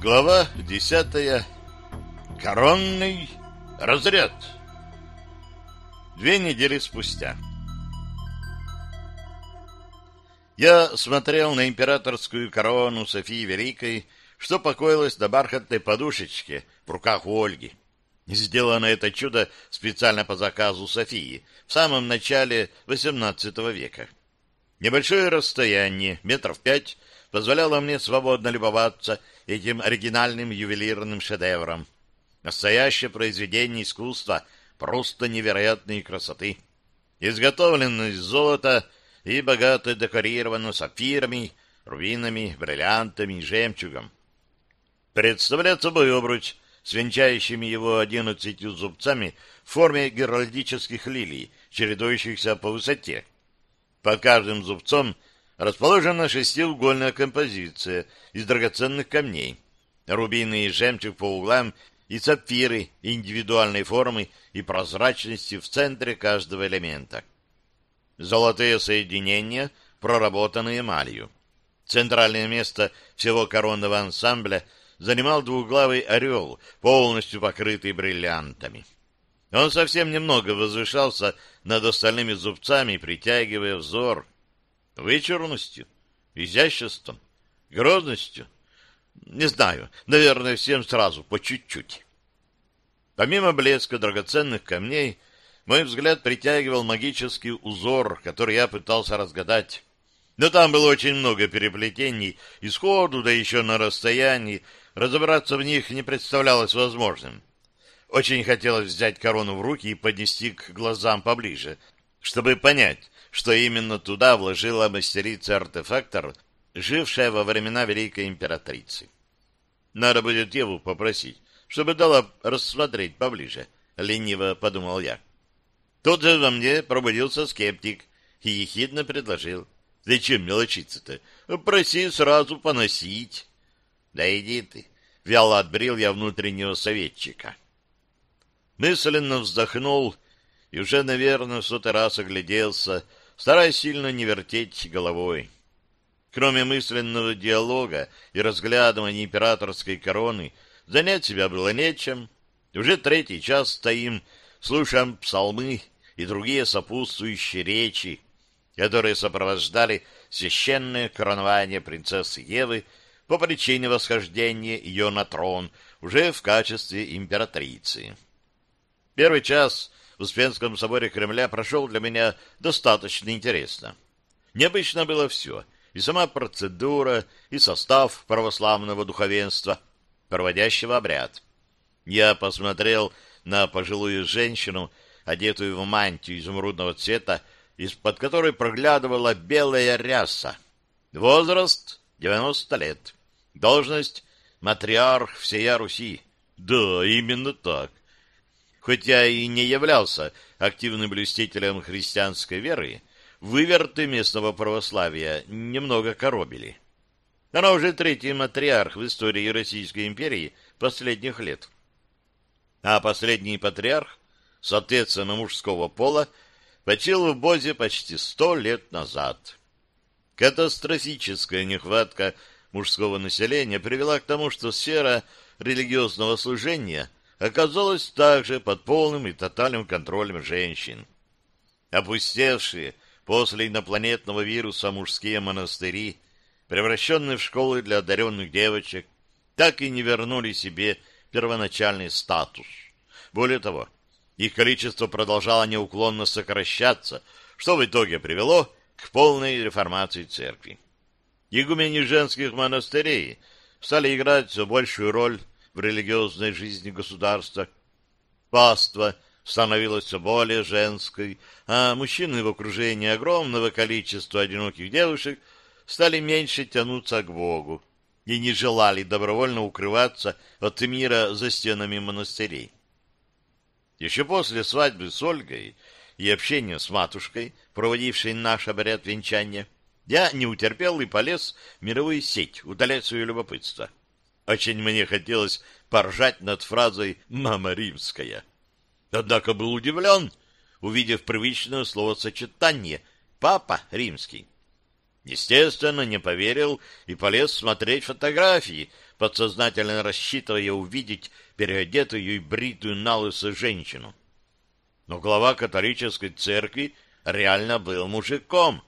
Глава десятая. Коронный разряд. Две недели спустя. Я смотрел на императорскую корону Софии Великой, что покоилась на бархатной подушечке в руках у Ольги. Сделано это чудо специально по заказу Софии в самом начале XVIII века. Небольшое расстояние, метров пять, позволяло мне свободно любоваться этим оригинальным ювелирным шедевром. Настоящее произведение искусства просто невероятной красоты. Изготовлено из золота и богато декорировано сапфирами, рубинами, бриллиантами и жемчугом. Представляет собой обруч с венчающими его одиннадцатью зубцами в форме геральдических лилий, чередующихся по высоте. Под каждым зубцом — расположена шестиугольная композиция из драгоценных камней, рубины и жемчуг по углам и сапфиры индивидуальной формы и прозрачности в центре каждого элемента. Золотые соединения проработаны эмалью. Центральное место всего коронного ансамбля занимал двуглавый орел, полностью покрытый бриллиантами. Он совсем немного возвышался над остальными зубцами, притягивая взор — Вычурностью, изяществом, грозностью. Не знаю, наверное, всем сразу, по чуть-чуть. Помимо блеска драгоценных камней, мой взгляд притягивал магический узор, который я пытался разгадать. Но там было очень много переплетений, и сходу, да еще на расстоянии, разобраться в них не представлялось возможным. Очень хотелось взять корону в руки и поднести к глазам поближе, чтобы понять, что именно туда вложила мастерица-артефактор, жившая во времена Великой Императрицы. Надо будет Еву попросить, чтобы дала рассмотреть поближе, — лениво подумал я. Тут же во мне пробудился скептик и ехидно предложил. — Зачем мелочиться-то? Проси сразу поносить. — Да иди ты, — вяло отбрил я внутреннего советчика. Мысленно вздохнул и уже, наверное, в сотый раз огляделся, — стараясь сильно не вертеть головой. Кроме мысленного диалога и разглядывания императорской короны, занять себя было нечем. Уже третий час стоим, слушаем псалмы и другие сопутствующие речи, которые сопровождали священное коронование принцессы Евы по причине восхождения ее на трон уже в качестве императрицы. Первый час в Успенском соборе Кремля прошел для меня достаточно интересно. Необычно было все, и сама процедура, и состав православного духовенства, проводящего обряд. Я посмотрел на пожилую женщину, одетую в мантию изумрудного цвета, из-под которой проглядывала белая ряса. Возраст — 90 лет. Должность — матриарх всея Руси. Да, именно так хотя и не являлся активным блюстителем христианской веры, выверты местного православия немного коробили. Она уже третий матриарх в истории Российской империи последних лет. А последний патриарх, соответственно, мужского пола, почил в Бозе почти сто лет назад. Катастрофическая нехватка мужского населения привела к тому, что сфера религиозного служения – оказалась также под полным и тотальным контролем женщин. Опустевшие после инопланетного вируса мужские монастыри, превращенные в школы для одаренных девочек, так и не вернули себе первоначальный статус. Более того, их количество продолжало неуклонно сокращаться, что в итоге привело к полной реформации церкви. Игумени женских монастырей стали играть все большую роль в религиозной жизни государства. Паства становилась более женской, а мужчины в окружении огромного количества одиноких девушек стали меньше тянуться к Богу и не желали добровольно укрываться от мира за стенами монастырей. Еще после свадьбы с Ольгой и общения с матушкой, проводившей наш обряд венчания, я не утерпел и полез в мировую сеть удалять свое любопытство. Очень мне хотелось поржать над фразой «мама римская». Однако был удивлен, увидев привычное словосочетание «папа римский». Естественно, не поверил и полез смотреть фотографии, подсознательно рассчитывая увидеть переодетую и бритую на женщину. Но глава католической церкви реально был мужиком.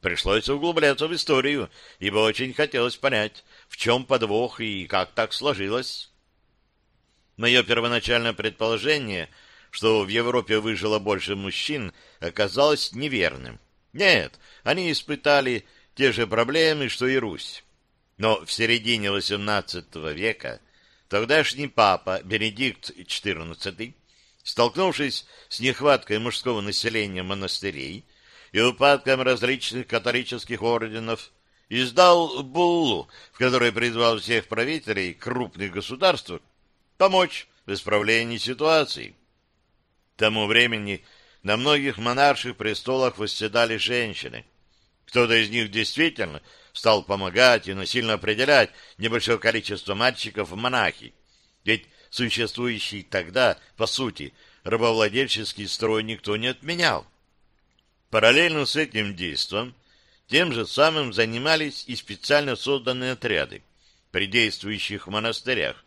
Пришлось углубляться в историю, ибо очень хотелось понять, в чем подвох и как так сложилось. Мое первоначальное предположение, что в Европе выжило больше мужчин, оказалось неверным. Нет, они испытали те же проблемы, что и Русь. Но в середине XVIII века тогдашний папа Бенедикт XIV, столкнувшись с нехваткой мужского населения монастырей и упадком различных католических орденов, издал буллу, в которой призвал всех правителей крупных государств помочь в исправлении ситуации. К тому времени на многих монарших престолах восседали женщины. Кто-то из них действительно стал помогать и насильно определять небольшое количество мальчиков в монахи. Ведь существующий тогда, по сути, рабовладельческий строй никто не отменял. Параллельно с этим действом тем же самым занимались и специально созданные отряды при действующих монастырях,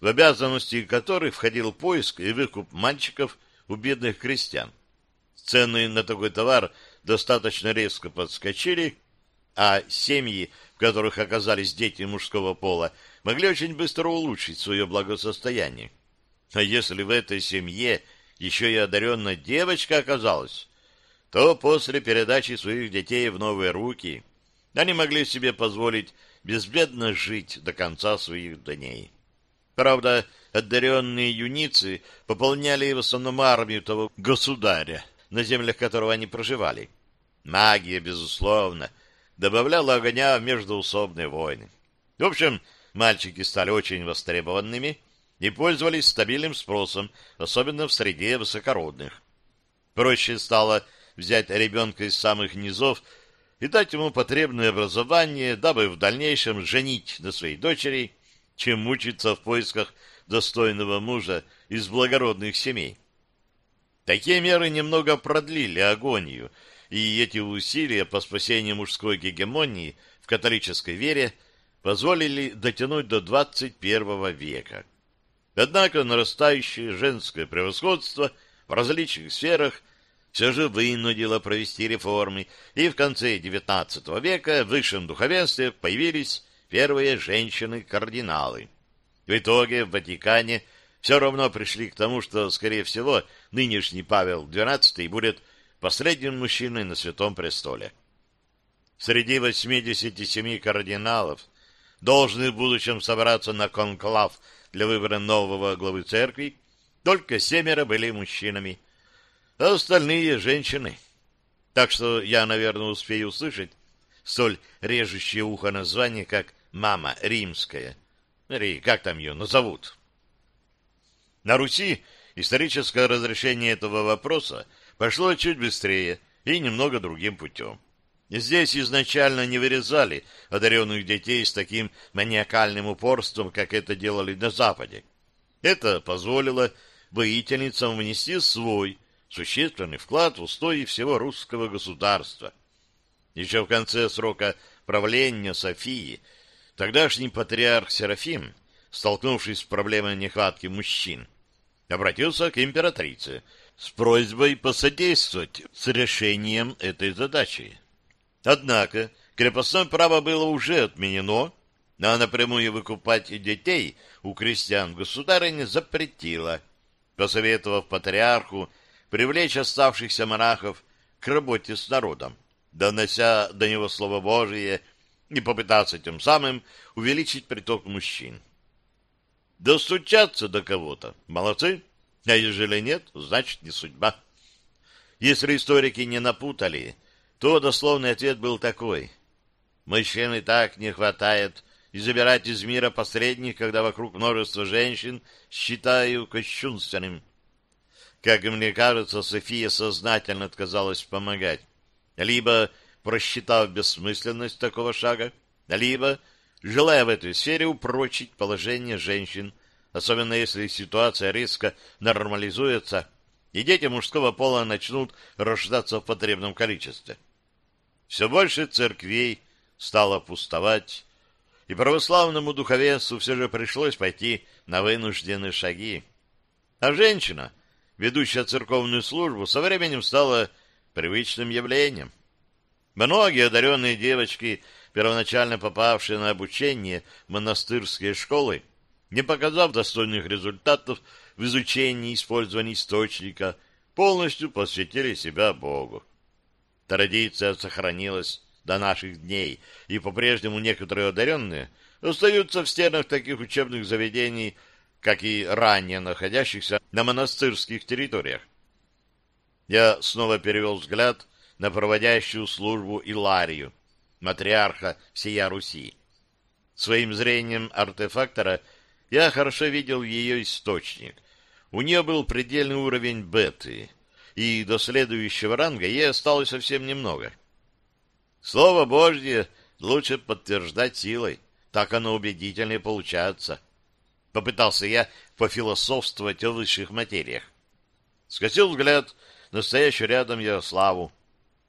в обязанности которых входил поиск и выкуп мальчиков у бедных крестьян. Цены на такой товар достаточно резко подскочили, а семьи, в которых оказались дети мужского пола, могли очень быстро улучшить свое благосостояние. А если в этой семье еще и одаренная девочка оказалась, то после передачи своих детей в новые руки они могли себе позволить безбедно жить до конца своих дней. Правда, одаренные юницы пополняли в основном армию того государя, на землях которого они проживали. Магия, безусловно, добавляла огня в междуусобные войны. В общем, мальчики стали очень востребованными и пользовались стабильным спросом, особенно в среде высокородных. Проще стало взять ребенка из самых низов и дать ему потребное образование, дабы в дальнейшем женить на своей дочери, чем мучиться в поисках достойного мужа из благородных семей. Такие меры немного продлили агонию, и эти усилия по спасению мужской гегемонии в католической вере позволили дотянуть до 21 века. Однако нарастающее женское превосходство в различных сферах все же вынудило провести реформы, и в конце XIX века в высшем духовенстве появились первые женщины-кардиналы. В итоге в Ватикане – все равно пришли к тому, что, скорее всего, нынешний Павел XII будет последним мужчиной на Святом Престоле. Среди 87 кардиналов должны в будущем собраться на конклав для выбора нового главы церкви, только семеро были мужчинами, а остальные — женщины. Так что я, наверное, успею услышать столь режущее ухо название, как «Мама Римская». Или как там ее назовут? На Руси историческое разрешение этого вопроса пошло чуть быстрее и немного другим путем. Здесь изначально не вырезали одаренных детей с таким маниакальным упорством, как это делали на Западе. Это позволило воительницам внести свой существенный вклад в устои всего русского государства. Еще в конце срока правления Софии тогдашний патриарх Серафим, столкнувшись с проблемой нехватки мужчин, обратился к императрице с просьбой посодействовать с решением этой задачи. Однако крепостное право было уже отменено, а напрямую выкупать детей у крестьян государыня запретила, посоветовав патриарху привлечь оставшихся монахов к работе с народом, донося до него Слово Божие и попытаться тем самым увеличить приток мужчин. Достучаться до кого-то. Молодцы. А ежели нет, значит не судьба. Если историки не напутали, то дословный ответ был такой. Мужчин и так не хватает, и забирать из мира посредних, когда вокруг множество женщин, считаю кощунственным. Как мне кажется, София сознательно отказалась помогать. Либо просчитав бессмысленность такого шага, либо желая в этой сфере упрочить положение женщин, особенно если ситуация резко нормализуется и дети мужского пола начнут рождаться в потребном количестве. Все больше церквей стало пустовать, и православному духовенству все же пришлось пойти на вынужденные шаги. А женщина, ведущая церковную службу, со временем стала привычным явлением. Многие одаренные девочки, первоначально попавшие на обучение в монастырские школы, не показав достойных результатов в изучении и использовании источника, полностью посвятили себя Богу. Традиция сохранилась до наших дней, и по-прежнему некоторые одаренные остаются в стенах таких учебных заведений, как и ранее находящихся на монастырских территориях. Я снова перевел взгляд на проводящую службу Иларию, матриарха всея Руси. Своим зрением артефактора я хорошо видел ее источник. У нее был предельный уровень беты, и до следующего ранга ей осталось совсем немного. Слово Божье лучше подтверждать силой, так оно убедительнее получается. Попытался я пофилософствовать о высших материях. Скосил взгляд на стоящую рядом Ярославу.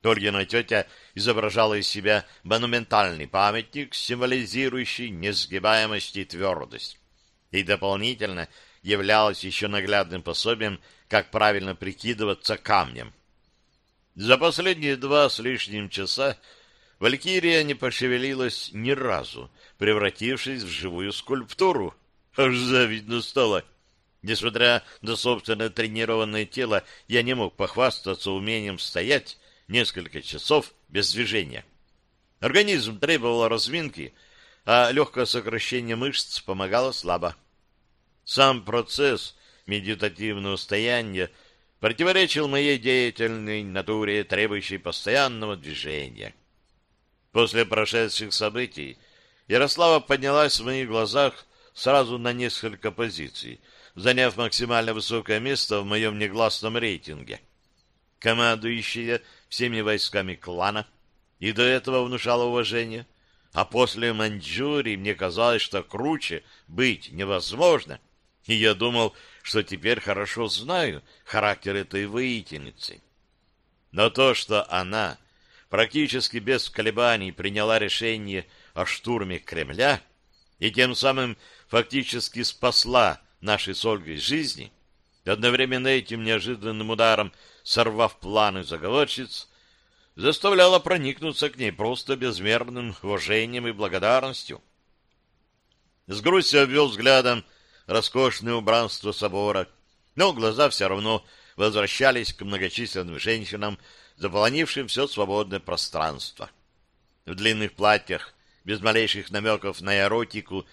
Ольгина тетя изображала из себя монументальный памятник, символизирующий несгибаемость и твердость. И дополнительно являлась еще наглядным пособием, как правильно прикидываться камнем. За последние два с лишним часа Валькирия не пошевелилась ни разу, превратившись в живую скульптуру. Аж завидно стало. Несмотря на собственно тренированное тело, я не мог похвастаться умением стоять несколько часов без движения. Организм требовал разминки, а легкое сокращение мышц помогало слабо. Сам процесс медитативного стояния противоречил моей деятельной натуре, требующей постоянного движения. После прошедших событий Ярослава поднялась в моих глазах сразу на несколько позиций, заняв максимально высокое место в моем негласном рейтинге. Командующая всеми войсками клана и до этого внушала уважение, а после Маньчжурии мне казалось, что круче быть невозможно, и я думал, что теперь хорошо знаю характер этой воительницы. Но то, что она практически без колебаний приняла решение о штурме Кремля и тем самым фактически спасла наши с Ольгой жизни, одновременно этим неожиданным ударом сорвав планы заговорщиц, заставляла проникнуться к ней просто безмерным уважением и благодарностью. С грустью обвел взглядом роскошное убранство собора, но глаза все равно возвращались к многочисленным женщинам, заполонившим все свободное пространство. В длинных платьях, без малейших намеков на эротику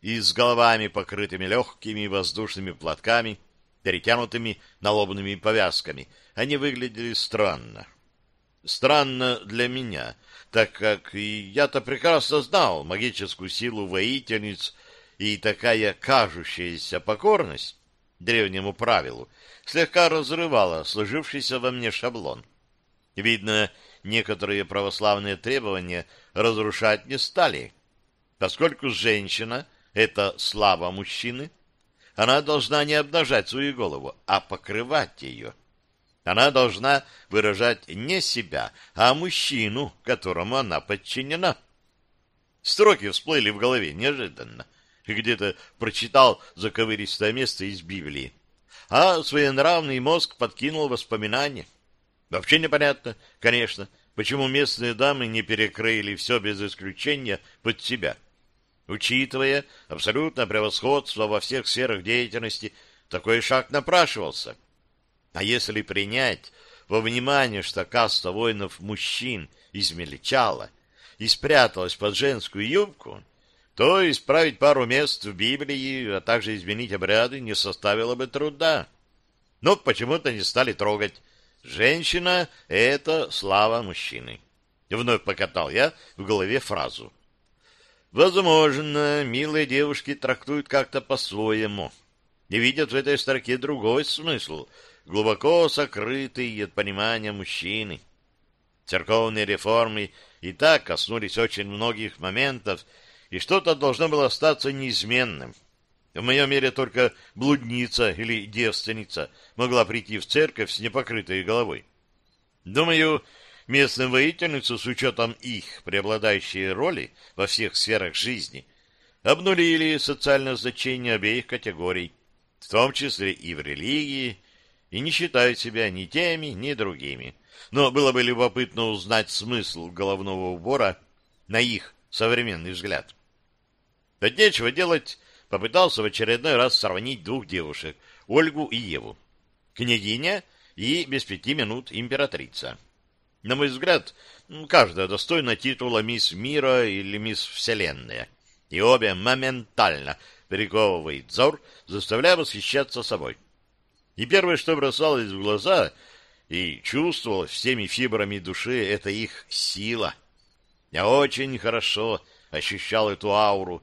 и с головами, покрытыми легкими воздушными платками, перетянутыми налобными повязками, они выглядели странно. Странно для меня, так как я-то прекрасно знал магическую силу воительниц, и такая кажущаяся покорность древнему правилу слегка разрывала сложившийся во мне шаблон. Видно, некоторые православные требования разрушать не стали, поскольку женщина — это слава мужчины, она должна не обнажать свою голову, а покрывать ее. Она должна выражать не себя, а мужчину, которому она подчинена. Строки всплыли в голове неожиданно. Где-то прочитал заковыристое место из Библии. А своенравный мозг подкинул воспоминания. Вообще непонятно, конечно, почему местные дамы не перекрыли все без исключения под себя. Учитывая абсолютное превосходство во всех сферах деятельности, такой шаг напрашивался. А если принять во внимание, что каста воинов-мужчин измельчала и спряталась под женскую юбку, то исправить пару мест в Библии, а также изменить обряды не составило бы труда. Но почему-то не стали трогать. Женщина — это слава мужчины. Вновь покатал я в голове фразу. Возможно, милые девушки трактуют как-то по-своему и видят в этой строке другой смысл, глубоко сокрытый от понимания мужчины. Церковные реформы и так коснулись очень многих моментов, и что-то должно было остаться неизменным. В моем мире только блудница или девственница могла прийти в церковь с непокрытой головой. Думаю, местные воительницы с учетом их преобладающей роли во всех сферах жизни обнулили социальное значение обеих категорий, в том числе и в религии, и не считают себя ни теми, ни другими. Но было бы любопытно узнать смысл головного убора на их современный взгляд. От нечего делать, попытался в очередной раз сравнить двух девушек, Ольгу и Еву. Княгиня и без пяти минут императрица. На мой взгляд, каждая достойна титула «Мисс Мира» или «Мисс Вселенная». И обе моментально перековывает взор, заставляя восхищаться собой. И первое, что бросалось в глаза и чувствовалось всеми фибрами души, это их сила. Я очень хорошо ощущал эту ауру,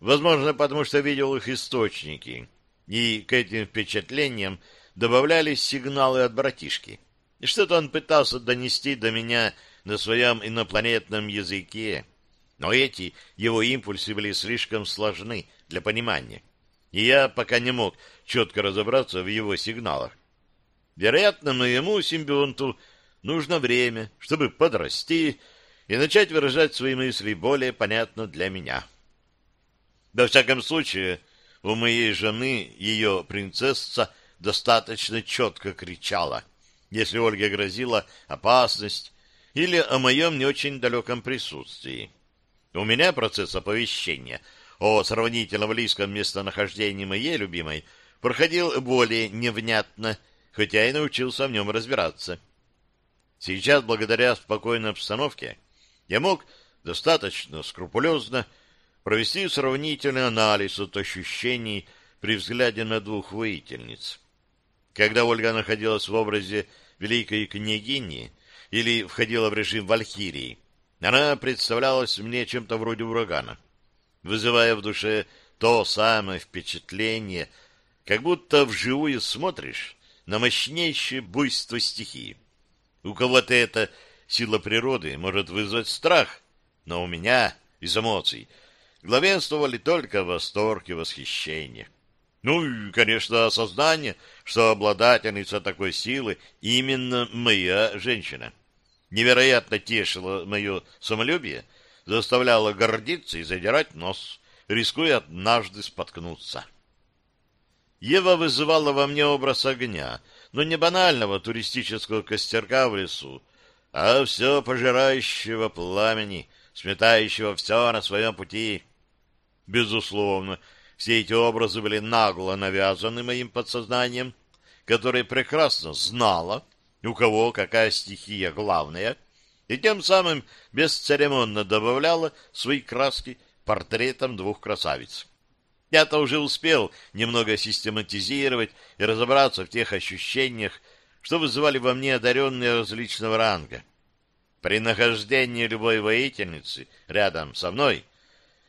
возможно, потому что видел их источники, и к этим впечатлениям добавлялись сигналы от братишки. И что-то он пытался донести до меня на своем инопланетном языке, но эти его импульсы были слишком сложны для понимания и я пока не мог четко разобраться в его сигналах. Вероятно, моему симбионту нужно время, чтобы подрасти и начать выражать свои мысли более понятно для меня. Во всяком случае, у моей жены ее принцесса достаточно четко кричала, если Ольге грозила опасность или о моем не очень далеком присутствии. У меня процесс оповещения — о сравнительно близком местонахождении моей любимой проходил более невнятно, хотя и научился в нем разбираться. Сейчас, благодаря спокойной обстановке, я мог достаточно скрупулезно провести сравнительный анализ от ощущений при взгляде на двух воительниц. Когда Ольга находилась в образе великой княгини или входила в режим валькирии, она представлялась мне чем-то вроде урагана вызывая в душе то самое впечатление, как будто вживую смотришь на мощнейшее буйство стихии. У кого-то это сила природы может вызвать страх, но у меня из эмоций главенствовали только восторг и восхищение. Ну и, конечно, осознание, что обладательница такой силы именно моя женщина. Невероятно тешило мое самолюбие — заставляла гордиться и задирать нос, рискуя однажды споткнуться. Ева вызывала во мне образ огня, но не банального туристического костерка в лесу, а все пожирающего пламени, сметающего все на своем пути. Безусловно, все эти образы были нагло навязаны моим подсознанием, которое прекрасно знало, у кого какая стихия главная — и тем самым бесцеремонно добавляла свои краски портретам двух красавиц. Я-то уже успел немного систематизировать и разобраться в тех ощущениях, что вызывали во мне одаренные различного ранга. При нахождении любой воительницы рядом со мной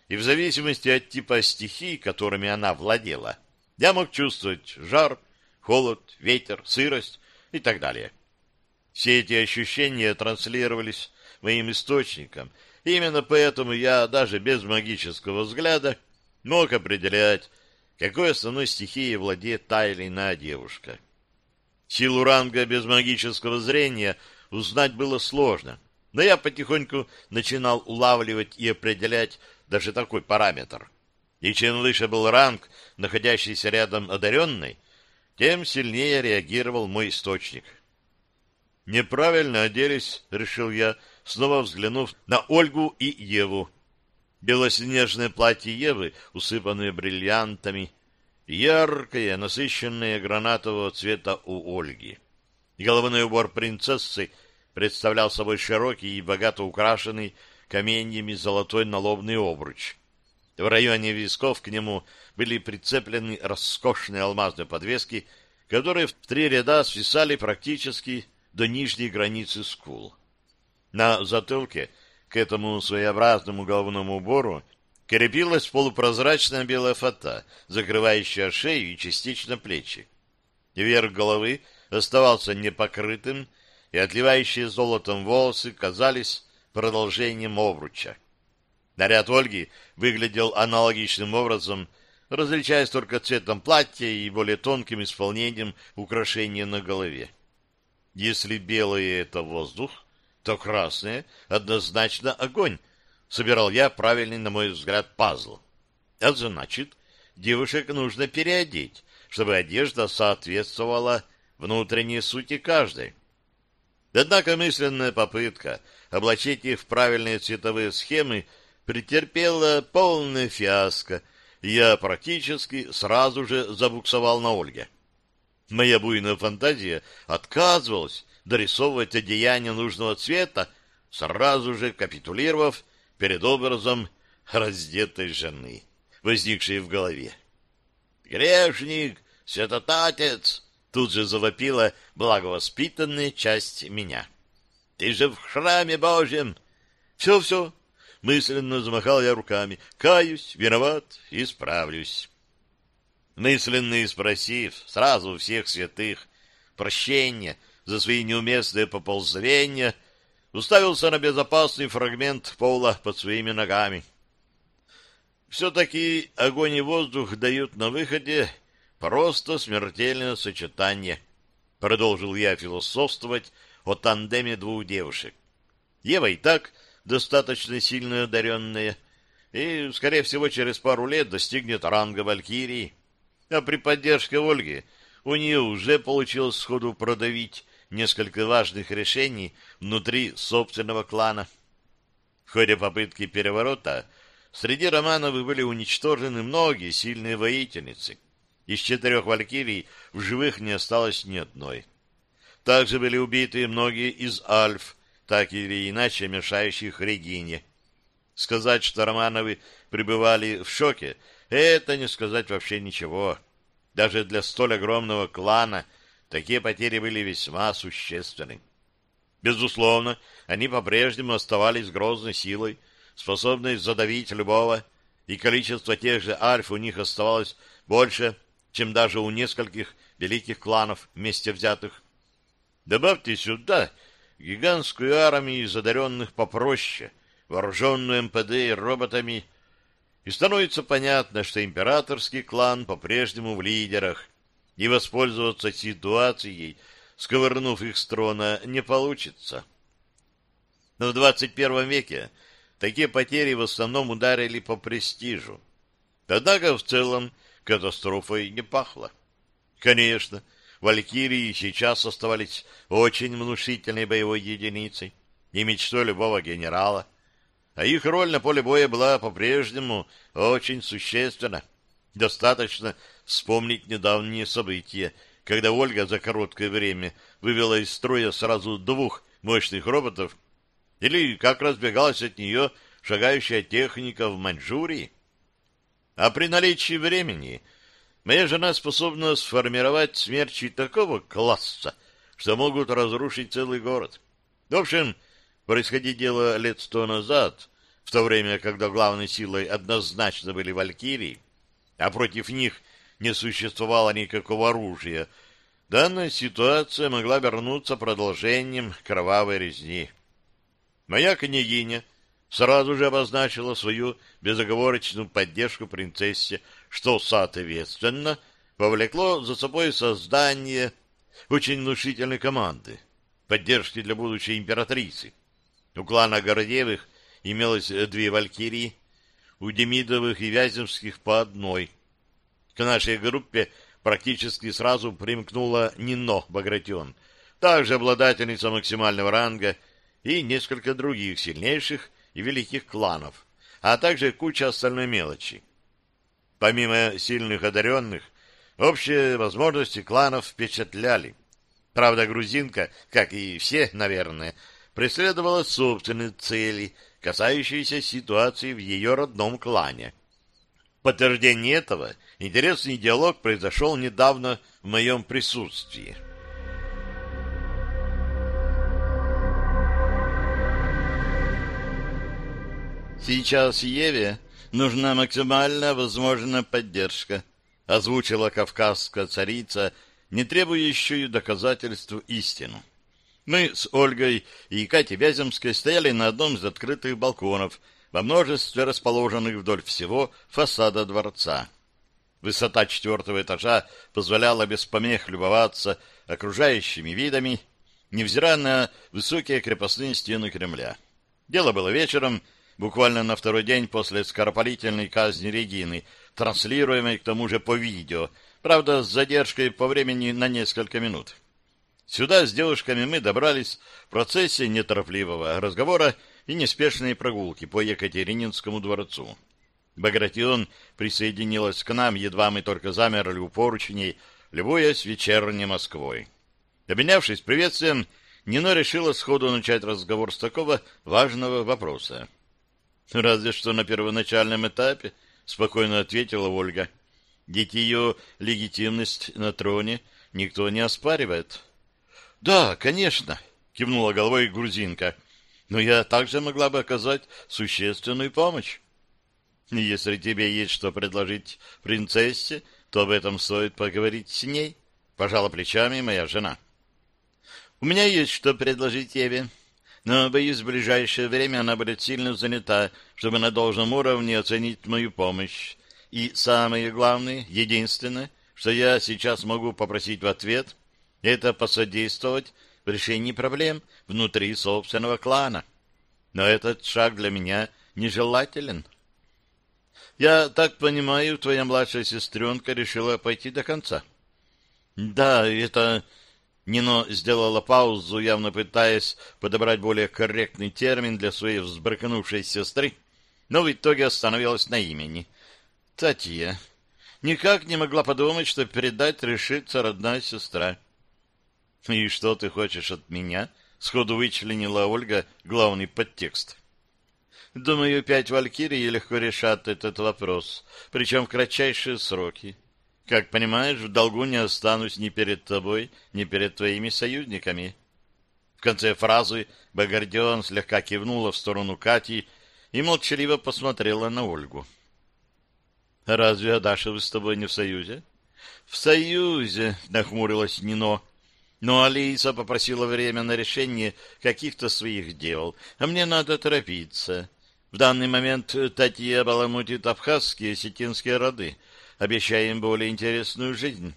и в зависимости от типа стихий, которыми она владела, я мог чувствовать жар, холод, ветер, сырость и так далее. Все эти ощущения транслировались моим источникам. Именно поэтому я даже без магического взгляда мог определять, какой основной стихией владеет та или иная девушка. Силу ранга без магического зрения узнать было сложно, но я потихоньку начинал улавливать и определять даже такой параметр. И чем выше был ранг, находящийся рядом одаренной, тем сильнее реагировал мой источник — Неправильно оделись, решил я, снова взглянув на Ольгу и Еву. Белоснежное платье Евы, усыпанное бриллиантами, яркое, насыщенное гранатового цвета у Ольги. Головной убор принцессы представлял собой широкий и богато украшенный каменьями золотой налобный обруч. В районе висков к нему были прицеплены роскошные алмазные подвески, которые в три ряда свисали практически до нижней границы скул. На затылке к этому своеобразному головному убору крепилась полупрозрачная белая фата, закрывающая шею и частично плечи. Верх головы оставался непокрытым, и отливающие золотом волосы казались продолжением обруча. Наряд Ольги выглядел аналогичным образом, различаясь только цветом платья и более тонким исполнением украшения на голове. Если белое — это воздух, то красное однозначно огонь. Собирал я правильный, на мой взгляд, пазл. А значит, девушек нужно переодеть, чтобы одежда соответствовала внутренней сути каждой. Однако мысленная попытка облачить их в правильные цветовые схемы претерпела полное фиаско, и я практически сразу же забуксовал на Ольге. Моя буйная фантазия отказывалась дорисовывать одеяние нужного цвета, сразу же капитулировав перед образом раздетой жены, возникшей в голове. «Грешник! Святотатец!» Тут же завопила благовоспитанная часть меня. «Ты же в храме Божьем!» «Все-все!» Мысленно замахал я руками. «Каюсь, виноват, исправлюсь!» Мысленно спросив сразу всех святых прощения за свои неуместные поползновения, уставился на безопасный фрагмент пола под своими ногами. Все-таки огонь и воздух дают на выходе Просто смертельное сочетание. Продолжил я философствовать о тандеме двух девушек. Ева и так достаточно сильно одаренная, и, скорее всего, через пару лет достигнет ранга Валькирии. А при поддержке Ольги у нее уже получилось сходу продавить несколько важных решений внутри собственного клана. В ходе попытки переворота среди Романовых были уничтожены многие сильные воительницы — из четырех валькирий в живых не осталось ни одной. Также были убиты многие из альф, так или иначе мешающих Регине. Сказать, что Романовы пребывали в шоке, это не сказать вообще ничего. Даже для столь огромного клана такие потери были весьма существенны. Безусловно, они по-прежнему оставались грозной силой, способной задавить любого, и количество тех же альф у них оставалось больше, чем даже у нескольких великих кланов вместе взятых. Добавьте сюда гигантскую армию из одаренных попроще, вооруженную МПД и роботами, и становится понятно, что императорский клан по-прежнему в лидерах, и воспользоваться ситуацией, сковырнув их с трона, не получится. Но в 21 веке такие потери в основном ударили по престижу. Однако в целом катастрофой не пахло. Конечно, валькирии сейчас оставались очень внушительной боевой единицей и мечтой любого генерала, а их роль на поле боя была по-прежнему очень существенна. Достаточно вспомнить недавние события, когда Ольга за короткое время вывела из строя сразу двух мощных роботов, или как разбегалась от нее шагающая техника в Маньчжурии. А при наличии времени моя жена способна сформировать смерчи такого класса, что могут разрушить целый город. В общем, происходить дело лет сто назад, в то время, когда главной силой однозначно были валькирии, а против них не существовало никакого оружия, данная ситуация могла вернуться продолжением кровавой резни. Моя княгиня сразу же обозначила свою безоговорочную поддержку принцессе, что, соответственно, повлекло за собой создание очень внушительной команды поддержки для будущей императрицы. У клана Городевых имелось две валькирии, у Демидовых и Вяземских по одной. К нашей группе практически сразу примкнула Нино Багратион, также обладательница максимального ранга и несколько других сильнейших и великих кланов, а также куча остальной мелочи. Помимо сильных одаренных, общие возможности кланов впечатляли. Правда, грузинка, как и все, наверное, преследовала собственные цели, касающиеся ситуации в ее родном клане. В подтверждение этого интересный диалог произошел недавно в моем присутствии. Сейчас Еве нужна максимально возможная поддержка, озвучила кавказская царица, не требующую доказательств истину. Мы с Ольгой и Катей Вяземской стояли на одном из открытых балконов во множестве расположенных вдоль всего фасада дворца. Высота четвертого этажа позволяла без помех любоваться окружающими видами, невзирая на высокие крепостные стены Кремля. Дело было вечером, буквально на второй день после скоропалительной казни Регины, транслируемой к тому же по видео, правда, с задержкой по времени на несколько минут. Сюда с девушками мы добрались в процессе неторопливого разговора и неспешной прогулки по Екатерининскому дворцу. Багратион присоединилась к нам, едва мы только замерли у поручней, любуясь вечерней Москвой. Обменявшись приветствием, Нино решила сходу начать разговор с такого важного вопроса. «Разве что на первоначальном этапе», — спокойно ответила Ольга. «Ведь ее легитимность на троне никто не оспаривает». «Да, конечно», — кивнула головой грузинка. «Но я также могла бы оказать существенную помощь. Если тебе есть что предложить принцессе, то об этом стоит поговорить с ней», — пожала плечами моя жена. «У меня есть что предложить Еве, но, боюсь, в ближайшее время она будет сильно занята, чтобы на должном уровне оценить мою помощь. И самое главное, единственное, что я сейчас могу попросить в ответ, это посодействовать в решении проблем внутри собственного клана. Но этот шаг для меня нежелателен. Я так понимаю, твоя младшая сестренка решила пойти до конца. Да, это... Нино сделала паузу, явно пытаясь подобрать более корректный термин для своей взбрыкнувшей сестры, но в итоге остановилась на имени. Татья. Никак не могла подумать, что передать решится родная сестра. «И что ты хочешь от меня?» — сходу вычленила Ольга главный подтекст. «Думаю, пять валькирий легко решат этот вопрос, причем в кратчайшие сроки. Как понимаешь, в долгу не останусь ни перед тобой, ни перед твоими союзниками». В конце фразы Багардион слегка кивнула в сторону Кати и молчаливо посмотрела на Ольгу. «Разве Адашевы с тобой не в союзе?» «В союзе», — нахмурилась Нино, но Алиса попросила время на решение каких-то своих дел, а мне надо торопиться. В данный момент Татья баламутит абхазские и осетинские роды, обещая им более интересную жизнь.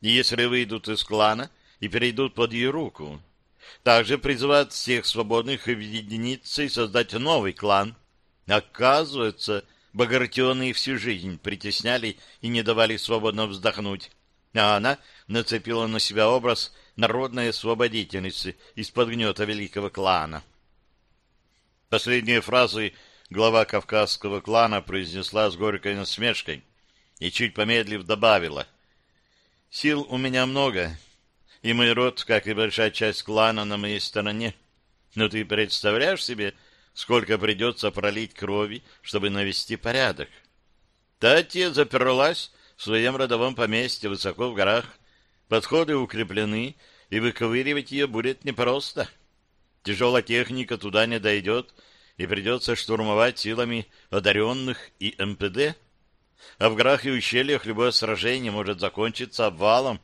Если выйдут из клана и перейдут под ее руку, также призывают всех свободных объединиться и создать новый клан. Оказывается, Багратионы всю жизнь притесняли и не давали свободно вздохнуть, а она нацепила на себя образ народной освободительницы из-под гнета великого клана. Последние фразы глава кавказского клана произнесла с горькой насмешкой и, чуть помедлив, добавила. «Сил у меня много, и мой род, как и большая часть клана, на моей стороне. Но ты представляешь себе, сколько придется пролить крови, чтобы навести порядок?» Татья заперлась в своем родовом поместье высоко в горах, Подходы укреплены, и выковыривать ее будет непросто. Тяжелая техника туда не дойдет, и придется штурмовать силами одаренных и МПД. А в горах и ущельях любое сражение может закончиться обвалом.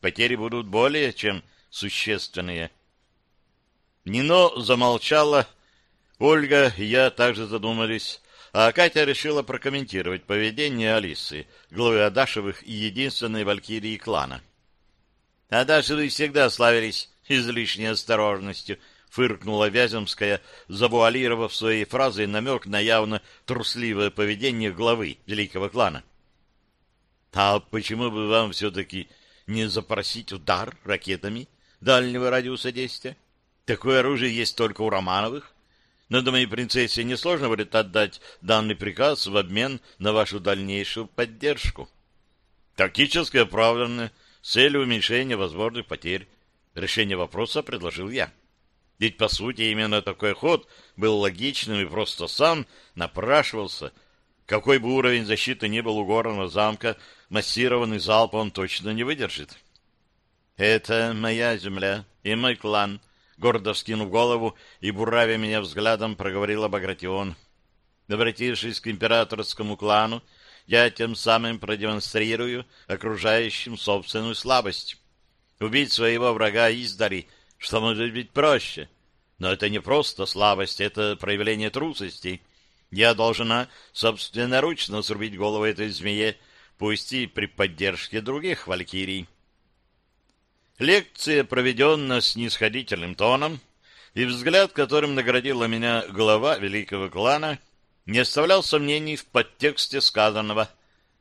Потери будут более чем существенные. Нино замолчала, Ольга и я также задумались, а Катя решила прокомментировать поведение Алисы, главы Адашевых и единственной валькирии клана. А даже вы всегда славились излишней осторожностью, фыркнула Вяземская, завуалировав своей фразой намек на явно трусливое поведение главы великого клана. А почему бы вам все-таки не запросить удар ракетами дальнего радиуса действия? Такое оружие есть только у Романовых. Но, думаю, принцессе несложно будет отдать данный приказ в обмен на вашу дальнейшую поддержку. Тактически оправданно, с целью уменьшения возможных потерь. Решение вопроса предложил я. Ведь, по сути, именно такой ход был логичным и просто сам напрашивался. Какой бы уровень защиты ни был у горного замка, массированный залп он точно не выдержит. «Это моя земля и мой клан», — гордо вскинув голову и буравя меня взглядом, проговорила Багратион. Обратившись к императорскому клану, я тем самым продемонстрирую окружающим собственную слабость. Убить своего врага издали, что может быть проще. Но это не просто слабость, это проявление трусости. Я должна собственноручно срубить голову этой змее, пусть и при поддержке других валькирий. Лекция проведена с нисходительным тоном, и взгляд, которым наградила меня глава великого клана, не оставлял сомнений в подтексте сказанного.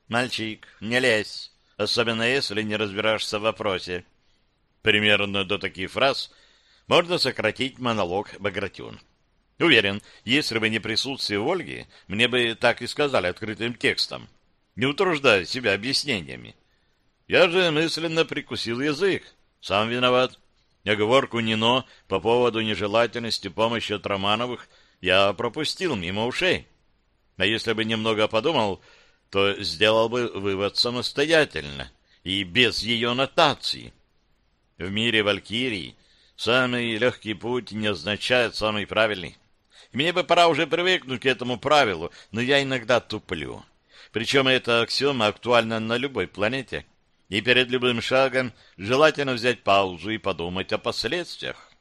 «Мальчик, не лезь, особенно если не разбираешься в вопросе». Примерно до таких фраз можно сократить монолог Багратион. Уверен, если бы не присутствие Ольги, мне бы так и сказали открытым текстом, не утруждая себя объяснениями. Я же мысленно прикусил язык. Сам виноват. Оговорку Нино по поводу нежелательности помощи от Романовых я пропустил мимо ушей. А если бы немного подумал, то сделал бы вывод самостоятельно и без ее нотации. В мире Валькирии самый легкий путь не означает самый правильный. Мне бы пора уже привыкнуть к этому правилу, но я иногда туплю. Причем эта аксиома актуальна на любой планете. И перед любым шагом желательно взять паузу и подумать о последствиях.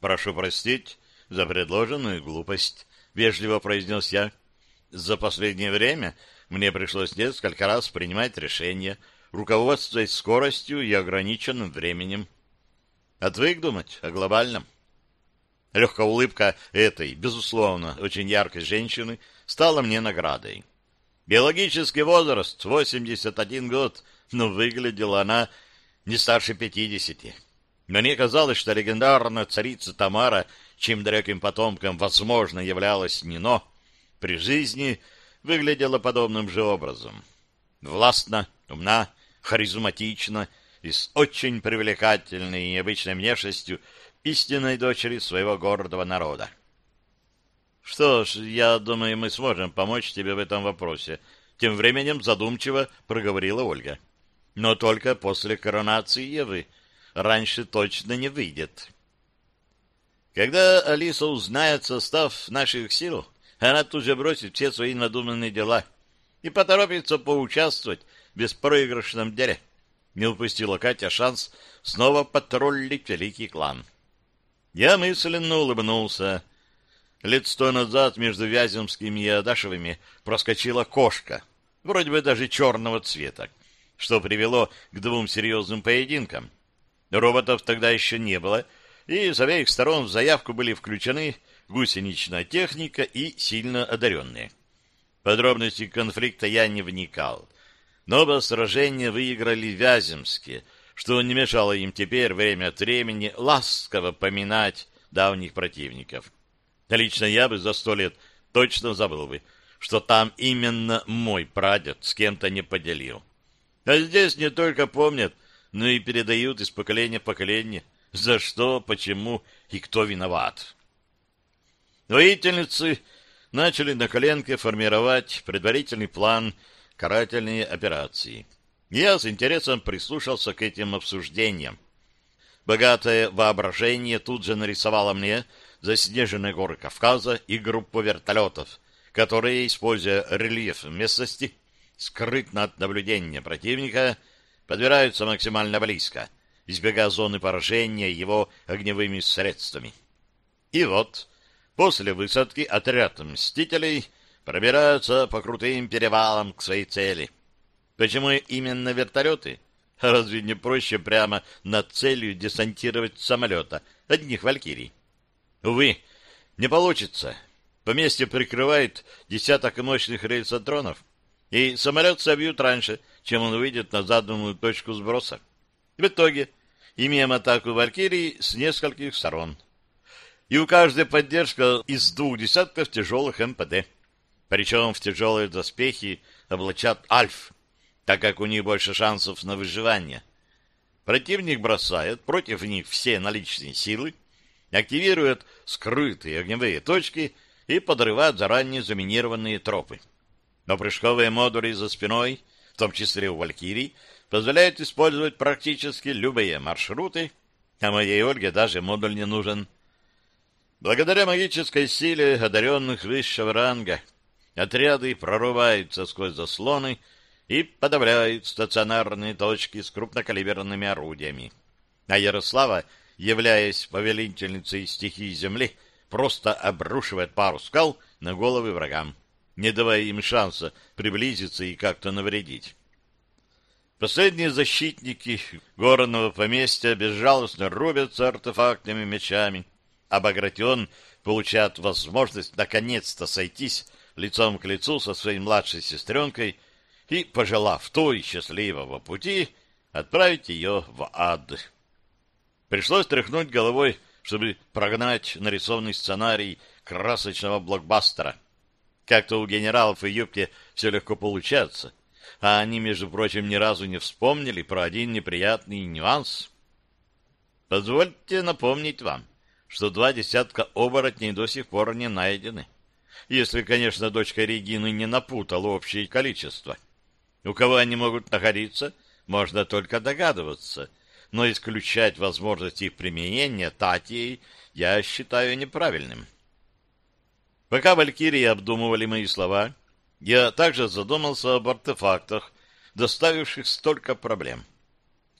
«Прошу простить за предложенную глупость», — вежливо произнес я. «За последнее время мне пришлось несколько раз принимать решения, руководствуясь скоростью и ограниченным временем. Отвык думать о глобальном». Легкая улыбка этой, безусловно, очень яркой женщины стала мне наградой. Биологический возраст — 81 год, но выглядела она не старше 50. Мне казалось, что легендарная царица Тамара, чьим далеким потомком, возможно, являлась Нино, при жизни выглядела подобным же образом. Властно, умна, харизматична и с очень привлекательной и необычной внешностью — истинной дочери своего гордого народа. Что ж, я думаю, мы сможем помочь тебе в этом вопросе. Тем временем задумчиво проговорила Ольга. Но только после коронации Евы. Раньше точно не выйдет. Когда Алиса узнает состав наших сил, она тут же бросит все свои надуманные дела и поторопится поучаствовать в беспроигрышном деле. Не упустила Катя шанс снова потроллить великий клан. Я мысленно улыбнулся. Лет сто назад между Вяземскими и Адашевыми проскочила кошка, вроде бы даже черного цвета, что привело к двум серьезным поединкам. Роботов тогда еще не было, и с обеих сторон в заявку были включены гусеничная техника и сильно одаренные. Подробности конфликта я не вникал. Но оба сражения выиграли Вяземские — что не мешало им теперь время от времени ласково поминать давних противников. Лично я бы за сто лет точно забыл бы, что там именно мой прадед с кем-то не поделил. А здесь не только помнят, но и передают из поколения в поколение, за что, почему и кто виноват. Воительницы начали на коленке формировать предварительный план карательной операции. Я с интересом прислушался к этим обсуждениям. Богатое воображение тут же нарисовало мне заснеженные горы Кавказа и группу вертолетов, которые, используя рельеф местности, скрытно от наблюдения противника, подбираются максимально близко, избегая зоны поражения его огневыми средствами. И вот, после высадки отряд «Мстителей» пробираются по крутым перевалам к своей цели — Почему именно вертолеты? Разве не проще прямо над целью десантировать самолета одних «Валькирий»? Увы, не получится. Поместье прикрывает десяток мощных рельсотронов, и самолет собьют раньше, чем он выйдет на заданную точку сброса. В итоге имеем атаку «Валькирий» с нескольких сторон. И у каждой поддержка из двух десятков тяжелых МПД. Причем в тяжелые доспехи облачат «Альф», так как у них больше шансов на выживание. Противник бросает против них все наличные силы, активирует скрытые огневые точки и подрывает заранее заминированные тропы. Но прыжковые модули за спиной, в том числе у «Валькирий», позволяют использовать практически любые маршруты, а моей Ольге даже модуль не нужен. Благодаря магической силе одаренных высшего ранга отряды прорываются сквозь заслоны и подавляют стационарные точки с крупнокалиберными орудиями. А Ярослава, являясь повелительницей стихии Земли, просто обрушивает пару скал на головы врагам, не давая им шанса приблизиться и как-то навредить. Последние защитники горного поместья безжалостно рубятся артефактными мечами, а Багратион получает возможность наконец-то сойтись лицом к лицу со своей младшей сестренкой и, пожелав той счастливого пути, отправить ее в ад. Пришлось тряхнуть головой, чтобы прогнать нарисованный сценарий красочного блокбастера. Как-то у генералов и юбки все легко получается, а они, между прочим, ни разу не вспомнили про один неприятный нюанс. Позвольте напомнить вам, что два десятка оборотней до сих пор не найдены. Если, конечно, дочка Регины не напутала общее количество. У кого они могут находиться, можно только догадываться, но исключать возможность их применения Татьей я считаю неправильным. Пока валькирии обдумывали мои слова, я также задумался об артефактах, доставивших столько проблем.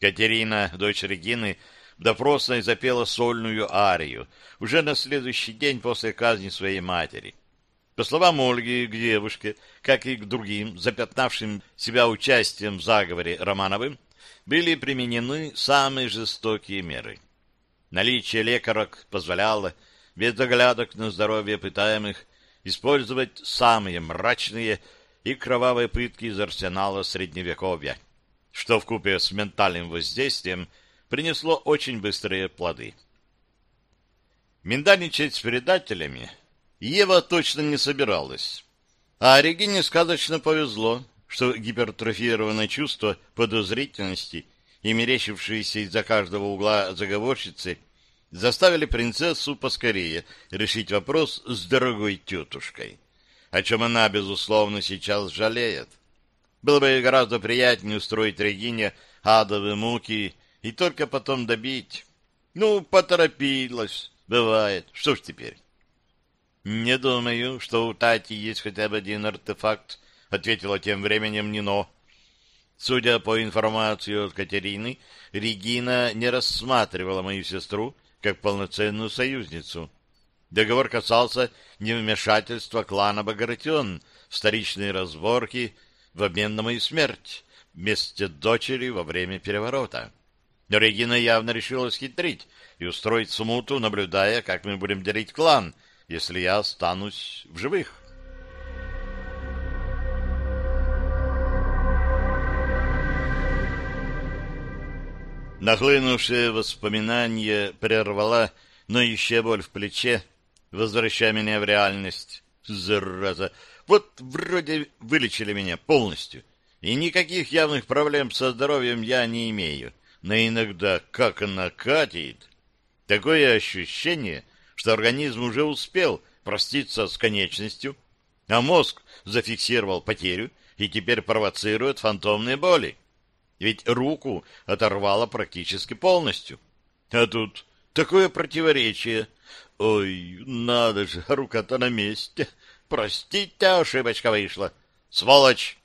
Катерина, дочь Регины, в допросной запела сольную арию уже на следующий день после казни своей матери. По словам Ольги, к девушке, как и к другим, запятнавшим себя участием в заговоре Романовым, были применены самые жестокие меры. Наличие лекарок позволяло, без оглядок на здоровье пытаемых, использовать самые мрачные и кровавые пытки из арсенала Средневековья, что вкупе с ментальным воздействием принесло очень быстрые плоды. Миндальничать с предателями Ева точно не собиралась. А Регине сказочно повезло, что гипертрофированное чувство подозрительности и мерещившиеся из-за каждого угла заговорщицы заставили принцессу поскорее решить вопрос с дорогой тетушкой, о чем она, безусловно, сейчас жалеет. Было бы гораздо приятнее устроить Регине адовые муки и только потом добить. Ну, поторопилась, бывает. Что ж теперь? Не думаю, что у Тати есть хотя бы один артефакт, ответила тем временем Нино. Судя по информации от Катерины, Регина не рассматривала мою сестру как полноценную союзницу. Договор касался невмешательства клана Багратион в столичные разборки в обмен на мою смерть вместе дочери во время переворота. Но Регина явно решила схитрить и устроить смуту, наблюдая, как мы будем делить клан, если я останусь в живых. Нахлынувшее воспоминание прервала ноющая боль в плече, возвращая меня в реальность. Зараза! Вот вроде вылечили меня полностью, и никаких явных проблем со здоровьем я не имею. Но иногда как накатит. Такое ощущение, что организм уже успел проститься с конечностью, а мозг зафиксировал потерю и теперь провоцирует фантомные боли. Ведь руку оторвало практически полностью. А тут такое противоречие. Ой, надо же, рука-то на месте. Простите, ошибочка вышла. Сволочь!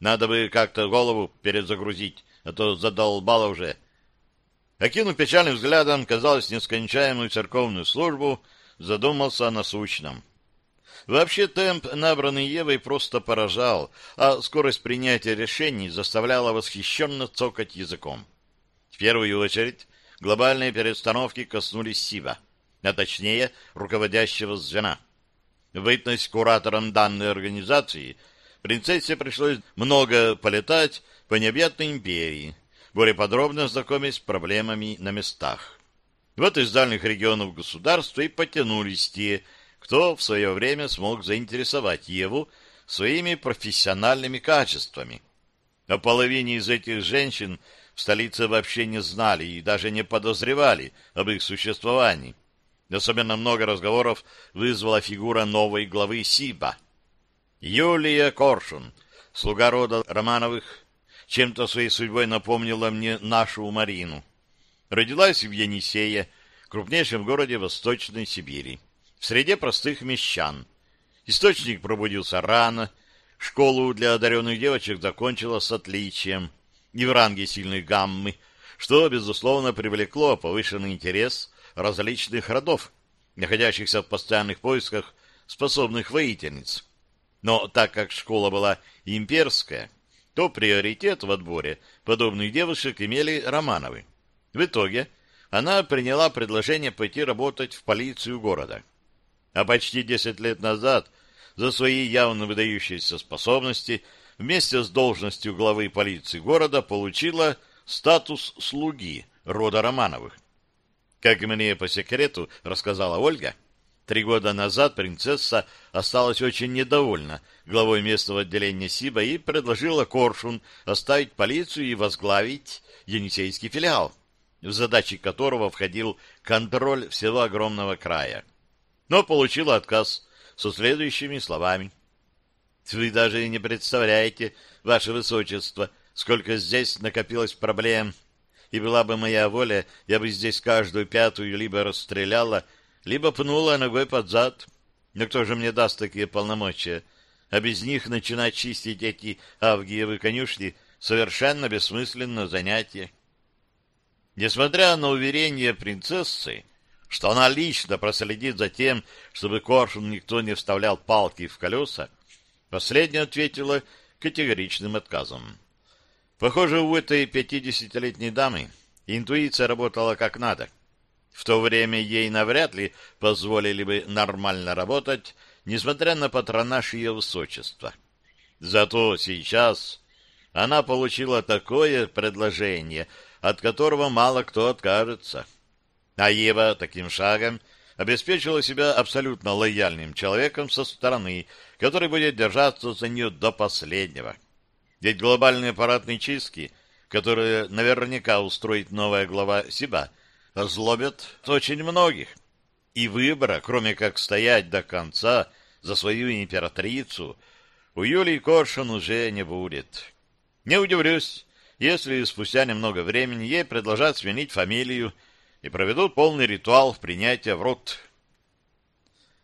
Надо бы как-то голову перезагрузить, а то задолбало уже. Окинув печальным взглядом, казалось, нескончаемую церковную службу, задумался о насущном. Вообще темп, набранный Евой, просто поражал, а скорость принятия решений заставляла восхищенно цокать языком. В первую очередь, глобальные перестановки коснулись СИБа, а точнее, руководящего звена. Бытность куратором данной организации принцессе пришлось много полетать по необъятной империи, более подробно знакомясь с проблемами на местах. Вот из дальних регионов государства и потянулись те, кто в свое время смог заинтересовать Еву своими профессиональными качествами. О половине из этих женщин в столице вообще не знали и даже не подозревали об их существовании. Особенно много разговоров вызвала фигура новой главы СИБа. Юлия Коршун, слуга рода Романовых, чем-то своей судьбой напомнила мне нашу Марину. Родилась в Енисее, крупнейшем городе Восточной Сибири в среде простых мещан. Источник пробудился рано, школу для одаренных девочек закончила с отличием, не в ранге сильной гаммы, что, безусловно, привлекло повышенный интерес различных родов, находящихся в постоянных поисках способных воительниц. Но так как школа была имперская, то приоритет в отборе подобных девушек имели Романовы. В итоге она приняла предложение пойти работать в полицию города. А почти 10 лет назад за свои явно выдающиеся способности вместе с должностью главы полиции города получила статус слуги рода Романовых. Как мне по секрету рассказала Ольга, три года назад принцесса осталась очень недовольна главой местного отделения СИБа и предложила Коршун оставить полицию и возглавить Енисейский филиал, в задачи которого входил контроль всего огромного края. Но получила отказ со следующими словами. «Вы даже не представляете, ваше высочество, сколько здесь накопилось проблем и была бы моя воля, я бы здесь каждую пятую либо расстреляла, либо пнула ногой под зад. Но кто же мне даст такие полномочия? А без них начинать чистить эти авгиевы конюшни совершенно бессмысленное занятие. Несмотря на уверение принцессы, что она лично проследит за тем, чтобы коршун никто не вставлял палки в колеса, последняя ответила категоричным отказом. Похоже, у этой пятидесятилетней дамы интуиция работала как надо. В то время ей навряд ли позволили бы нормально работать, несмотря на патронаж ее высочества. Зато сейчас она получила такое предложение, от которого мало кто откажется. А Ева таким шагом обеспечила себя абсолютно лояльным человеком со стороны, который будет держаться за нее до последнего. Ведь глобальные аппаратные чистки, которые наверняка устроит новая глава СИБА, озлобят очень многих. И выбора, кроме как стоять до конца за свою императрицу, у Юлии Коршун уже не будет. Не удивлюсь, если спустя немного времени ей предложат сменить фамилию и проведут полный ритуал в принятия в рот.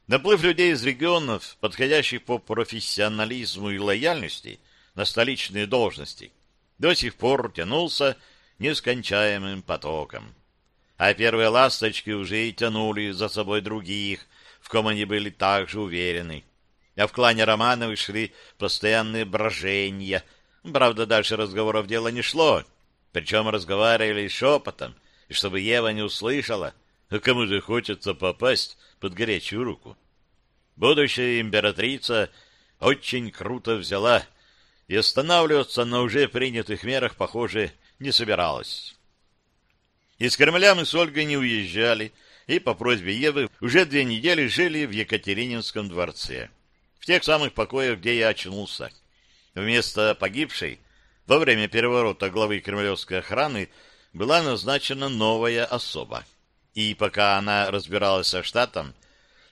Наплыв людей из регионов, подходящих по профессионализму и лояльности, на столичные должности, до сих пор тянулся нескончаемым потоком. А первые ласточки уже и тянули за собой других, в ком они были также уверены. А в клане Романовых шли постоянные брожения. Правда, дальше разговоров дело не шло. Причем разговаривали шепотом, и чтобы Ева не услышала, а кому же хочется попасть под горячую руку. Будущая императрица очень круто взяла и останавливаться на уже принятых мерах, похоже, не собиралась. Из Кремля мы с Ольгой не уезжали, и по просьбе Евы уже две недели жили в Екатерининском дворце, в тех самых покоях, где я очнулся. Вместо погибшей во время переворота главы кремлевской охраны была назначена новая особа. И пока она разбиралась со штатом,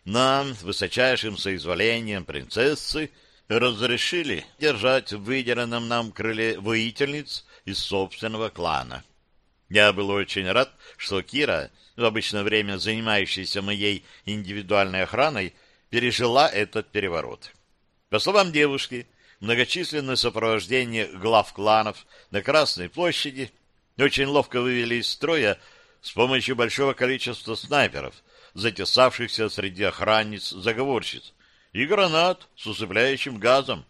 нам, высочайшим соизволением принцессы, разрешили держать в выделенном нам крыле воительниц из собственного клана. Я был очень рад, что Кира, в обычное время занимающаяся моей индивидуальной охраной, пережила этот переворот. По словам девушки, многочисленное сопровождение глав кланов на Красной площади очень ловко вывели из строя с помощью большого количества снайперов, затесавшихся среди охранниц-заговорщиц, и гранат с усыпляющим газом.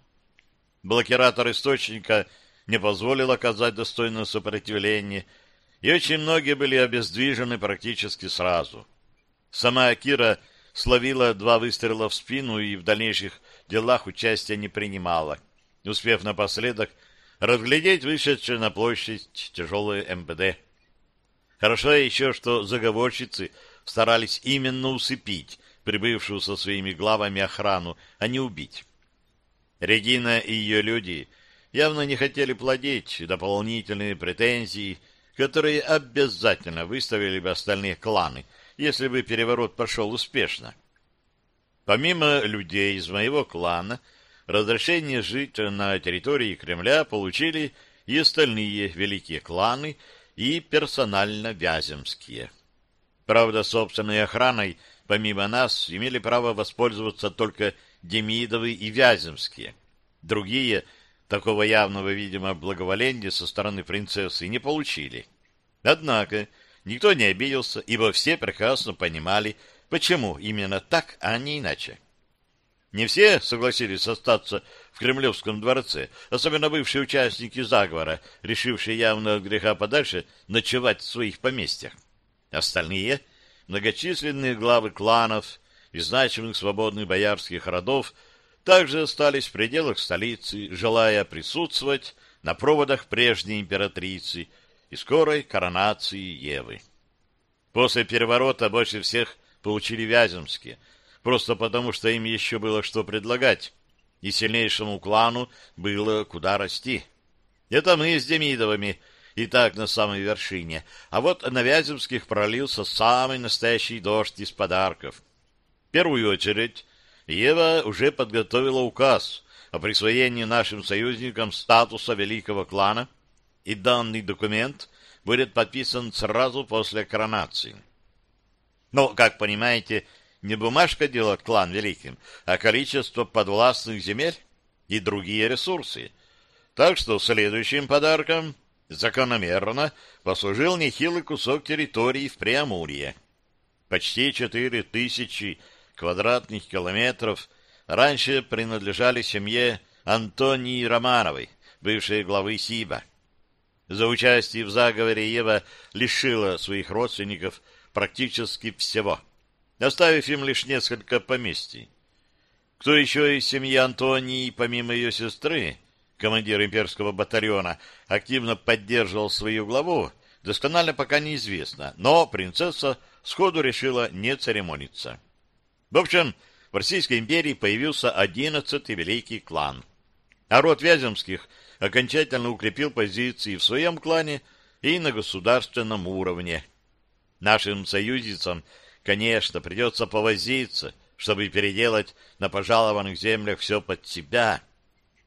Блокиратор источника не позволил оказать достойное сопротивление, и очень многие были обездвижены практически сразу. Сама Акира словила два выстрела в спину и в дальнейших делах участия не принимала, успев напоследок разглядеть вышедшие на площадь тяжелые МПД. Хорошо еще, что заговорщицы старались именно усыпить прибывшую со своими главами охрану, а не убить. Регина и ее люди явно не хотели плодить дополнительные претензии, которые обязательно выставили бы остальные кланы, если бы переворот прошел успешно. Помимо людей из моего клана, разрешение жить на территории Кремля получили и остальные великие кланы и персонально вяземские. Правда, собственной охраной помимо нас, имели право воспользоваться только Демидовы и Вяземские. Другие такого явного, видимо, благоволения со стороны принцессы не получили. Однако никто не обиделся, ибо все прекрасно понимали, почему именно так, а не иначе. Не все согласились остаться в Кремлевском дворце, особенно бывшие участники заговора, решившие явно от греха подальше ночевать в своих поместьях. Остальные, многочисленные главы кланов и значимых свободных боярских родов, также остались в пределах столицы, желая присутствовать на проводах прежней императрицы и скорой коронации Евы. После переворота больше всех получили Вяземские, просто потому что им еще было что предлагать, и сильнейшему клану было куда расти. Это мы с Демидовыми и так на самой вершине, а вот на Вяземских пролился самый настоящий дождь из подарков. В первую очередь Ева уже подготовила указ о присвоении нашим союзникам статуса великого клана, и данный документ будет подписан сразу после коронации. Но, как понимаете, не бумажка делает клан великим, а количество подвластных земель и другие ресурсы. Так что следующим подарком закономерно послужил нехилый кусок территории в Преамурье. Почти четыре тысячи квадратных километров раньше принадлежали семье Антонии Романовой, бывшей главы СИБа. За участие в заговоре Ева лишила своих родственников практически всего, оставив им лишь несколько поместий. Кто еще из семьи Антонии, помимо ее сестры, командир имперского батальона, активно поддерживал свою главу, досконально пока неизвестно, но принцесса сходу решила не церемониться. В общем, в Российской империи появился одиннадцатый великий клан. А род Вяземских окончательно укрепил позиции в своем клане и на государственном уровне. Нашим союзницам, конечно, придется повозиться, чтобы переделать на пожалованных землях все под себя,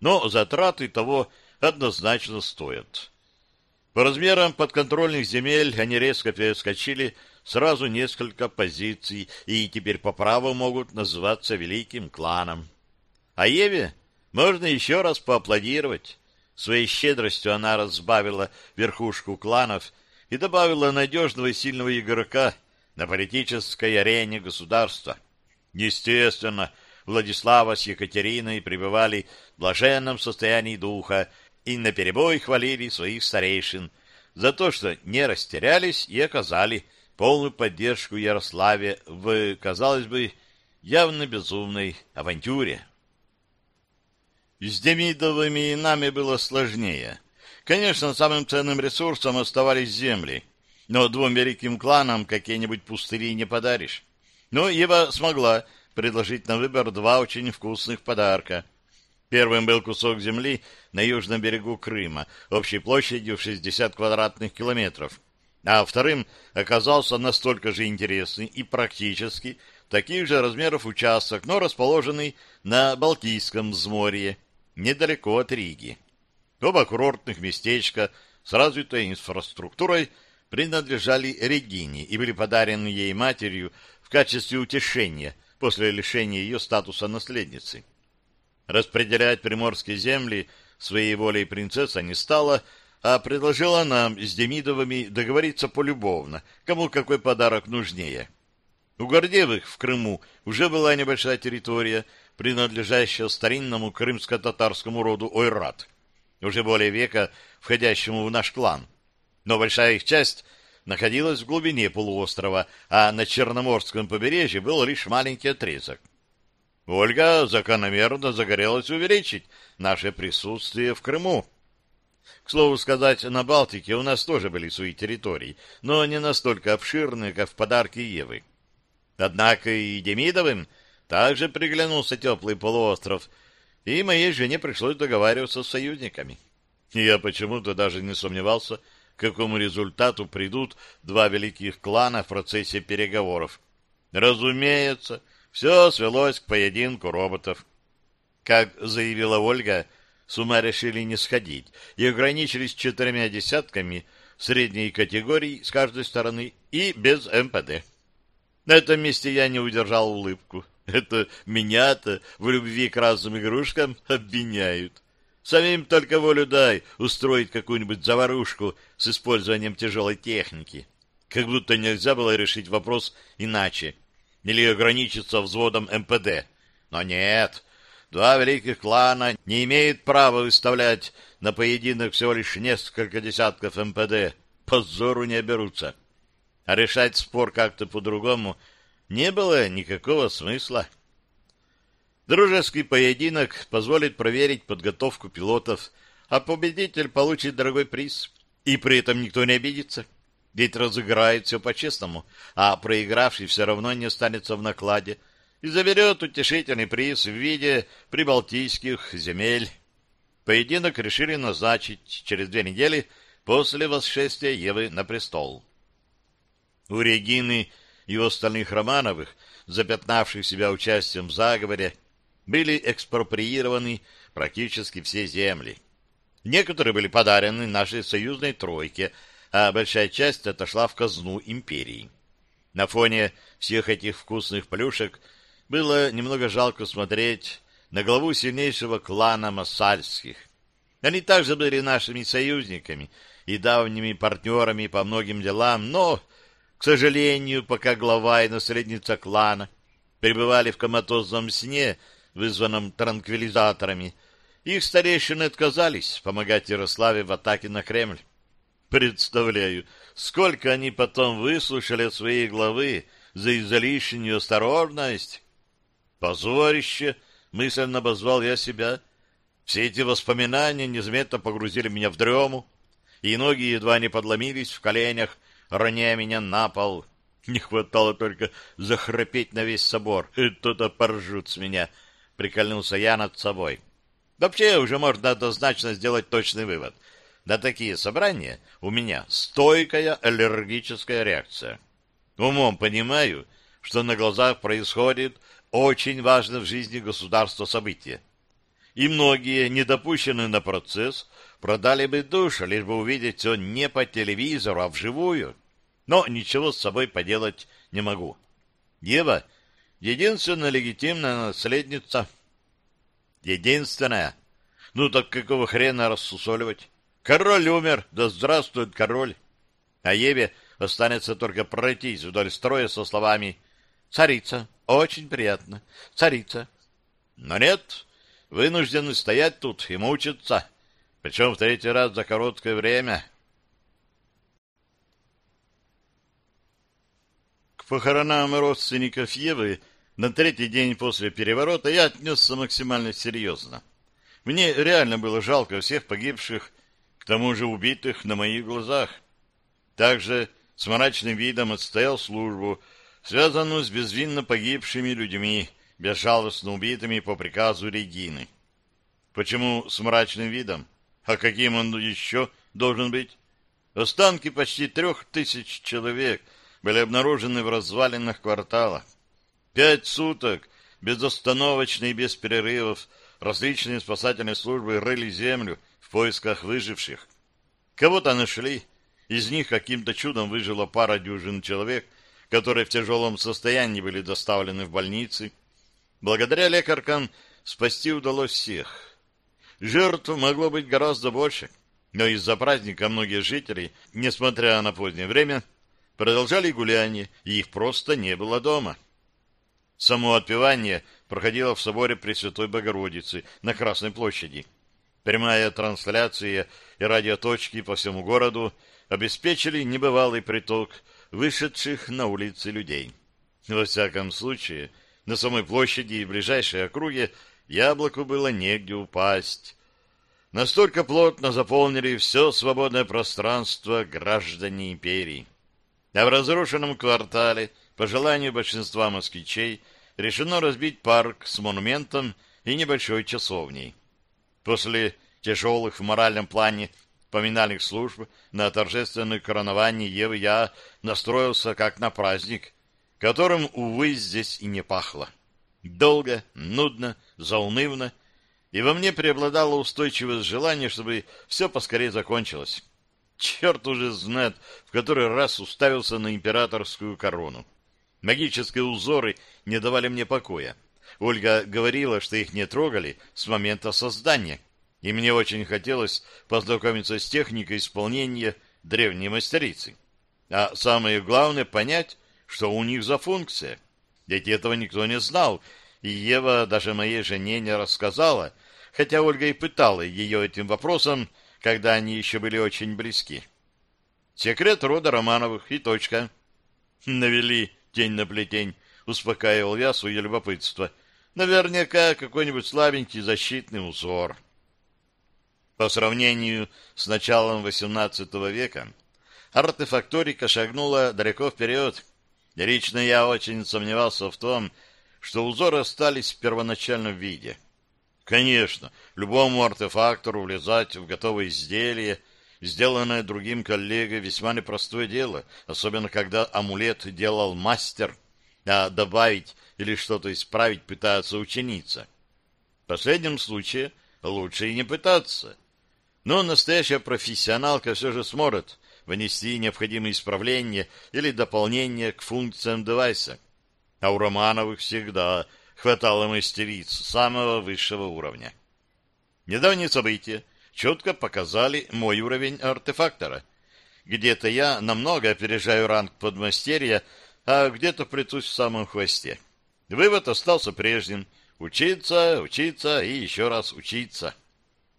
но затраты того однозначно стоят. По размерам подконтрольных земель они резко перескочили сразу несколько позиций и теперь по праву могут называться великим кланом. А Еве можно еще раз поаплодировать. Своей щедростью она разбавила верхушку кланов и добавила надежного и сильного игрока на политической арене государства. Естественно, Владислава с Екатериной пребывали в блаженном состоянии духа и наперебой хвалили своих старейшин за то, что не растерялись и оказали полную поддержку Ярославе в, казалось бы, явно безумной авантюре. С Демидовыми нами было сложнее. Конечно, самым ценным ресурсом оставались земли, но двум великим кланам какие-нибудь пустыри не подаришь. Но Ева смогла предложить на выбор два очень вкусных подарка. Первым был кусок земли на южном берегу Крыма, общей площадью в 60 квадратных километров а вторым оказался настолько же интересный и практически таких же размеров участок, но расположенный на Балтийском взморье, недалеко от Риги. Оба курортных местечка с развитой инфраструктурой принадлежали Регине и были подарены ей матерью в качестве утешения после лишения ее статуса наследницы. Распределять приморские земли своей волей принцесса не стала, а предложила нам с Демидовыми договориться полюбовно, кому какой подарок нужнее. У Гордеевых в Крыму уже была небольшая территория, принадлежащая старинному крымско-татарскому роду Ойрат, уже более века входящему в наш клан. Но большая их часть находилась в глубине полуострова, а на Черноморском побережье был лишь маленький отрезок. Ольга закономерно загорелась увеличить наше присутствие в Крыму. К слову сказать, на Балтике у нас тоже были свои территории, но не настолько обширные, как в подарке Евы. Однако и Демидовым также приглянулся теплый полуостров, и моей жене пришлось договариваться с союзниками. Я почему-то даже не сомневался, к какому результату придут два великих клана в процессе переговоров. Разумеется, все свелось к поединку роботов. Как заявила Ольга, с ума решили не сходить и ограничились четырьмя десятками средней категории с каждой стороны и без МПД. На этом месте я не удержал улыбку. Это меня-то в любви к разным игрушкам обвиняют. Самим только волю дай устроить какую-нибудь заварушку с использованием тяжелой техники. Как будто нельзя было решить вопрос иначе. Или ограничиться взводом МПД. Но нет, два великих клана не имеют права выставлять на поединок всего лишь несколько десятков МПД. Позору не оберутся. А решать спор как-то по-другому не было никакого смысла. Дружеский поединок позволит проверить подготовку пилотов, а победитель получит дорогой приз. И при этом никто не обидится. Ведь разыграет все по-честному, а проигравший все равно не останется в накладе и заберет утешительный приз в виде прибалтийских земель. Поединок решили назначить через две недели после восшествия Евы на престол. У Регины и остальных Романовых, запятнавших себя участием в заговоре, были экспроприированы практически все земли. Некоторые были подарены нашей союзной тройке, а большая часть отошла в казну империи. На фоне всех этих вкусных плюшек было немного жалко смотреть на главу сильнейшего клана Массальских. Они также были нашими союзниками и давними партнерами по многим делам, но, к сожалению, пока глава и наследница клана пребывали в коматозном сне, вызванном транквилизаторами, их старейшины отказались помогать Ярославе в атаке на Кремль. Представляю, сколько они потом выслушали от своей главы за излишнюю осторожность. Позорище, мысленно обозвал я себя. Все эти воспоминания незаметно погрузили меня в дрему, и ноги едва не подломились в коленях, роняя меня на пол. Не хватало только захрапеть на весь собор. Это-то поржут с меня, прикольнулся я над собой. Вообще уже можно однозначно сделать точный вывод — на такие собрания у меня стойкая аллергическая реакция. Умом понимаю, что на глазах происходит очень важное в жизни государства событие. И многие, недопущенные на процесс, продали бы душу, лишь бы увидеть все не по телевизору, а вживую. Но ничего с собой поделать не могу. Ева — единственная легитимная наследница. Единственная. Ну так какого хрена рассусоливать? Король умер, да здравствует король. А Еве останется только пройтись вдоль строя со словами «Царица, очень приятно, царица». Но нет, вынуждены стоять тут и мучиться, причем в третий раз за короткое время. К похоронам родственников Евы на третий день после переворота я отнесся максимально серьезно. Мне реально было жалко всех погибших тому же убитых на моих глазах. Также с мрачным видом отстоял службу, связанную с безвинно погибшими людьми, безжалостно убитыми по приказу Регины. Почему с мрачным видом? А каким он еще должен быть? Останки почти трех тысяч человек были обнаружены в развалинах квартала. Пять суток безостановочно и без перерывов различные спасательные службы рыли землю, в поисках выживших. Кого-то нашли, из них каким-то чудом выжила пара дюжин человек, которые в тяжелом состоянии были доставлены в больницы. Благодаря лекаркам спасти удалось всех. Жертв могло быть гораздо больше, но из-за праздника многие жители, несмотря на позднее время, продолжали гуляние, и их просто не было дома. Само отпевание проходило в соборе Пресвятой Богородицы на Красной площади. Прямая трансляция и радиоточки по всему городу обеспечили небывалый приток вышедших на улицы людей. Во всяком случае, на самой площади и ближайшей округе яблоку было негде упасть. Настолько плотно заполнили все свободное пространство граждане империи. А в разрушенном квартале, по желанию большинства москвичей, решено разбить парк с монументом и небольшой часовней. После тяжелых в моральном плане поминальных служб на торжественное коронование Евы я настроился как на праздник, которым, увы, здесь и не пахло. Долго, нудно, заунывно, и во мне преобладало устойчивое желание, чтобы все поскорее закончилось. Черт уже знает, в который раз уставился на императорскую корону. Магические узоры не давали мне покоя. Ольга говорила, что их не трогали с момента создания, и мне очень хотелось познакомиться с техникой исполнения древней мастерицы. А самое главное — понять, что у них за функция. Ведь этого никто не знал, и Ева даже моей жене не рассказала, хотя Ольга и пытала ее этим вопросом, когда они еще были очень близки. Секрет рода Романовых и точка. Навели тень на плетень, успокаивал я свое любопытство. Наверняка какой-нибудь слабенький защитный узор. По сравнению с началом XVIII века, артефакторика шагнула далеко вперед. Лично я очень сомневался в том, что узоры остались в первоначальном виде. Конечно, любому артефактору влезать в готовое изделие, сделанное другим коллегой, весьма непростое дело, особенно когда амулет делал мастер, а добавить или что-то исправить пытается ученица. В последнем случае лучше и не пытаться. Но настоящая профессионалка все же сможет внести необходимые исправления или дополнения к функциям девайса. А у Романовых всегда хватало мастериц самого высшего уровня. Недавние события четко показали мой уровень артефактора. Где-то я намного опережаю ранг подмастерья, а где-то плетусь в самом хвосте. Вывод остался прежним. Учиться, учиться и еще раз учиться.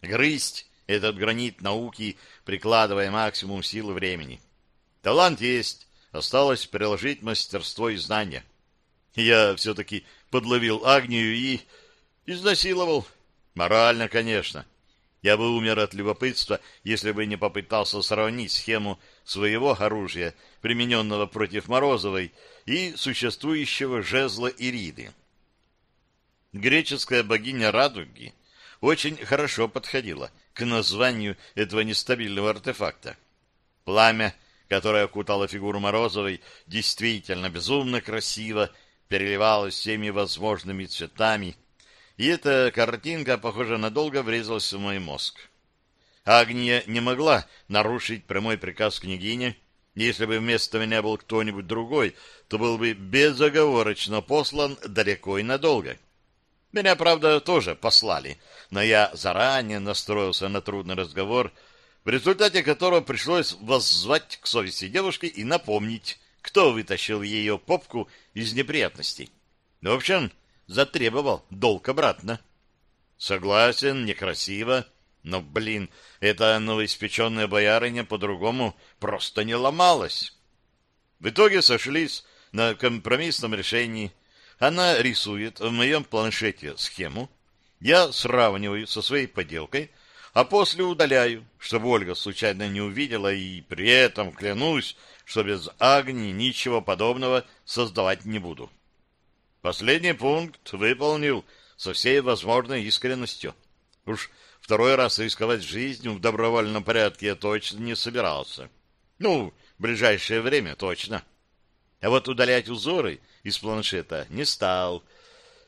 Грызть этот гранит науки, прикладывая максимум сил и времени. Талант есть, осталось приложить мастерство и знания. Я все-таки подловил Агнию и изнасиловал. Морально, конечно. Я бы умер от любопытства, если бы не попытался сравнить схему своего оружия, примененного против Морозовой, и существующего жезла Ириды. Греческая богиня Радуги очень хорошо подходила к названию этого нестабильного артефакта. Пламя, которое окутало фигуру Морозовой, действительно безумно красиво переливалось всеми возможными цветами, и эта картинка, похоже, надолго врезалась в мой мозг. Агния не могла нарушить прямой приказ княгини. Если бы вместо меня был кто-нибудь другой, то был бы безоговорочно послан далеко и надолго. Меня, правда, тоже послали, но я заранее настроился на трудный разговор, в результате которого пришлось воззвать к совести девушки и напомнить, кто вытащил ее попку из неприятностей. В общем, затребовал долг обратно. Согласен, некрасиво, но, блин, эта новоиспеченная боярыня по-другому просто не ломалась. В итоге сошлись на компромиссном решении. Она рисует в моем планшете схему, я сравниваю со своей поделкой, а после удаляю, чтобы Ольга случайно не увидела, и при этом клянусь, что без Агни ничего подобного создавать не буду. Последний пункт выполнил со всей возможной искренностью. Уж второй раз рисковать жизнью в добровольном порядке я точно не собирался. Ну, в ближайшее время точно. А вот удалять узоры из планшета не стал —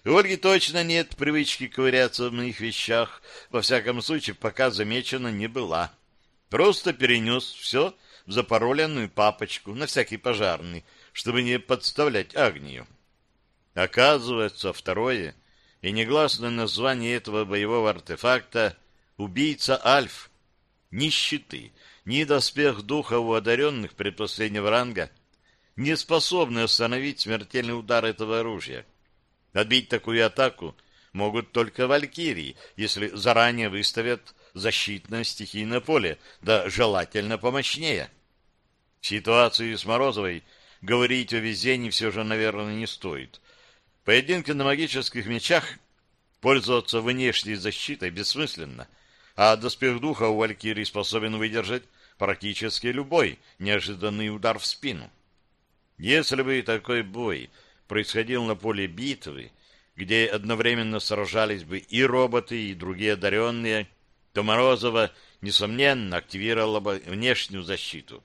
у Ольги точно нет привычки ковыряться в моих вещах, во всяком случае, пока замечена не была. Просто перенес все в запароленную папочку, на всякий пожарный, чтобы не подставлять Агнию. Оказывается, второе и негласное название этого боевого артефакта — убийца Альф. Ни щиты, ни доспех духа у одаренных предпоследнего ранга не способны остановить смертельный удар этого оружия. Отбить такую атаку могут только валькирии, если заранее выставят защитное стихийное поле, да желательно помощнее. В ситуации с Морозовой говорить о везении все же, наверное, не стоит. Поединки на магических мечах пользоваться внешней защитой бессмысленно, а доспех духа у Валькирии способен выдержать практически любой неожиданный удар в спину. Если бы такой бой происходил на поле битвы, где одновременно сражались бы и роботы, и другие одаренные, то Морозова, несомненно, активировала бы внешнюю защиту.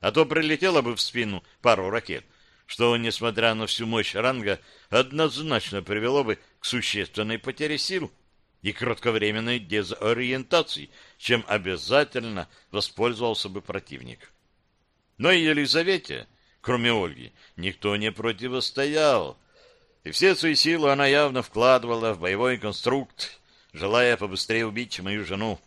А то прилетела бы в спину пару ракет, что, несмотря на всю мощь ранга, однозначно привело бы к существенной потере сил и кратковременной дезориентации, чем обязательно воспользовался бы противник. Но и Елизавете кроме Ольги, никто не противостоял. И все свои силы она явно вкладывала в боевой конструкт, желая побыстрее убить мою жену.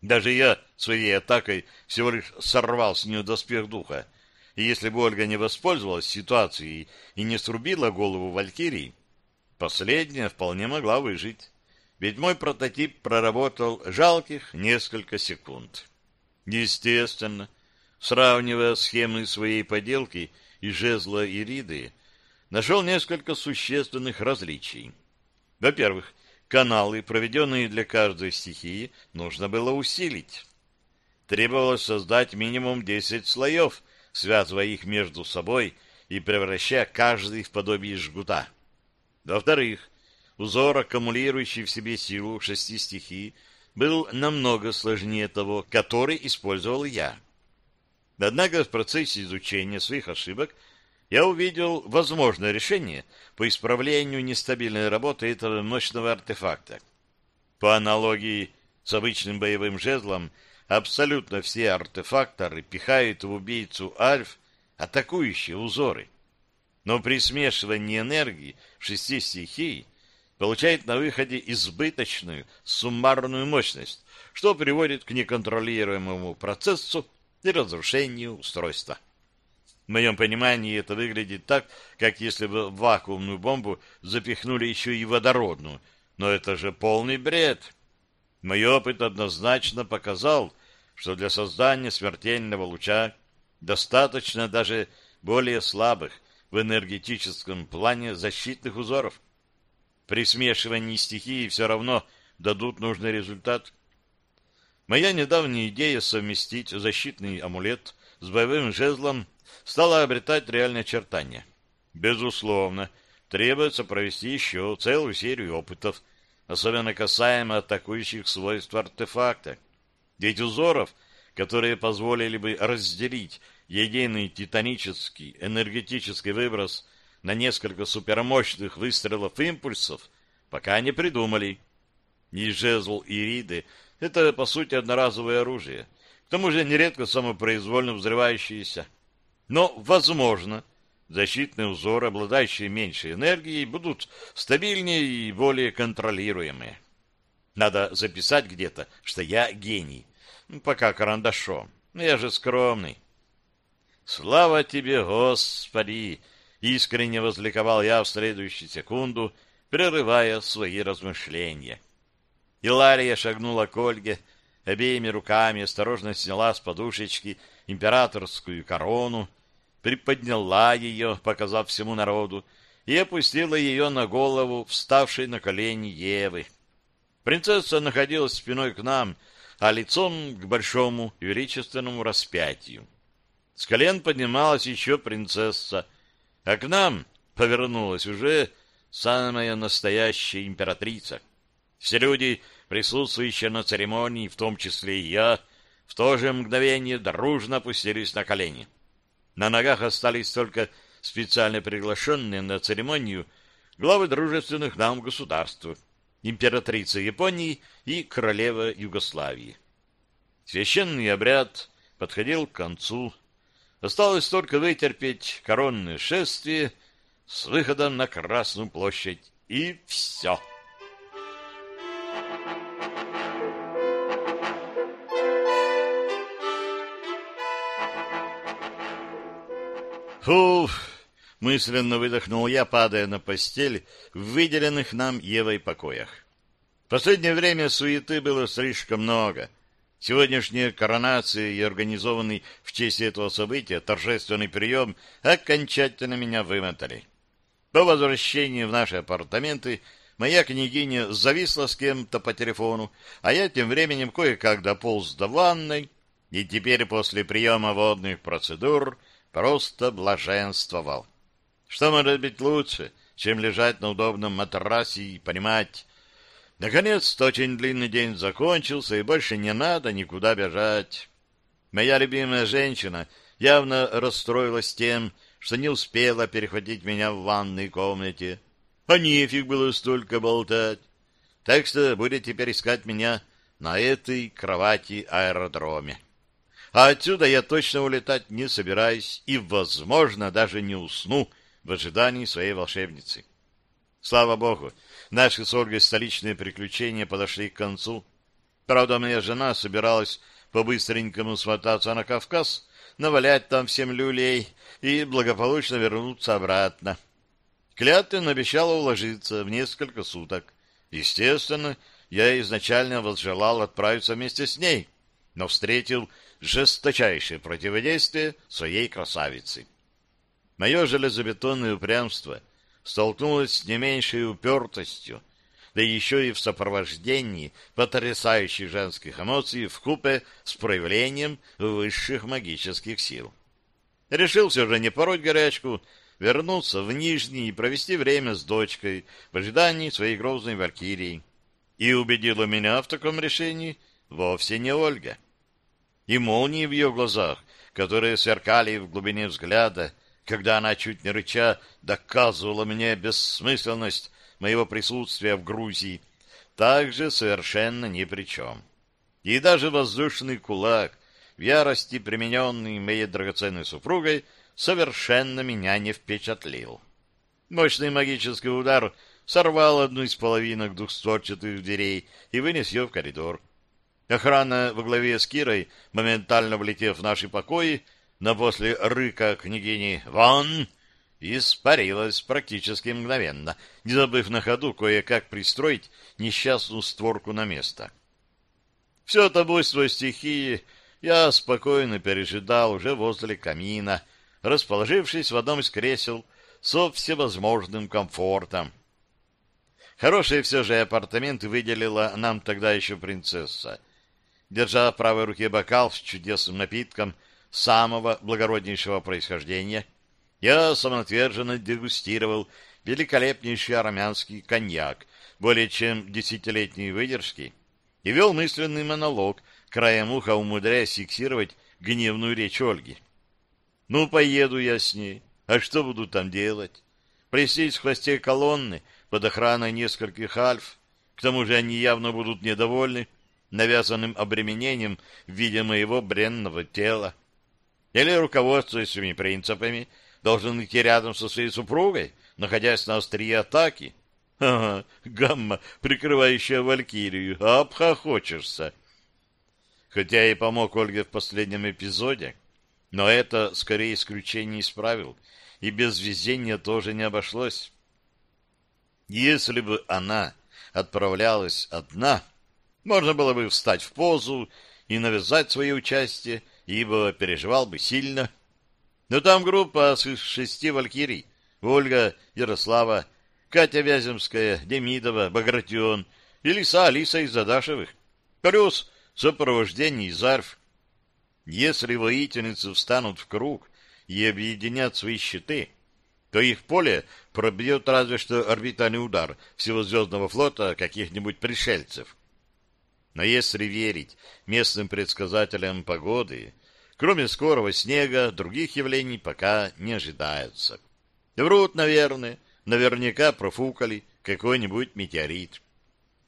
Даже я своей атакой всего лишь сорвал с нее доспех духа, и если бы Ольга не воспользовалась ситуацией и не срубила голову Валькирии, Последняя вполне могла выжить, ведь мой прототип проработал жалких несколько секунд. Естественно, сравнивая схемы своей поделки и жезла Ириды, нашел несколько существенных различий. Во-первых, каналы, проведенные для каждой стихии, нужно было усилить. Требовалось создать минимум 10 слоев, связывая их между собой и превращая каждый в подобие жгута. Во-вторых, узор, аккумулирующий в себе силу шести стихий, был намного сложнее того, который использовал я. Однако в процессе изучения своих ошибок я увидел возможное решение по исправлению нестабильной работы этого мощного артефакта. По аналогии с обычным боевым жезлом, абсолютно все артефакторы пихают в убийцу Альф атакующие узоры. Но при смешивании энергии шести стихий получает на выходе избыточную суммарную мощность, что приводит к неконтролируемому процессу и разрушению устройства. В моем понимании это выглядит так, как если бы в вакуумную бомбу запихнули еще и водородную, но это же полный бред. Мой опыт однозначно показал, что для создания смертельного луча достаточно даже более слабых в энергетическом плане защитных узоров. При смешивании стихии все равно дадут нужный результат. Моя недавняя идея совместить защитный амулет с боевым жезлом стала обретать реальные очертания. Безусловно, требуется провести еще целую серию опытов, особенно касаемо атакующих свойств артефакта. Ведь узоров, которые позволили бы разделить единый титанический энергетический выброс на несколько супермощных выстрелов импульсов, пока не придумали. И жезл Ириды — это, по сути, одноразовое оружие, к тому же нередко самопроизвольно взрывающееся. Но, возможно, защитные узоры, обладающие меньшей энергией, будут стабильнее и более контролируемые. Надо записать где-то, что я гений. Пока карандашом. Я же скромный. «Слава тебе, Господи!» — искренне возликовал я в следующую секунду, прерывая свои размышления. Илария шагнула к Ольге, обеими руками осторожно сняла с подушечки императорскую корону, приподняла ее, показав всему народу, и опустила ее на голову вставшей на колени Евы. Принцесса находилась спиной к нам, а лицом к большому величественному распятию. С колен поднималась еще принцесса, а к нам повернулась уже самая настоящая императрица. Все люди, присутствующие на церемонии, в том числе и я, в то же мгновение дружно опустились на колени. На ногах остались только специально приглашенные на церемонию главы дружественных нам государств, императрица Японии и королева Югославии. Священный обряд подходил к концу, Осталось только вытерпеть коронное шествие с выходом на Красную площадь. И все. Фуф! Мысленно выдохнул я, падая на постель в выделенных нам Евой покоях. В последнее время суеты было слишком много — Сегодняшняя коронация и организованный в честь этого события торжественный прием окончательно меня вымотали. По возвращении в наши апартаменты моя княгиня зависла с кем-то по телефону, а я тем временем кое-как дополз до ванной, и теперь после приема водных процедур просто блаженствовал. Что может быть лучше, чем лежать на удобном матрасе и понимать, Наконец-то очень длинный день закончился, и больше не надо никуда бежать. Моя любимая женщина явно расстроилась тем, что не успела перехватить меня в ванной комнате. А нефиг было столько болтать. Так что будет теперь искать меня на этой кровати-аэродроме. А отсюда я точно улетать не собираюсь и, возможно, даже не усну в ожидании своей волшебницы. Слава богу, Наши с Ольгой столичные приключения подошли к концу. Правда, моя жена собиралась по-быстренькому смотаться на Кавказ, навалять там всем люлей и благополучно вернуться обратно. Клятвин обещала уложиться в несколько суток. Естественно, я изначально возжелал отправиться вместе с ней, но встретил жесточайшее противодействие своей красавицы. Мое железобетонное упрямство столкнулось с не меньшей упертостью, да еще и в сопровождении потрясающих женских эмоций в купе с проявлением высших магических сил. Решил все же не пороть горячку, вернуться в Нижний и провести время с дочкой в ожидании своей грозной валькирии. И убедила меня в таком решении вовсе не Ольга. И молнии в ее глазах, которые сверкали в глубине взгляда, когда она, чуть не рыча, доказывала мне бессмысленность моего присутствия в Грузии, также совершенно ни при чем. И даже воздушный кулак, в ярости примененный моей драгоценной супругой, совершенно меня не впечатлил. Мощный магический удар сорвал одну из половинок двухстворчатых дверей и вынес ее в коридор. Охрана во главе с Кирой, моментально влетев в наши покои, но после рыка княгини «Вон!» испарилась практически мгновенно, не забыв на ходу кое-как пристроить несчастную створку на место. Все это буйство стихии я спокойно пережидал уже возле камина, расположившись в одном из кресел со всевозможным комфортом. Хорошие все же апартаменты выделила нам тогда еще принцесса. Держа в правой руке бокал с чудесным напитком самого благороднейшего происхождения, я самоотверженно дегустировал великолепнейший армянский коньяк, более чем десятилетней выдержки, и вел мысленный монолог, краем уха умудряясь фиксировать гневную речь Ольги. Ну, поеду я с ней. А что буду там делать? Присесть в хвосте колонны под охраной нескольких альф. К тому же они явно будут недовольны навязанным обременением в виде моего бренного тела. Или, руководствуясь своими принципами, должен идти рядом со своей супругой, находясь на острие атаки. Ага, гамма, прикрывающая Валькирию, обхохочешься. Хотя и помог Ольге в последнем эпизоде, но это скорее исключение из правил, и без везения тоже не обошлось. Если бы она отправлялась одна, можно было бы встать в позу и навязать свое участие, ибо переживал бы сильно. Но там группа с шести валькирий. Ольга, Ярослава, Катя Вяземская, Демидова, Багратион и Лиса Алиса из Задашевых. Плюс сопровождение из Арф. Если воительницы встанут в круг и объединят свои щиты, то их поле пробьет разве что орбитальный удар всего звездного флота каких-нибудь пришельцев. Но если верить местным предсказателям погоды, кроме скорого снега, других явлений пока не ожидается. Врут, наверное, наверняка профукали какой-нибудь метеорит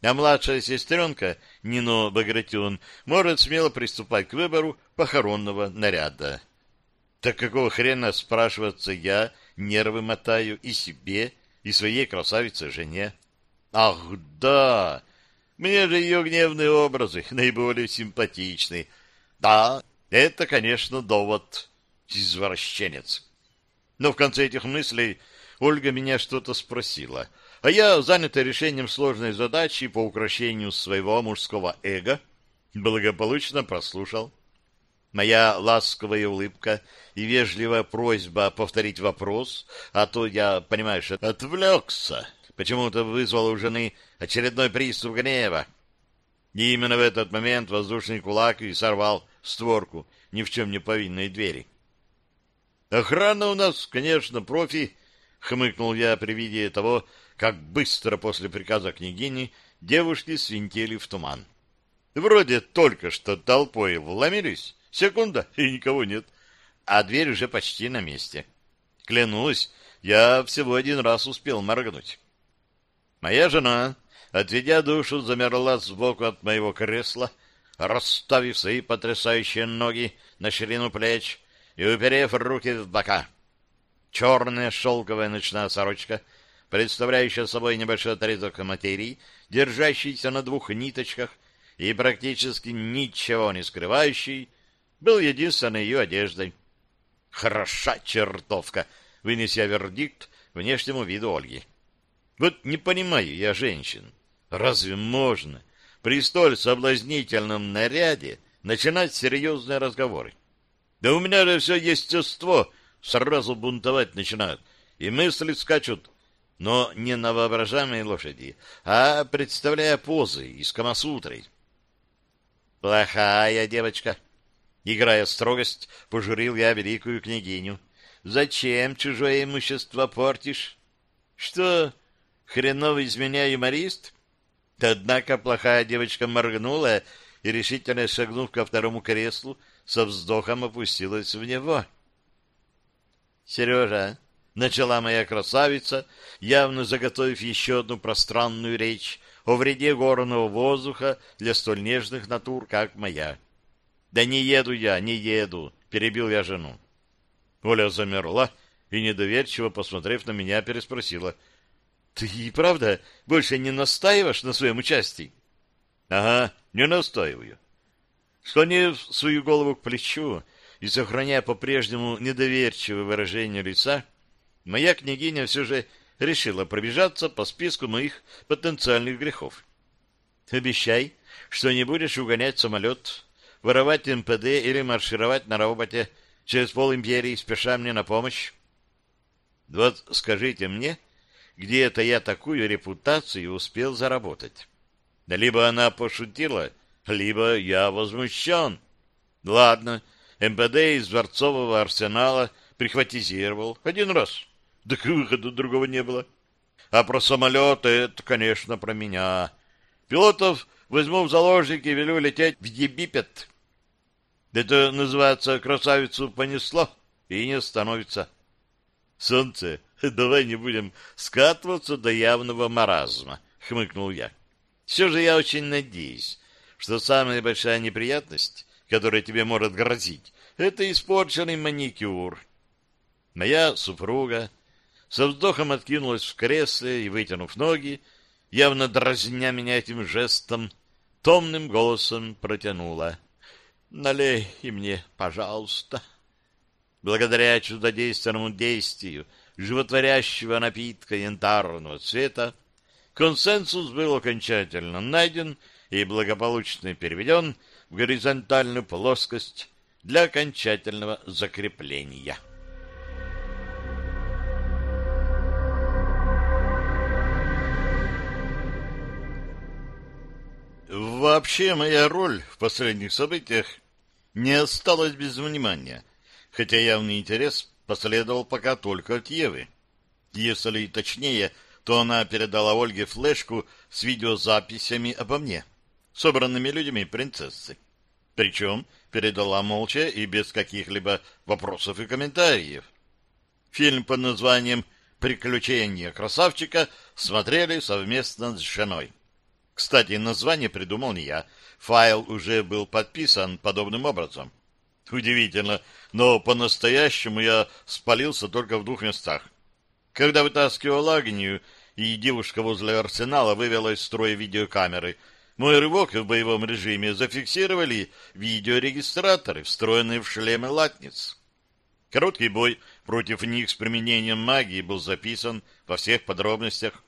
а младшая сестренка Нино Багратион может смело приступать к выбору похоронного наряда. Так какого хрена, спрашиваться, я нервы мотаю и себе, и своей красавице-жене? Ах, да! Мне же ее гневные образы наиболее симпатичны. Да, это, конечно, довод. Извращенец. Но в конце этих мыслей Ольга меня что-то спросила — а я, занятый решением сложной задачи по украшению своего мужского эго, благополучно прослушал. Моя ласковая улыбка и вежливая просьба повторить вопрос, а то я, понимаешь, отвлекся, почему-то вызвал у жены очередной приступ гнева. И именно в этот момент воздушный кулак и сорвал створку ни в чем не повинной двери. Охрана у нас, конечно, профи, — хмыкнул я при виде того, как быстро после приказа княгини девушки свинтели в туман. Вроде только что толпой вломились, секунда, и никого нет, а дверь уже почти на месте. Клянусь, я всего один раз успел моргнуть. Моя жена, отведя душу, замерла сбоку от моего кресла, расставив свои потрясающие ноги на ширину плеч и уперев руки в бока. Черная шелковая ночная сорочка — представляющая собой небольшой отрезок материи, держащийся на двух ниточках и практически ничего не скрывающий, был единственной ее одеждой. «Хороша чертовка!» — вынес я вердикт, внешнему виду Ольги. Вот не понимаю я женщин. Разве можно при столь соблазнительном наряде начинать серьезные разговоры? Да у меня же все естество сразу бунтовать начинает, и мысли скачут, но не на воображаемой лошади, а представляя позы из Камасутры. Плохая девочка. Играя строгость, пожурил я великую княгиню. Зачем чужое имущество портишь? Что, хреновый из меня юморист? Однако плохая девочка моргнула и, решительно шагнув ко второму креслу, со вздохом опустилась в него. — Сережа, — начала моя красавица, явно заготовив еще одну пространную речь о вреде горного воздуха для столь нежных натур, как моя. — Да не еду я, не еду, — перебил я жену. Оля замерла и, недоверчиво посмотрев на меня, переспросила. — Ты и правда больше не настаиваешь на своем участии? — Ага, не настаиваю. Склонив свою голову к плечу и сохраняя по-прежнему недоверчивое выражение лица, моя княгиня все же решила пробежаться по списку моих потенциальных грехов. «Обещай, что не будешь угонять самолет, воровать МПД или маршировать на роботе через пол империи, спеша мне на помощь. Вот скажите мне, где это я такую репутацию успел заработать? Либо она пошутила, либо я возмущен. Ладно, МПД из дворцового арсенала прихватизировал один раз. Да к выходу другого не было. А про самолеты это, конечно, про меня. Пилотов возьму в заложники и велю лететь в Ебипет. Это называется «красавицу понесло» и не остановится. Солнце, давай не будем скатываться до явного маразма, хмыкнул я. Все же я очень надеюсь, что самая большая неприятность, которая тебе может грозить, это испорченный маникюр. Моя супруга со вздохом откинулась в кресле и, вытянув ноги, явно дразня меня этим жестом, томным голосом протянула. «Налей и мне, пожалуйста». Благодаря чудодейственному действию животворящего напитка янтарного цвета консенсус был окончательно найден и благополучно переведен в горизонтальную плоскость для окончательного закрепления. Вообще моя роль в последних событиях не осталась без внимания, хотя явный интерес последовал пока только от Евы. Если точнее, то она передала Ольге флешку с видеозаписями обо мне — собранными людьми принцессы. Причем передала молча и без каких-либо вопросов и комментариев. Фильм под названием «Приключения красавчика» смотрели совместно с женой. Кстати, название придумал не я. Файл уже был подписан подобным образом. Удивительно, но по-настоящему я спалился только в двух местах. Когда вытаскивал Агнию, и девушка возле арсенала вывела из строя видеокамеры — мой рывок в боевом режиме зафиксировали видеорегистраторы, встроенные в шлемы латниц. Короткий бой против них с применением магии был записан во всех подробностях.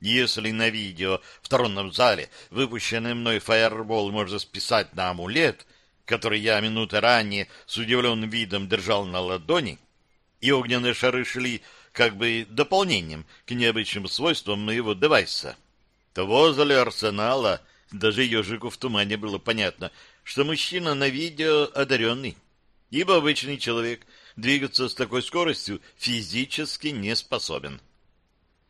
Если на видео в тронном зале выпущенный мной фаербол можно списать на амулет, который я минуты ранее с удивленным видом держал на ладони, и огненные шары шли как бы дополнением к необычным свойствам моего девайса, то возле арсенала — даже ежику в тумане было понятно, что мужчина на видео одаренный, ибо обычный человек двигаться с такой скоростью физически не способен.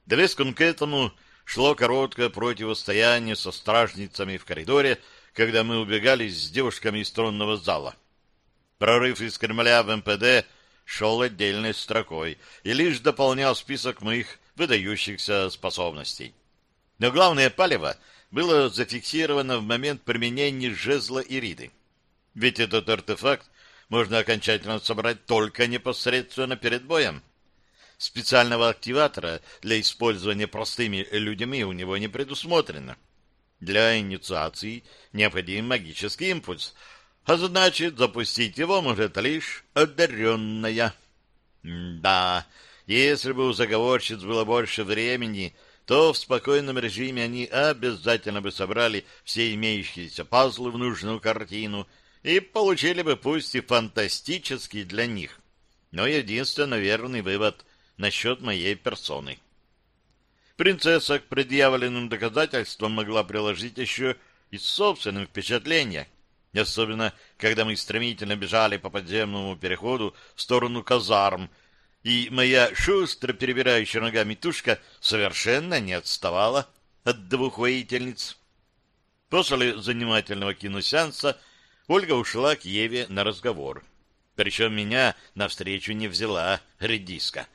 Довеском к этому шло короткое противостояние со стражницами в коридоре, когда мы убегали с девушками из тронного зала. Прорыв из Кремля в МПД шел отдельной строкой и лишь дополнял список моих выдающихся способностей. Но главное палево — было зафиксировано в момент применения жезла Ириды. Ведь этот артефакт можно окончательно собрать только непосредственно перед боем. Специального активатора для использования простыми людьми у него не предусмотрено. Для инициации необходим магический импульс, а значит, запустить его может лишь одаренная. да, Если бы у заговорщиц было больше времени, то в спокойном режиме они обязательно бы собрали все имеющиеся пазлы в нужную картину и получили бы пусть и фантастический для них, но единственно верный вывод насчет моей персоны. Принцесса к предъявленным доказательствам могла приложить еще и собственные впечатления, особенно когда мы стремительно бежали по подземному переходу в сторону казарм, и моя шустро перебирающая ногами тушка совершенно не отставала от двух воительниц. После занимательного киносеанса Ольга ушла к Еве на разговор. Причем меня навстречу не взяла редиска.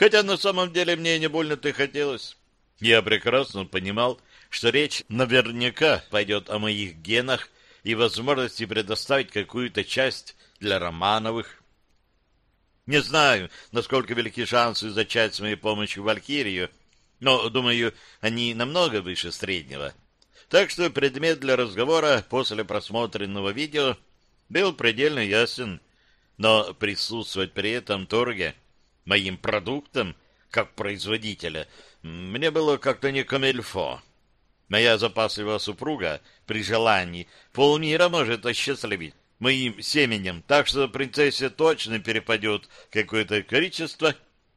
Хотя на самом деле мне не больно-то хотелось. Я прекрасно понимал, что речь наверняка пойдет о моих генах и возможности предоставить какую-то часть для Романовых. Не знаю, насколько велики шансы зачать с моей помощью Валькирию, но, думаю, они намного выше среднего. Так что предмет для разговора после просмотренного видео был предельно ясен, но присутствовать при этом торге моим продуктом, как производителя, мне было как-то не камельфо. Моя запасливая супруга при желании полмира может осчастливить моим семенем, так что принцессе точно перепадет какое-то количество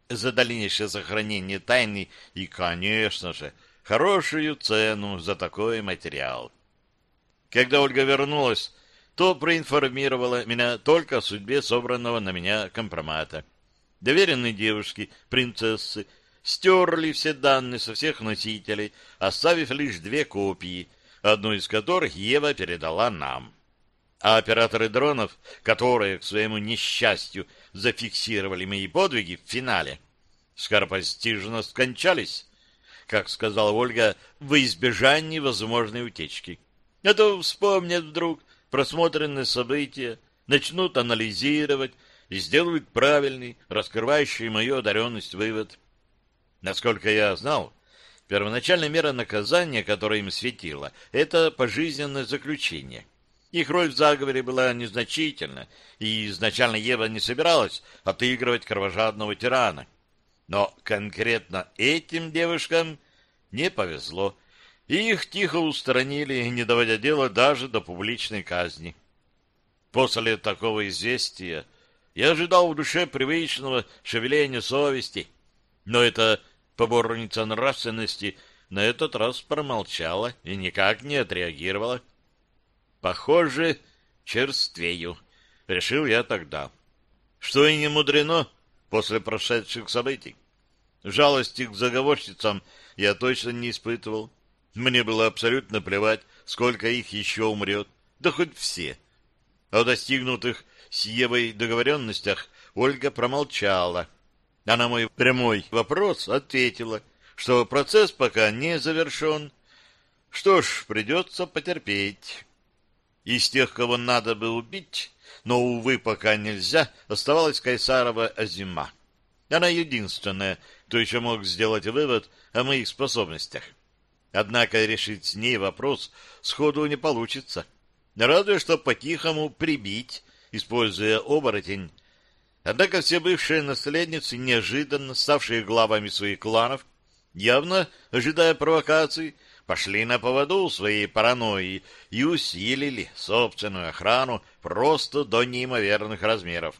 за дальнейшее сохранение тайны и, конечно же, хорошую цену за такой материал. Когда Ольга вернулась, то проинформировала меня только о судьбе собранного на меня компромата. Доверенные девушки, принцессы, стерли все данные со всех носителей, оставив лишь две копии, одну из которых Ева передала нам а операторы дронов, которые, к своему несчастью, зафиксировали мои подвиги в финале, скоропостижно скончались, как сказала Ольга, во избежании возможной утечки. Это вспомнят вдруг просмотренные события, начнут анализировать и сделают правильный, раскрывающий мою одаренность вывод. Насколько я знал, первоначальная мера наказания, которая им светила, это пожизненное заключение — их роль в заговоре была незначительна, и изначально Ева не собиралась отыгрывать кровожадного тирана. Но конкретно этим девушкам не повезло, и их тихо устранили, не доводя дело даже до публичной казни. После такого известия я ожидал в душе привычного шевеления совести, но эта поборница нравственности на этот раз промолчала и никак не отреагировала. Похоже, черствею, решил я тогда. Что и не мудрено после прошедших событий. Жалости к заговорщицам я точно не испытывал. Мне было абсолютно плевать, сколько их еще умрет, да хоть все. О достигнутых с Евой договоренностях Ольга промолчала. А на мой прямой вопрос ответила, что процесс пока не завершен. Что ж, придется потерпеть. Из тех, кого надо бы убить, но, увы, пока нельзя, оставалась Кайсарова Азима. Она единственная, кто еще мог сделать вывод о моих способностях. Однако решить с ней вопрос сходу не получится. Разве что по-тихому прибить, используя оборотень. Однако все бывшие наследницы, неожиданно ставшие главами своих кланов, явно ожидая провокаций, пошли на поводу своей паранойи и усилили собственную охрану просто до неимоверных размеров.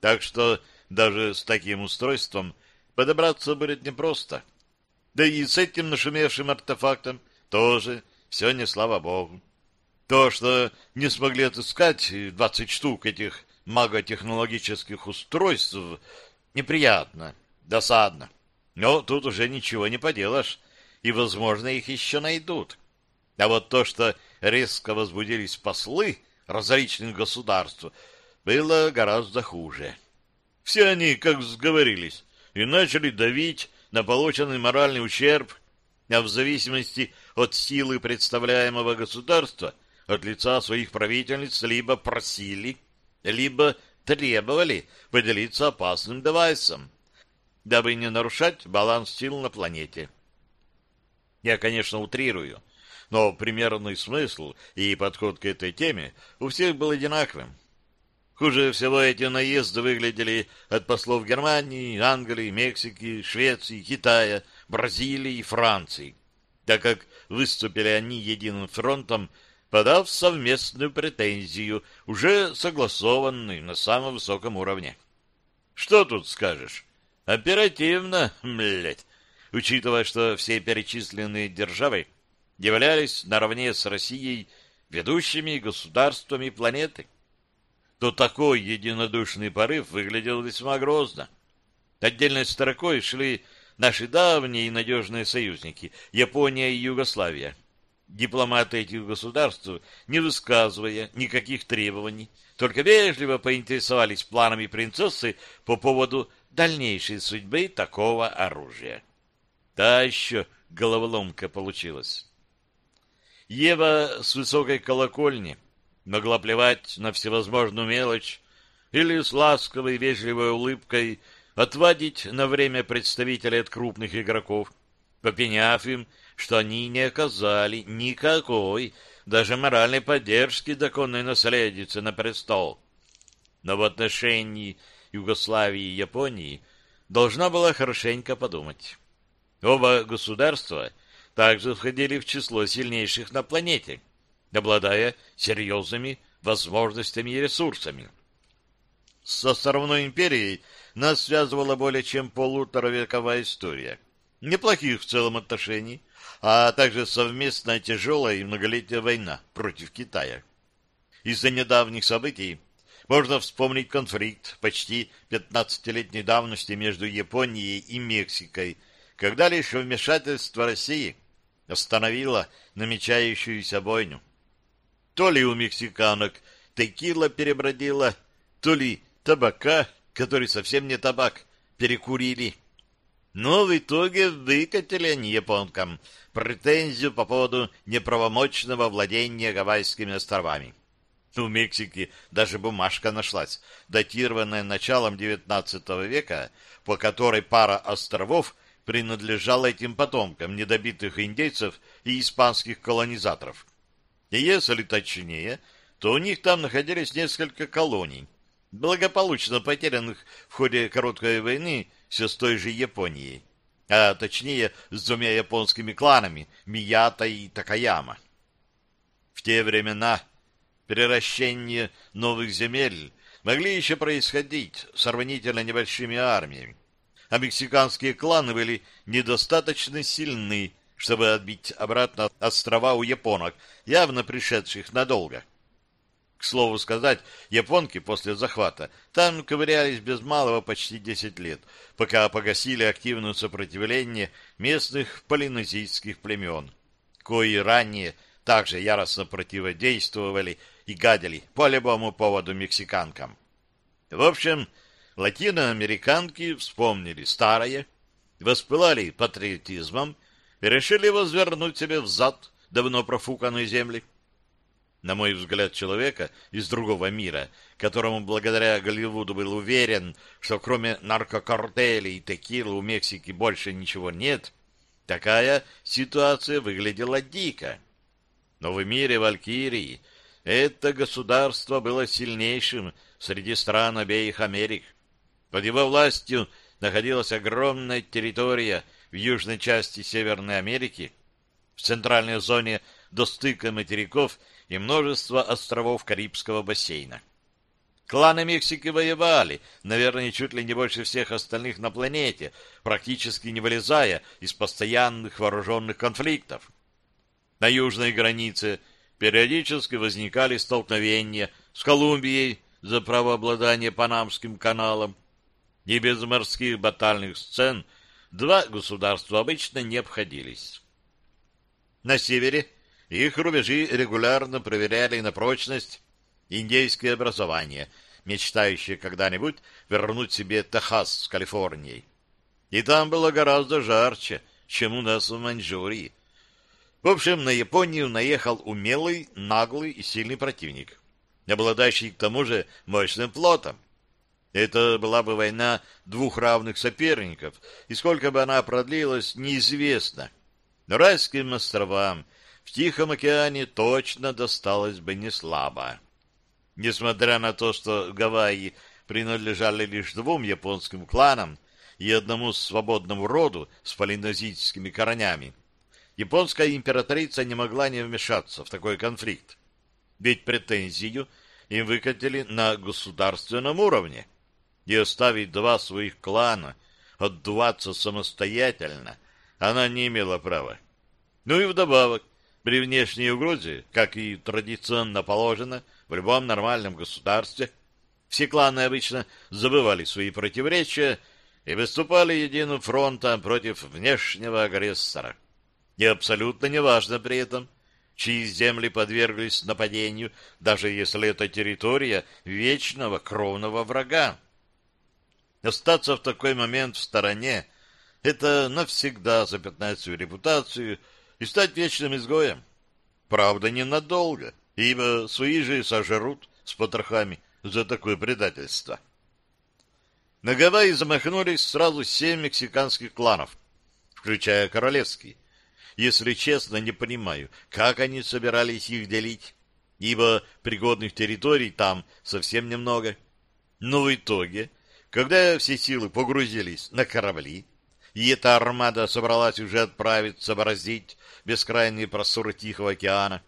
Так что даже с таким устройством подобраться будет непросто. Да и с этим нашумевшим артефактом тоже все не слава богу. То, что не смогли отыскать 20 штук этих маготехнологических устройств, неприятно, досадно. Но тут уже ничего не поделаешь и, возможно, их еще найдут. А вот то, что резко возбудились послы различных государств, было гораздо хуже. Все они, как сговорились, и начали давить на полученный моральный ущерб, а в зависимости от силы представляемого государства от лица своих правительниц либо просили, либо требовали поделиться опасным девайсом, дабы не нарушать баланс сил на планете. Я, конечно, утрирую, но примерный смысл и подход к этой теме у всех был одинаковым. Хуже всего эти наезды выглядели от послов Германии, Англии, Мексики, Швеции, Китая, Бразилии и Франции, так как выступили они единым фронтом, подав совместную претензию, уже согласованную на самом высоком уровне. Что тут скажешь? Оперативно, блядь, учитывая, что все перечисленные державы являлись наравне с Россией ведущими государствами планеты то такой единодушный порыв выглядел весьма грозно. Отдельной строкой шли наши давние и надежные союзники — Япония и Югославия. Дипломаты этих государств, не высказывая никаких требований, только вежливо поинтересовались планами принцессы по поводу дальнейшей судьбы такого оружия. Та еще головоломка получилась. Ева с высокой колокольни могла плевать на всевозможную мелочь или с ласковой вежливой улыбкой отводить на время представителей от крупных игроков, попеняв им, что они не оказали никакой, даже моральной поддержки законной наследицы на престол. Но в отношении Югославии и Японии должна была хорошенько подумать. Оба государства также входили в число сильнейших на планете — обладая серьезными возможностями и ресурсами. С островной империей нас связывала более чем полуторавековая история. Неплохих в целом отношений, а также совместная тяжелая и многолетняя война против Китая. Из-за недавних событий можно вспомнить конфликт почти 15-летней давности между Японией и Мексикой, когда лишь вмешательство России остановило намечающуюся бойню. То ли у мексиканок текила перебродила, то ли табака, который совсем не табак, перекурили. Но в итоге выкатили они японкам претензию по поводу неправомочного владения Гавайскими островами. У Мексики даже бумажка нашлась, датированная началом XIX века, по которой пара островов принадлежала этим потомкам недобитых индейцев и испанских колонизаторов. И если точнее, то у них там находились несколько колоний, благополучно потерянных в ходе короткой войны с той же Японией, а точнее с двумя японскими кланами Мията и Такаяма. В те времена приращение новых земель могли еще происходить сравнительно небольшими армиями, а мексиканские кланы были недостаточно сильны, чтобы отбить обратно острова у японок, явно пришедших надолго. К слову сказать, японки после захвата там ковырялись без малого почти 10 лет, пока погасили активное сопротивление местных полинезийских племен, кои ранее также яростно противодействовали и гадили по любому поводу мексиканкам. В общем, латиноамериканки вспомнили старое, воспылали патриотизмом и решили возвернуть себе взад давно профуканные земли. На мой взгляд, человека из другого мира, которому благодаря Голливуду был уверен, что кроме наркокартелей и текилы у Мексики больше ничего нет, такая ситуация выглядела дико. Но в мире Валькирии это государство было сильнейшим среди стран обеих Америк. Под его властью находилась огромная территория в южной части Северной Америки, в центральной зоне до стыка материков и множество островов Карибского бассейна. Кланы Мексики воевали, наверное, чуть ли не больше всех остальных на планете, практически не вылезая из постоянных вооруженных конфликтов. На южной границе периодически возникали столкновения с Колумбией за право обладания Панамским каналом, и без морских батальных сцен два государства обычно не обходились. На севере их рубежи регулярно проверяли на прочность индейское образование, мечтающее когда-нибудь вернуть себе Техас с Калифорнией. И там было гораздо жарче, чем у нас в Маньчжурии. В общем, на Японию наехал умелый, наглый и сильный противник, обладающий к тому же мощным флотом. Это была бы война двух равных соперников, и сколько бы она продлилась, неизвестно. Но райским островам в Тихом океане точно досталось бы не слабо. Несмотря на то, что Гавайи принадлежали лишь двум японским кланам и одному свободному роду с полинезийскими коронями, японская императрица не могла не вмешаться в такой конфликт. Ведь претензию им выкатили на государственном уровне. И оставить два своих клана, отдуваться самостоятельно, она не имела права. Ну и вдобавок, при внешней угрозе, как и традиционно положено в любом нормальном государстве, все кланы обычно забывали свои противоречия и выступали единым фронтом против внешнего агрессора. И абсолютно неважно при этом, чьи земли подверглись нападению, даже если это территория вечного кровного врага. Остаться в такой момент в стороне — это навсегда запятнать свою репутацию — и стать вечным изгоем. Правда, ненадолго, ибо свои же сожрут с потрохами за такое предательство. На Гавайи замахнулись сразу семь мексиканских кланов, включая королевский. Если честно, не понимаю, как они собирались их делить, ибо пригодных территорий там совсем немного. Но в итоге, когда все силы погрузились на корабли, и эта армада собралась уже отправиться бороздить бескрайние просторы Тихого океана,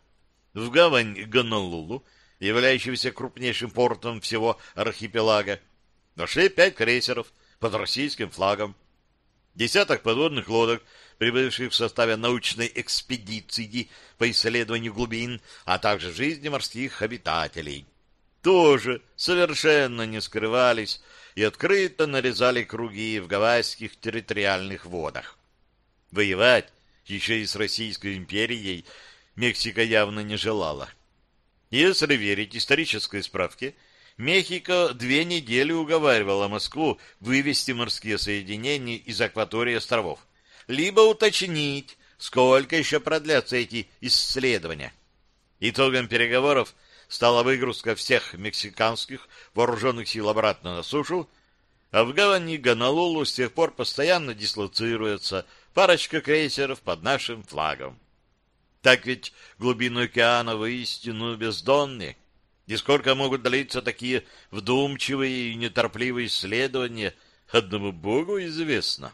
в гавань Гонолулу, являющегося крупнейшим портом всего архипелага, вошли пять крейсеров под российским флагом, десяток подводных лодок, прибывших в составе научной экспедиции по исследованию глубин, а также жизни морских обитателей. Тоже совершенно не скрывались и открыто нарезали круги в гавайских территориальных водах. Воевать еще и с Российской империей Мексика явно не желала. Если верить исторической справке, Мехико две недели уговаривала Москву вывести морские соединения из акватории островов, либо уточнить, сколько еще продлятся эти исследования. Итогом переговоров – стала выгрузка всех мексиканских вооруженных сил обратно на сушу, а в гавани Гонолулу с тех пор постоянно дислоцируется парочка крейсеров под нашим флагом. Так ведь глубины океана воистину бездонны, и сколько могут длиться такие вдумчивые и неторпливые исследования, одному Богу известно.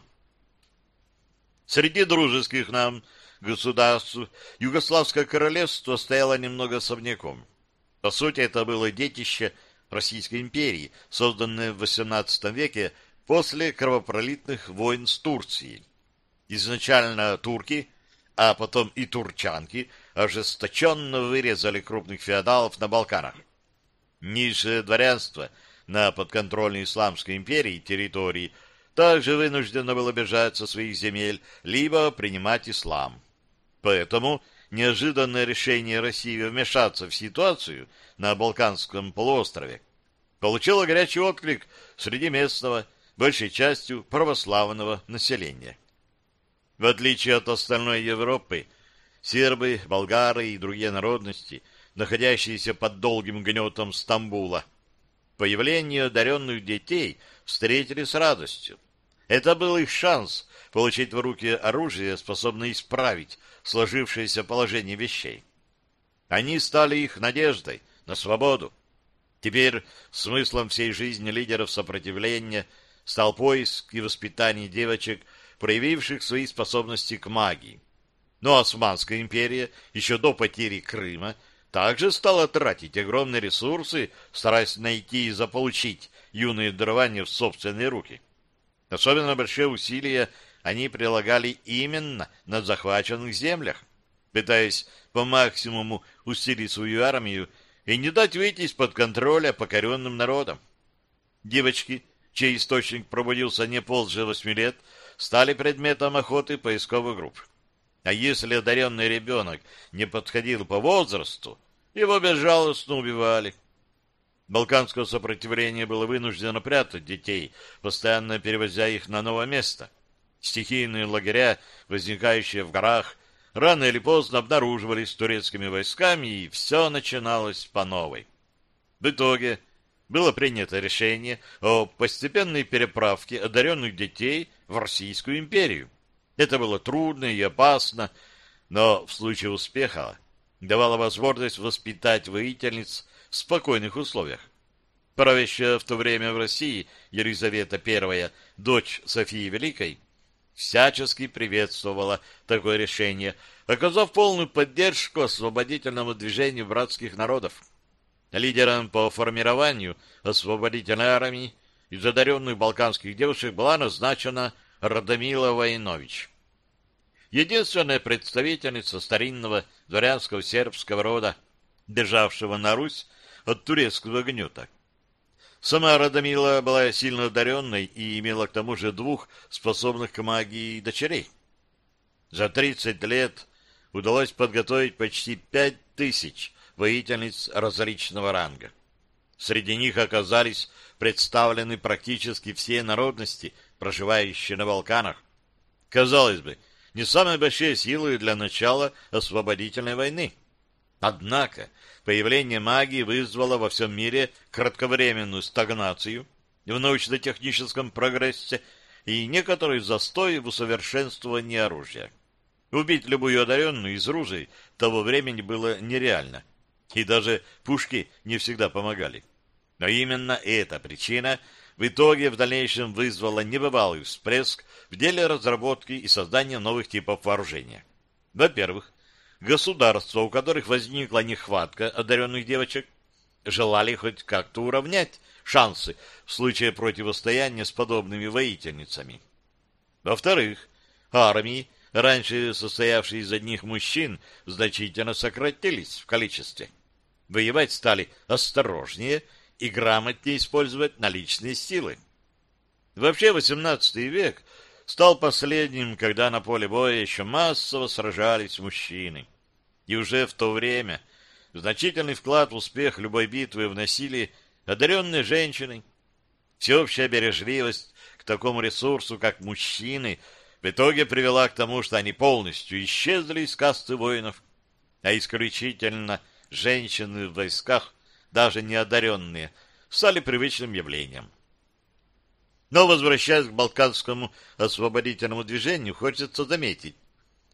Среди дружеских нам государств Югославское королевство стояло немного особняком. По сути, это было детище Российской империи, созданное в XVIII веке после кровопролитных войн с Турцией. Изначально турки, а потом и турчанки, ожесточенно вырезали крупных феодалов на Балканах. Низшее дворянство на подконтрольной Исламской империи территории также вынуждено было бежать со своих земель, либо принимать ислам. Поэтому неожиданное решение России вмешаться в ситуацию на Балканском полуострове получило горячий отклик среди местного, большей частью православного населения. В отличие от остальной Европы, сербы, болгары и другие народности, находящиеся под долгим гнетом Стамбула, появление одаренных детей встретили с радостью. Это был их шанс получить в руки оружие, способное исправить сложившееся положение вещей. Они стали их надеждой на свободу. Теперь смыслом всей жизни лидеров сопротивления стал поиск и воспитание девочек, проявивших свои способности к магии. Но Османская империя еще до потери Крыма также стала тратить огромные ресурсы, стараясь найти и заполучить юные дарования в собственные руки. Особенно большие усилия они прилагали именно на захваченных землях, пытаясь по максимуму усилить свою армию и не дать выйти из-под контроля покоренным народам. Девочки, чей источник пробудился не позже восьми лет, стали предметом охоты поисковых групп. А если одаренный ребенок не подходил по возрасту, его безжалостно убивали. Балканское сопротивление было вынуждено прятать детей, постоянно перевозя их на новое место — стихийные лагеря, возникающие в горах, рано или поздно обнаруживались турецкими войсками, и все начиналось по новой. В итоге было принято решение о постепенной переправке одаренных детей в Российскую империю. Это было трудно и опасно, но в случае успеха давало возможность воспитать воительниц спокойных условиях. Правящая в то время в России Елизавета I, дочь Софии Великой, всячески приветствовала такое решение, оказав полную поддержку освободительному движению братских народов. Лидером по формированию освободительной армии из одаренных балканских девушек была назначена Радомила Войнович. Единственная представительница старинного дворянского сербского рода, державшего на Русь от турецкого гнета. Сама Радомила была сильно одаренной и имела к тому же двух способных к магии дочерей. За 30 лет удалось подготовить почти пять тысяч воительниц различного ранга. Среди них оказались представлены практически все народности, проживающие на Балканах. Казалось бы, не самые большие силы для начала освободительной войны. Однако появление магии вызвало во всем мире кратковременную стагнацию в научно-техническом прогрессе и некоторый застой в усовершенствовании оружия. Убить любую одаренную из ружей того времени было нереально, и даже пушки не всегда помогали. Но именно эта причина в итоге в дальнейшем вызвала небывалый всплеск в деле разработки и создания новых типов вооружения. Во-первых, Государства, у которых возникла нехватка одаренных девочек, желали хоть как-то уравнять шансы в случае противостояния с подобными воительницами. Во-вторых, армии, раньше состоявшие из одних мужчин, значительно сократились в количестве. Воевать стали осторожнее и грамотнее использовать наличные силы. Вообще, XVIII век стал последним, когда на поле боя еще массово сражались мужчины. И уже в то время значительный вклад в успех любой битвы вносили одаренные женщины. Всеобщая бережливость к такому ресурсу, как мужчины, в итоге привела к тому, что они полностью исчезли из касты воинов, а исключительно женщины в войсках, даже неодаренные, стали привычным явлением. Но, возвращаясь к балканскому освободительному движению, хочется заметить,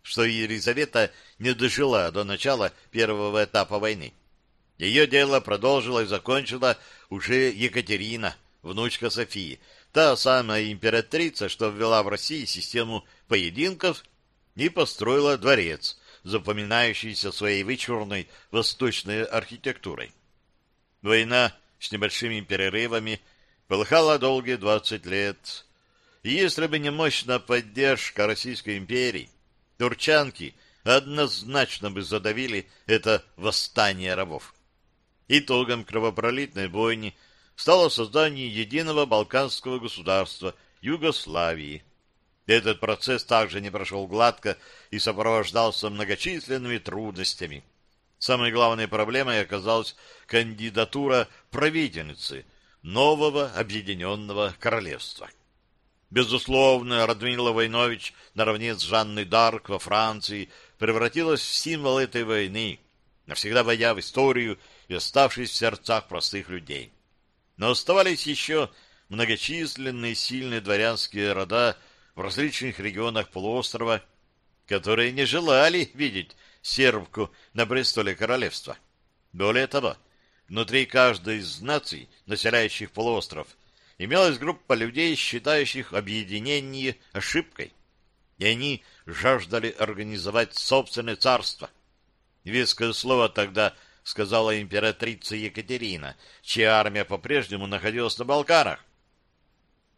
что Елизавета не дожила до начала первого этапа войны. Ее дело продолжила и закончила уже Екатерина, внучка Софии, та самая императрица, что ввела в России систему поединков и построила дворец, запоминающийся своей вычурной восточной архитектурой. Война с небольшими перерывами полыхала долгие двадцать лет, и если бы не мощная поддержка Российской империи, турчанки однозначно бы задавили это восстание рабов. Итогом кровопролитной бойни стало создание единого балканского государства Югославии. Этот процесс также не прошел гладко и сопровождался многочисленными трудностями. Самой главной проблемой оказалась кандидатура правительницы нового объединенного королевства. Безусловно, Радмила Войнович наравне с Жанной Дарк во Франции превратилась в символ этой войны, навсегда войдя в историю и оставшись в сердцах простых людей. Но оставались еще многочисленные сильные дворянские рода в различных регионах полуострова, которые не желали видеть сербку на престоле королевства. Более того, внутри каждой из наций, населяющих полуостров, имелась группа людей, считающих объединение ошибкой, и они жаждали организовать собственное царство. Веское слово тогда сказала императрица Екатерина, чья армия по-прежнему находилась на Балканах.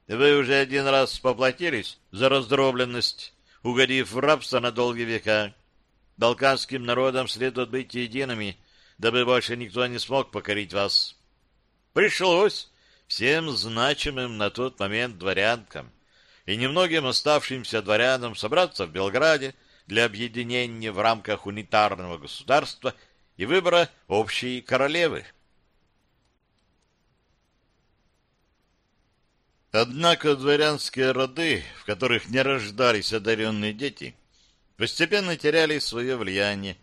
Вы уже один раз поплатились за раздробленность, угодив в рабство на долгие века. Балканским народам следует быть едиными, дабы больше никто не смог покорить вас. Пришлось всем значимым на тот момент дворянкам и немногим оставшимся дворянам собраться в Белграде для объединения в рамках унитарного государства и выбора общей королевы. Однако дворянские роды, в которых не рождались одаренные дети, постепенно теряли свое влияние,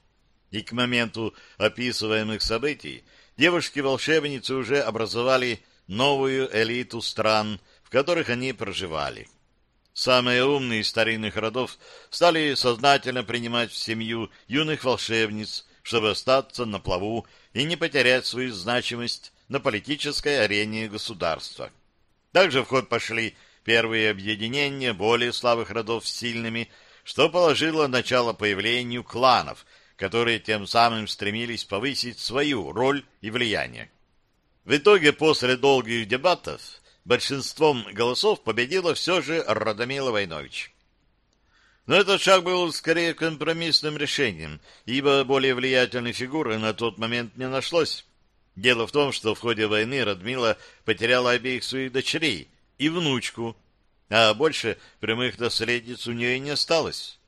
и к моменту описываемых событий девушки-волшебницы уже образовали новую элиту стран, в которых они проживали. Самые умные из старинных родов стали сознательно принимать в семью юных волшебниц, чтобы остаться на плаву и не потерять свою значимость на политической арене государства. Также в ход пошли первые объединения более слабых родов с сильными, что положило начало появлению кланов, которые тем самым стремились повысить свою роль и влияние. В итоге, после долгих дебатов, большинством голосов победила все же Радомила Войнович. Но этот шаг был скорее компромиссным решением, ибо более влиятельной фигуры на тот момент не нашлось. Дело в том, что в ходе войны Радмила потеряла обеих своих дочерей и внучку, а больше прямых наследниц у нее не осталось.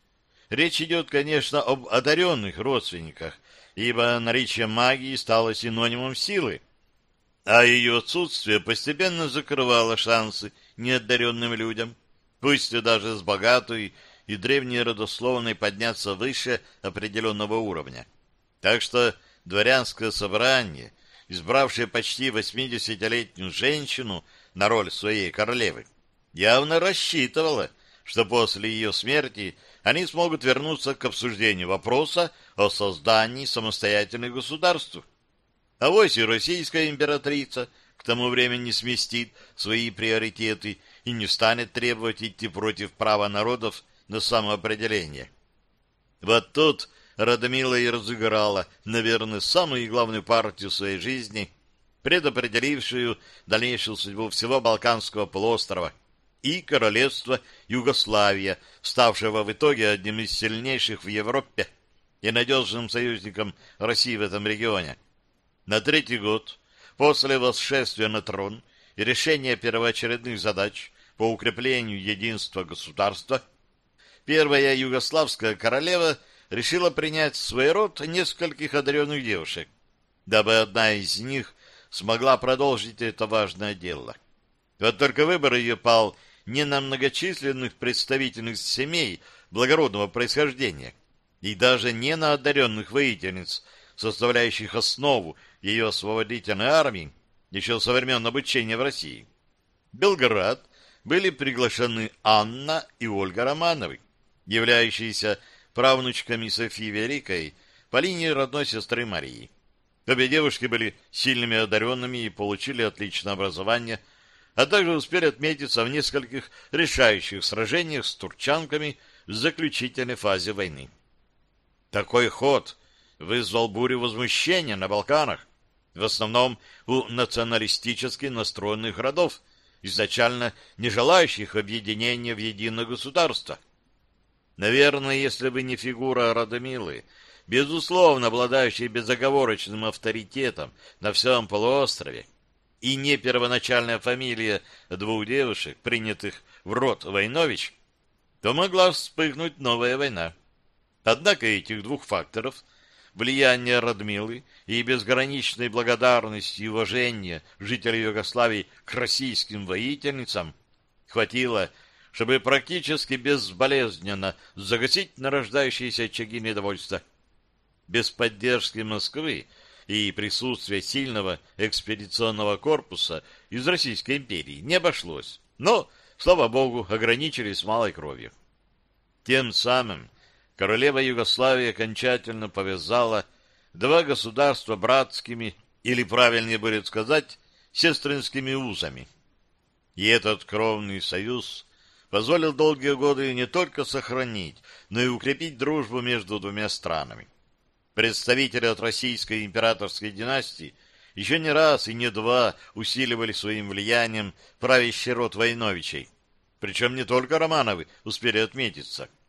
Речь идет, конечно, об одаренных родственниках, ибо наличие магии стало синонимом силы, а ее отсутствие постепенно закрывало шансы неодаренным людям, пусть и даже с богатой и древней родословной подняться выше определенного уровня. Так что дворянское собрание, избравшее почти 80-летнюю женщину на роль своей королевы, явно рассчитывало, что после ее смерти они смогут вернуться к обсуждению вопроса о создании самостоятельных государств. А вось и российская императрица к тому времени сместит свои приоритеты и не станет требовать идти против права народов на самоопределение. Вот тут Радомила и разыграла, наверное, самую главную партию своей жизни, предопределившую дальнейшую судьбу всего Балканского полуострова и королевства Югославия, ставшего в итоге одним из сильнейших в Европе и надежным союзником России в этом регионе. На третий год после восшествия на трон и решения первоочередных задач по укреплению единства государства, первая югославская королева решила принять в свой род нескольких одаренных девушек, дабы одна из них смогла продолжить это важное дело. Вот только выбор ее пал не на многочисленных представительных семей благородного происхождения, и даже не на одаренных воительниц, составляющих основу ее освободительной армии еще со времен обучения в России. В Белград были приглашены Анна и Ольга Романовы, являющиеся правнучками Софии Великой по линии родной сестры Марии. Обе девушки были сильными одаренными и получили отличное образование, а также успели отметиться в нескольких решающих сражениях с турчанками в заключительной фазе войны. Такой ход вызвал бурю возмущения на Балканах, в основном у националистически настроенных родов, изначально не желающих объединения в единое государство. Наверное, если бы не фигура Радомилы, безусловно обладающей безоговорочным авторитетом на всем полуострове, и не первоначальная фамилия двух девушек, принятых в род Войнович, то могла вспыхнуть новая война. Однако этих двух факторов – влияние Радмилы и безграничной благодарности и уважения жителей Югославии к российским воительницам хватило, чтобы практически безболезненно загасить нарождающиеся очаги недовольства. Без поддержки Москвы и присутствия сильного экспедиционного корпуса из Российской империи не обошлось, но, слава богу, ограничились малой кровью. Тем самым королева Югославии окончательно повязала два государства братскими, или, правильнее будет сказать, сестринскими узами. И этот кровный союз позволил долгие годы не только сохранить, но и укрепить дружбу между двумя странами. Представители от российской императорской династии еще не раз и не два усиливали своим влиянием правящий род Войновичей. Причем не только Романовы успели отметиться –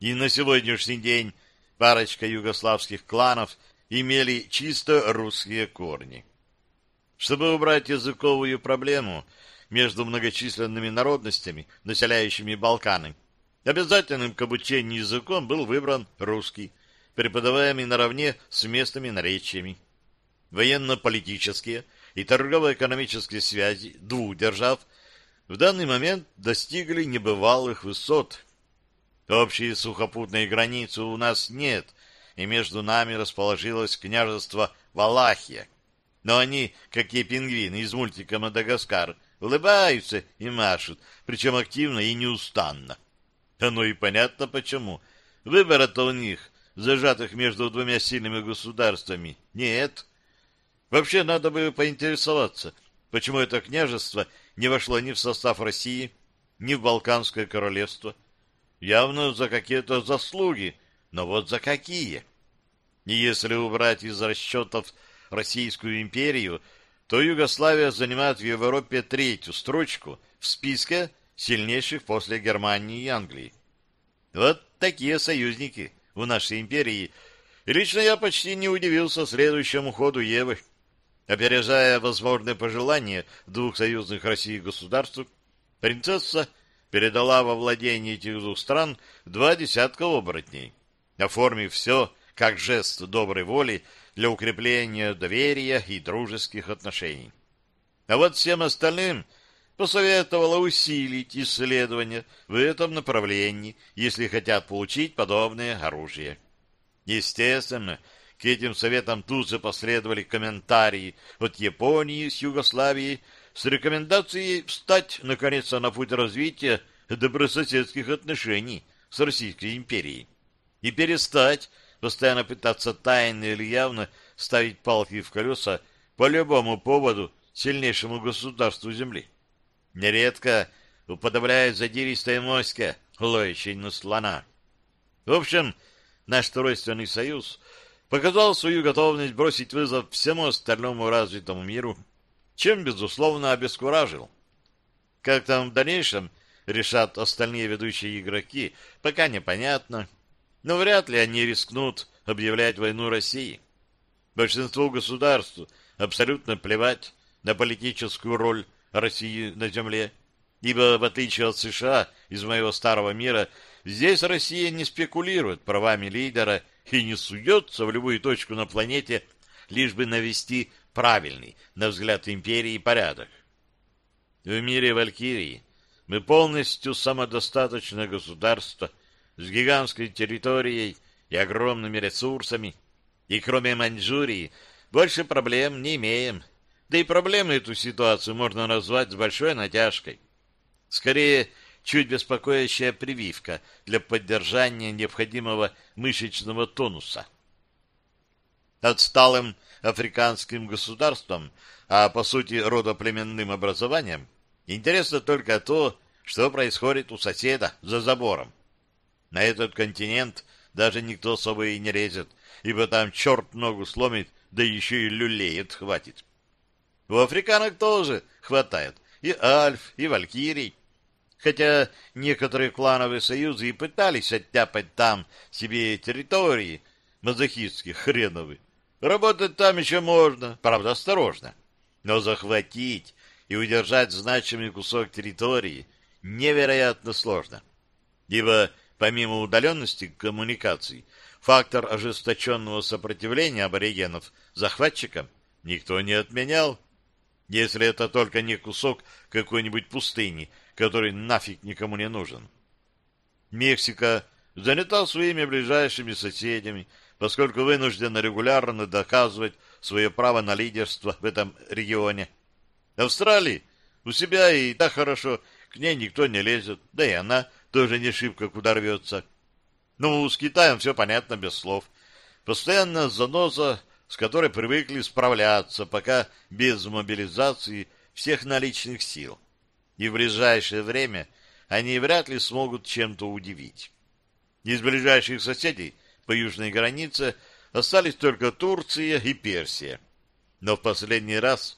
и на сегодняшний день парочка югославских кланов имели чисто русские корни. Чтобы убрать языковую проблему между многочисленными народностями, населяющими Балканы, обязательным к обучению языком был выбран русский, преподаваемый наравне с местными наречиями. Военно-политические и торгово-экономические связи двух держав в данный момент достигли небывалых высот – Общей сухопутной границы у нас нет, и между нами расположилось княжество Валахия. Но они, как и пингвины из мультика «Мадагаскар», улыбаются и машут, причем активно и неустанно. Оно и понятно почему. Выбора-то у них зажатых между двумя сильными государствами. Нет. Вообще надо бы поинтересоваться, почему это княжество не вошло ни в состав России, ни в Балканское королевство. Явно за какие-то заслуги, но вот за какие? И если убрать из расчетов Российскую империю, то Югославия занимает в Европе третью строчку в списке сильнейших после Германии и Англии. Вот такие союзники у нашей империи. И лично я почти не удивился следующему ходу Евы. Опережая возможные пожелания двух союзных России государств, принцесса передала во владение этих двух стран два десятка оборотней, оформив все как жест доброй воли для укрепления доверия и дружеских отношений. А вот всем остальным посоветовала усилить исследования в этом направлении, если хотят получить подобное оружие. Естественно, к этим советам тут же последовали комментарии от Японии с Югославией с рекомендацией встать, наконец, на путь развития добрососедских отношений с Российской империей и перестать постоянно пытаться тайно или явно ставить палки в колеса по любому поводу сильнейшему государству Земли. Нередко уподобляет задиристая моська, лающей на слона. В общем, наш тройственный союз показал свою готовность бросить вызов всему остальному развитому миру, чем, безусловно, обескуражил. Как там в дальнейшем решат остальные ведущие игроки, пока непонятно, но вряд ли они рискнут объявлять войну России. Большинству государств абсолютно плевать на политическую роль России на земле, ибо, в отличие от США из моего старого мира, здесь Россия не спекулирует правами лидера и не суется в любую точку на планете, лишь бы навести правильный, на взгляд империи, порядок. В мире Валькирии мы полностью самодостаточное государство с гигантской территорией и огромными ресурсами, и кроме Маньчжурии больше проблем не имеем. Да и проблемы эту ситуацию можно назвать с большой натяжкой. Скорее, чуть беспокоящая прививка для поддержания необходимого мышечного тонуса. Отсталым африканским государством, а по сути родоплеменным образованием, интересно только то, что происходит у соседа за забором. На этот континент даже никто особо и не лезет, ибо там черт ногу сломит, да еще и люлеет хватит. У африканок тоже хватает и альф, и валькирий. Хотя некоторые клановые союзы и пытались оттяпать там себе территории, мазохистские хреновые. Работать там еще можно, правда, осторожно. Но захватить и удержать значимый кусок территории невероятно сложно. Ибо помимо удаленности коммуникаций, фактор ожесточенного сопротивления аборигенов захватчикам никто не отменял если это только не кусок какой-нибудь пустыни, который нафиг никому не нужен. Мексика занята своими ближайшими соседями, поскольку вынуждена регулярно доказывать свое право на лидерство в этом регионе. Австралии у себя и так хорошо, к ней никто не лезет, да и она тоже не шибко куда рвется. Ну, с Китаем все понятно без слов. Постоянно заноза с которой привыкли справляться пока без мобилизации всех наличных сил. И в ближайшее время они вряд ли смогут чем-то удивить. Из ближайших соседей по южной границе остались только Турция и Персия. Но в последний раз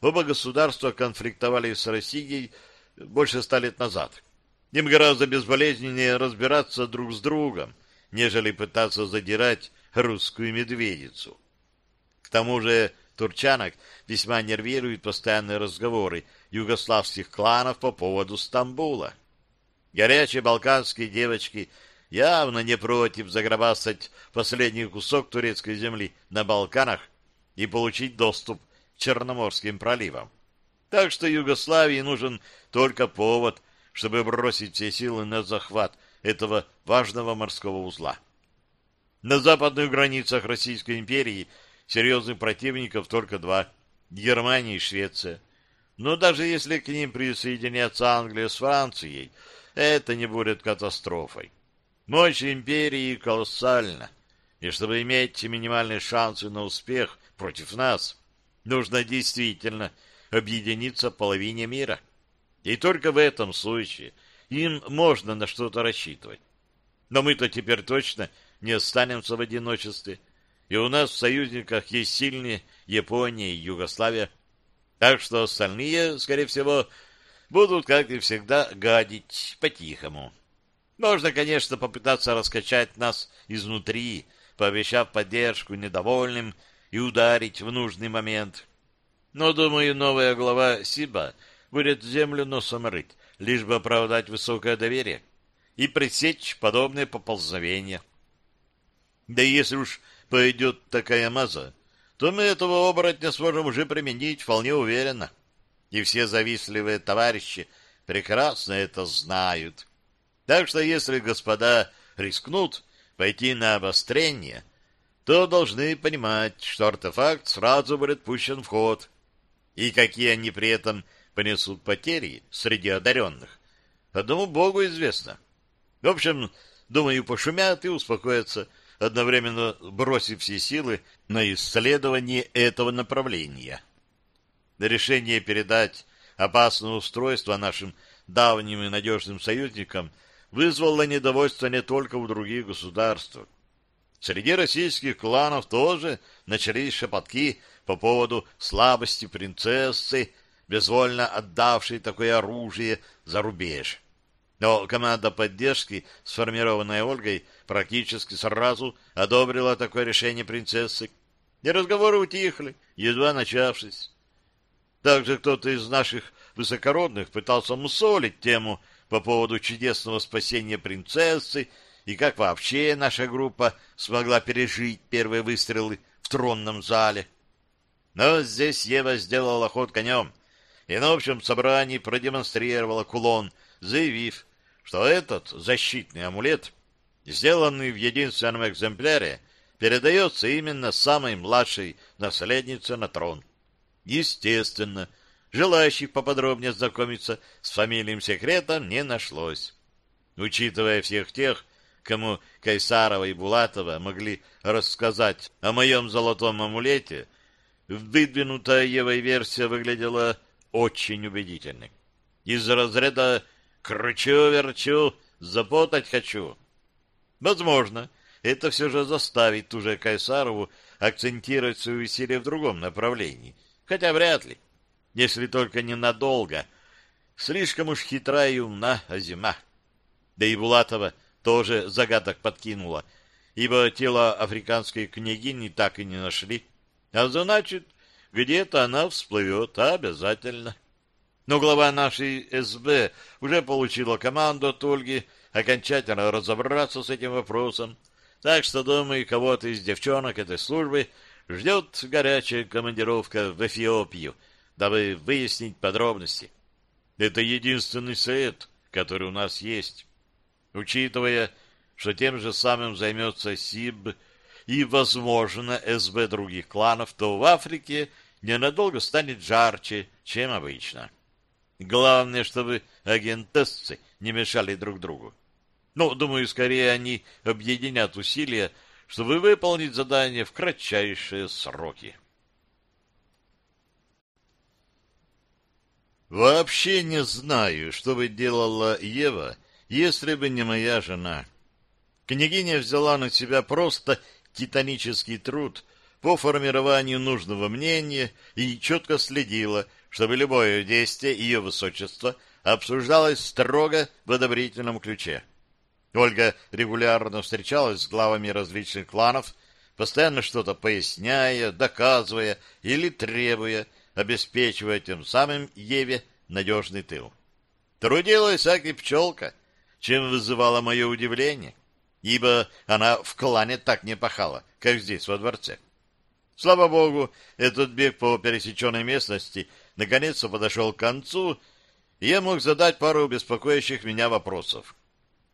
оба государства конфликтовали с Россией больше ста лет назад. Им гораздо безболезненнее разбираться друг с другом, нежели пытаться задирать русскую медведицу. К тому же турчанок весьма нервируют постоянные разговоры югославских кланов по поводу Стамбула. Горячие балканские девочки явно не против заграбастать последний кусок турецкой земли на Балканах и получить доступ к Черноморским проливам. Так что Югославии нужен только повод, чтобы бросить все силы на захват этого важного морского узла. На западных границах Российской империи – Серьезных противников только два — Германия и Швеция. Но даже если к ним присоединятся Англия с Францией, это не будет катастрофой. Мощь империи колоссальна. И чтобы иметь минимальные шансы на успех против нас, нужно действительно объединиться половине мира. И только в этом случае им можно на что-то рассчитывать. Но мы-то теперь точно не останемся в одиночестве. И у нас в союзниках есть сильные Япония и Югославия. Так что остальные, скорее всего, будут, как и всегда, гадить по-тихому. Можно, конечно, попытаться раскачать нас изнутри, пообещав поддержку недовольным и ударить в нужный момент. Но, думаю, новая глава Сиба будет землю носом рыть, лишь бы оправдать высокое доверие и пресечь подобные поползновения. Да если уж пойдет такая маза, то мы этого оборотня сможем уже применить вполне уверенно. И все завистливые товарищи прекрасно это знают. Так что если господа рискнут пойти на обострение, то должны понимать, что артефакт сразу будет пущен в ход. И какие они при этом понесут потери среди одаренных, одному богу известно. В общем, думаю, пошумят и успокоятся, одновременно бросив все силы на исследование этого направления. Решение передать опасное устройство нашим давним и надежным союзникам вызвало недовольство не только в других государствах. Среди российских кланов тоже начались шепотки по поводу слабости принцессы, безвольно отдавшей такое оружие за рубеж. Но команда поддержки, сформированная Ольгой, практически сразу одобрила такое решение принцессы, и разговоры утихли, едва начавшись. Также кто-то из наших высокородных пытался мусолить тему по поводу чудесного спасения принцессы и как вообще наша группа смогла пережить первые выстрелы в тронном зале. Но здесь Ева сделала ход конем и на общем собрании продемонстрировала кулон, заявив, что этот защитный амулет, сделанный в единственном экземпляре, передается именно самой младшей наследнице на трон. Естественно, желающих поподробнее знакомиться с фамильным секретом не нашлось. Учитывая всех тех, кому Кайсарова и Булатова могли рассказать о моем золотом амулете, выдвинутая Евой версия выглядела очень убедительной. Из разряда Кручу-верчу, запутать хочу. Возможно, это все же заставит уже Кайсарову акцентировать свои усилия в другом направлении. Хотя вряд ли. Если только ненадолго. Слишком уж хитрая и умна Азима. Да и Булатова тоже загадок подкинула, ибо тело африканской княгини так и не нашли. А значит, где-то она всплывет обязательно. Но глава нашей СБ уже получила команду от Ольги окончательно разобраться с этим вопросом. Так что, думаю, кого-то из девчонок этой службы ждет горячая командировка в Эфиопию, дабы выяснить подробности. Это единственный совет, который у нас есть. Учитывая, что тем же самым займется СИБ и, возможно, СБ других кланов, то в Африке ненадолго станет жарче, чем обычно. Главное, чтобы агентессы не мешали друг другу. Ну, думаю, скорее они объединят усилия, чтобы выполнить задание в кратчайшие сроки. Вообще не знаю, что бы делала Ева, если бы не моя жена. Княгиня взяла на себя просто титанический труд по формированию нужного мнения и четко следила, чтобы любое действие ее высочества обсуждалось строго в одобрительном ключе. Ольга регулярно встречалась с главами различных кланов, постоянно что-то поясняя, доказывая или требуя, обеспечивая тем самым Еве надежный тыл. Трудилась Аки пчелка, чем вызывало мое удивление, ибо она в клане так не пахала, как здесь, во дворце. Слава богу, этот бег по пересеченной местности наконец-то подошел к концу, и я мог задать пару беспокоящих меня вопросов.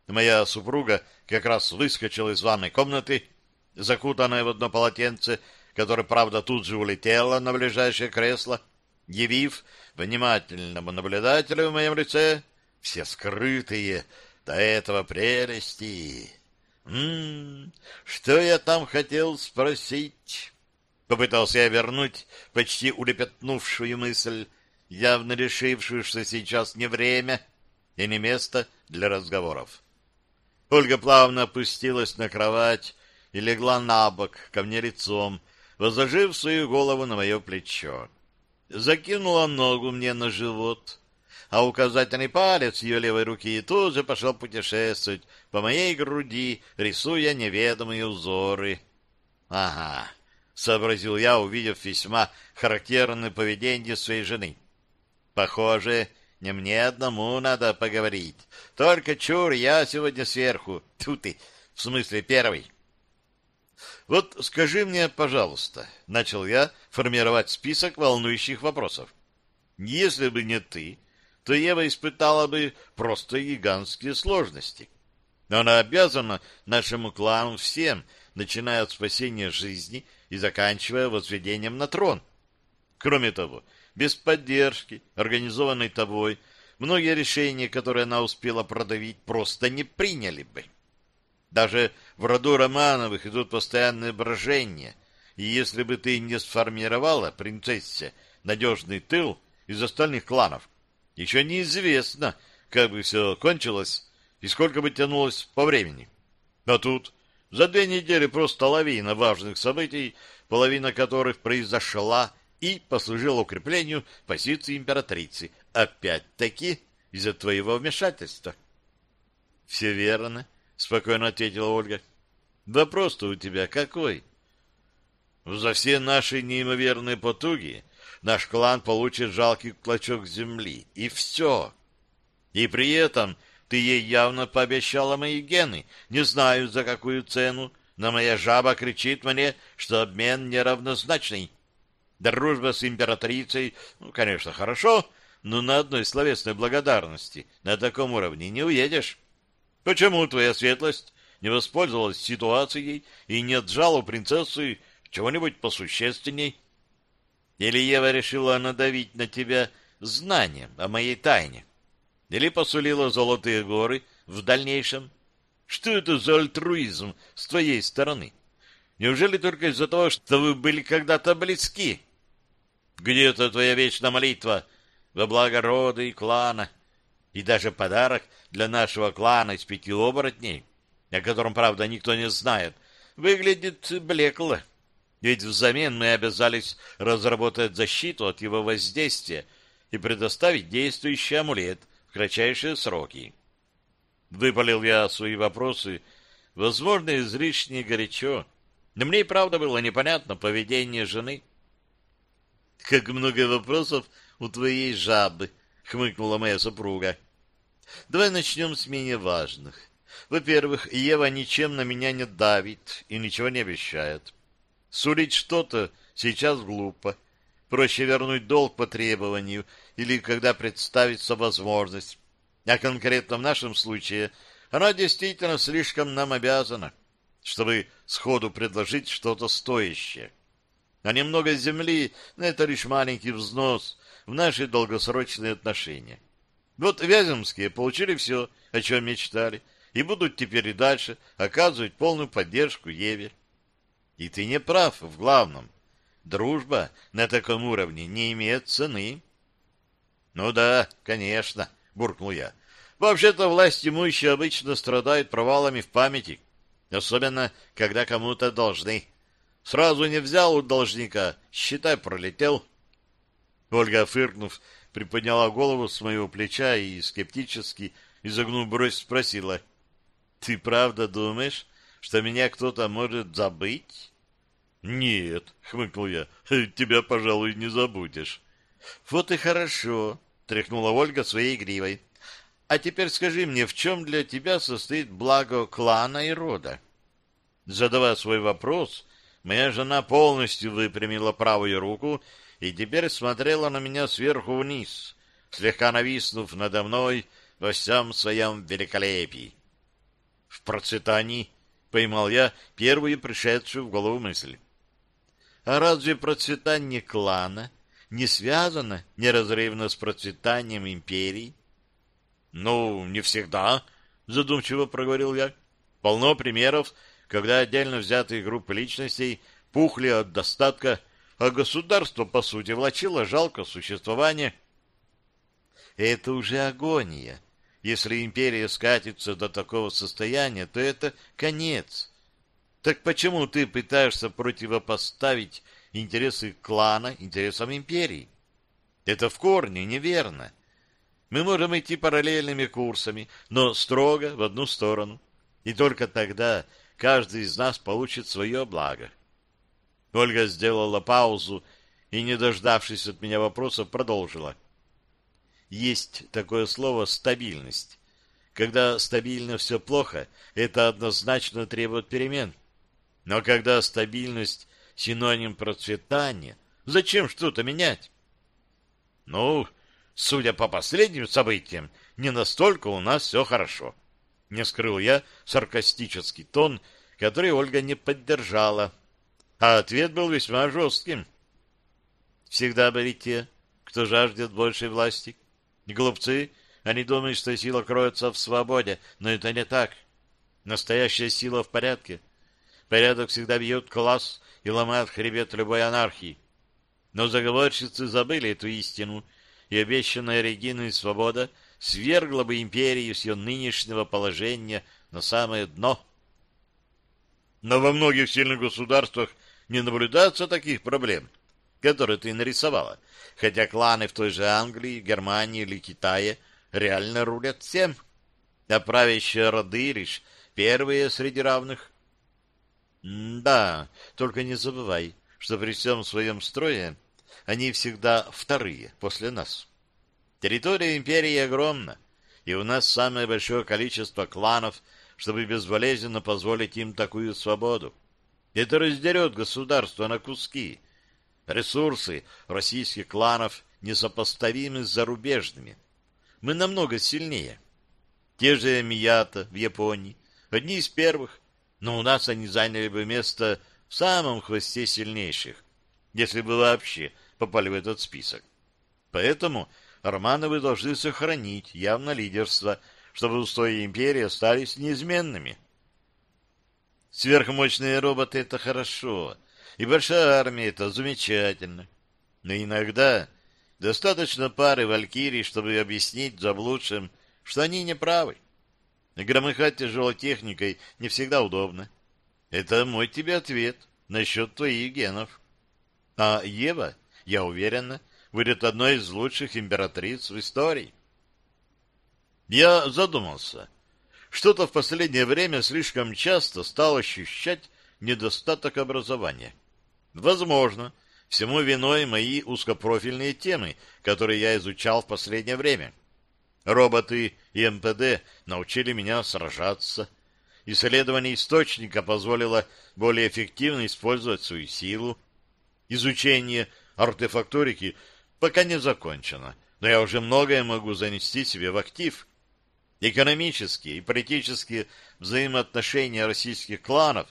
Моя супруга как раз выскочила из ванной комнаты, закутанная в одно полотенце, которое, правда, тут же улетело на ближайшее кресло, явив внимательному наблюдателю в моем лице все скрытые до этого прелести. «М-м, что я там хотел спросить?» Попытался я вернуть почти улепетнувшую мысль, явно решившую, что сейчас не время и не место для разговоров. Ольга плавно опустилась на кровать и легла на бок ко мне лицом, возложив свою голову на мое плечо. Закинула ногу мне на живот, а указательный палец ее левой руки тут же пошел путешествовать по моей груди, рисуя неведомые узоры. «Ага», — сообразил я, увидев весьма характерное поведение своей жены. «Похоже, не мне одному надо поговорить. Только чур, я сегодня сверху. Тут ты, в смысле первый». «Вот скажи мне, пожалуйста», — начал я формировать список волнующих вопросов. «Если бы не ты, то Ева испытала бы просто гигантские сложности. Она обязана нашему клану всем, начиная от спасения жизни и заканчивая возведением на трон. Кроме того, без поддержки, организованной тобой, многие решения, которые она успела продавить, просто не приняли бы. Даже в роду Романовых идут постоянные брожения, и если бы ты не сформировала принцессе надежный тыл из остальных кланов, еще неизвестно, как бы все кончилось и сколько бы тянулось по времени. А тут за две недели просто лавина важных событий, половина которых произошла и послужила укреплению позиции императрицы. Опять-таки из-за твоего вмешательства. — Все верно, — спокойно ответила Ольга. — Вопрос-то у тебя какой? — За все наши неимоверные потуги наш клан получит жалкий клочок земли. И все. И при этом ты ей явно пообещала мои гены. Не знаю, за какую цену, но моя жаба кричит мне, что обмен неравнозначный. Дружба с императрицей, ну, конечно, хорошо, но на одной словесной благодарности на таком уровне не уедешь. Почему твоя светлость не воспользовалась ситуацией и не отжала у принцессы чего-нибудь посущественней? Или Ева решила надавить на тебя знанием о моей тайне? Или посулила золотые горы в дальнейшем? Что это за альтруизм с твоей стороны? Неужели только из-за того, что вы были когда-то близки? Где-то твоя вечная молитва во благо рода и клана, и даже подарок для нашего клана из пяти оборотней, о котором, правда, никто не знает, выглядит блекло. Ведь взамен мы обязались разработать защиту от его воздействия и предоставить действующий амулет в кратчайшие сроки. Выпалил я свои вопросы, возможно, излишне горячо, но мне и правда было непонятно поведение жены. — Как много вопросов у твоей жабы, — хмыкнула моя супруга. — Давай начнем с менее важных. Во-первых, Ева ничем на меня не давит и ничего не обещает. Сулить что-то сейчас глупо. Проще вернуть долг по требованию или когда представится возможность. А конкретно в нашем случае она действительно слишком нам обязана, чтобы сходу предложить что-то стоящее. А немного земли — это лишь маленький взнос в наши долгосрочные отношения. Вот Вяземские получили все, о чем мечтали, и будут теперь и дальше оказывать полную поддержку Еве. И ты не прав в главном. Дружба на таком уровне не имеет цены. Ну да, конечно, буркнул я. Вообще-то власть имущие обычно страдают провалами в памяти, особенно когда кому-то должны. Сразу не взял у должника, считай, пролетел. Ольга, фыркнув, приподняла голову с моего плеча и скептически, изогнув бровь, спросила. — Ты правда думаешь, что меня кто-то может забыть? Нет, хмыкнул я. Тебя, пожалуй, не забудешь. Вот и хорошо, тряхнула Ольга своей гривой. А теперь скажи мне, в чем для тебя состоит благо клана и рода? Задавая свой вопрос, моя жена полностью выпрямила правую руку и теперь смотрела на меня сверху вниз, слегка нависнув надо мной во всем своем великолепии. В процветании поймал я первую пришедшую в голову мысль. А разве процветание клана не связано неразрывно с процветанием империи? — Ну, не всегда, — задумчиво проговорил я. Полно примеров, когда отдельно взятые группы личностей пухли от достатка, а государство, по сути, влачило жалко существование. Это уже агония. Если империя скатится до такого состояния, то это конец. Так почему ты пытаешься противопоставить интересы клана интересам империи? Это в корне неверно. Мы можем идти параллельными курсами, но строго в одну сторону. И только тогда каждый из нас получит свое благо. Ольга сделала паузу и, не дождавшись от меня вопроса, продолжила. Есть такое слово «стабильность». Когда стабильно все плохо, это однозначно требует перемен. Но когда стабильность — синоним процветания, зачем что-то менять? Ну, судя по последним событиям, не настолько у нас все хорошо. Не скрыл я саркастический тон, который Ольга не поддержала, а ответ был весьма жестким. Всегда были те, кто жаждет большей власти. Глупцы, они думают, что сила кроется в свободе, но это не так. Настоящая сила в порядке. Порядок всегда бьет класс и ломает хребет любой анархии. Но заговорщицы забыли эту истину, и обещанная Региной свобода свергла бы империю с ее нынешнего положения на самое дно. Но во многих сильных государствах не наблюдается таких проблем, которые ты нарисовала, хотя кланы в той же Англии, Германии или Китае реально рулят всем, а правящие роды лишь первые среди равных. да, только не забывай, что при всем своем строе они всегда вторые после нас. Территория империи огромна, и у нас самое большое количество кланов, чтобы безболезненно позволить им такую свободу. Это раздерет государство на куски. Ресурсы российских кланов несопоставимы с зарубежными. Мы намного сильнее. Те же Мията в Японии, одни из первых, но у нас они заняли бы место в самом хвосте сильнейших, если бы вообще попали в этот список. Поэтому Романовы должны сохранить явно лидерство, чтобы устои империи остались неизменными. Сверхмощные роботы — это хорошо, и большая армия — это замечательно. Но иногда достаточно пары валькирий, чтобы объяснить заблудшим, что они не правы. Громыхать тяжелой техникой не всегда удобно. Это мой тебе ответ насчет твоих генов. А Ева, я уверена, будет одной из лучших императриц в истории. Я задумался — что-то в последнее время слишком часто стал ощущать недостаток образования. Возможно, всему виной мои узкопрофильные темы, которые я изучал в последнее время. Роботы и МПД научили меня сражаться. Исследование источника позволило более эффективно использовать свою силу. Изучение артефакторики пока не закончено, но я уже многое могу занести себе в актив – Экономические и политические взаимоотношения российских кланов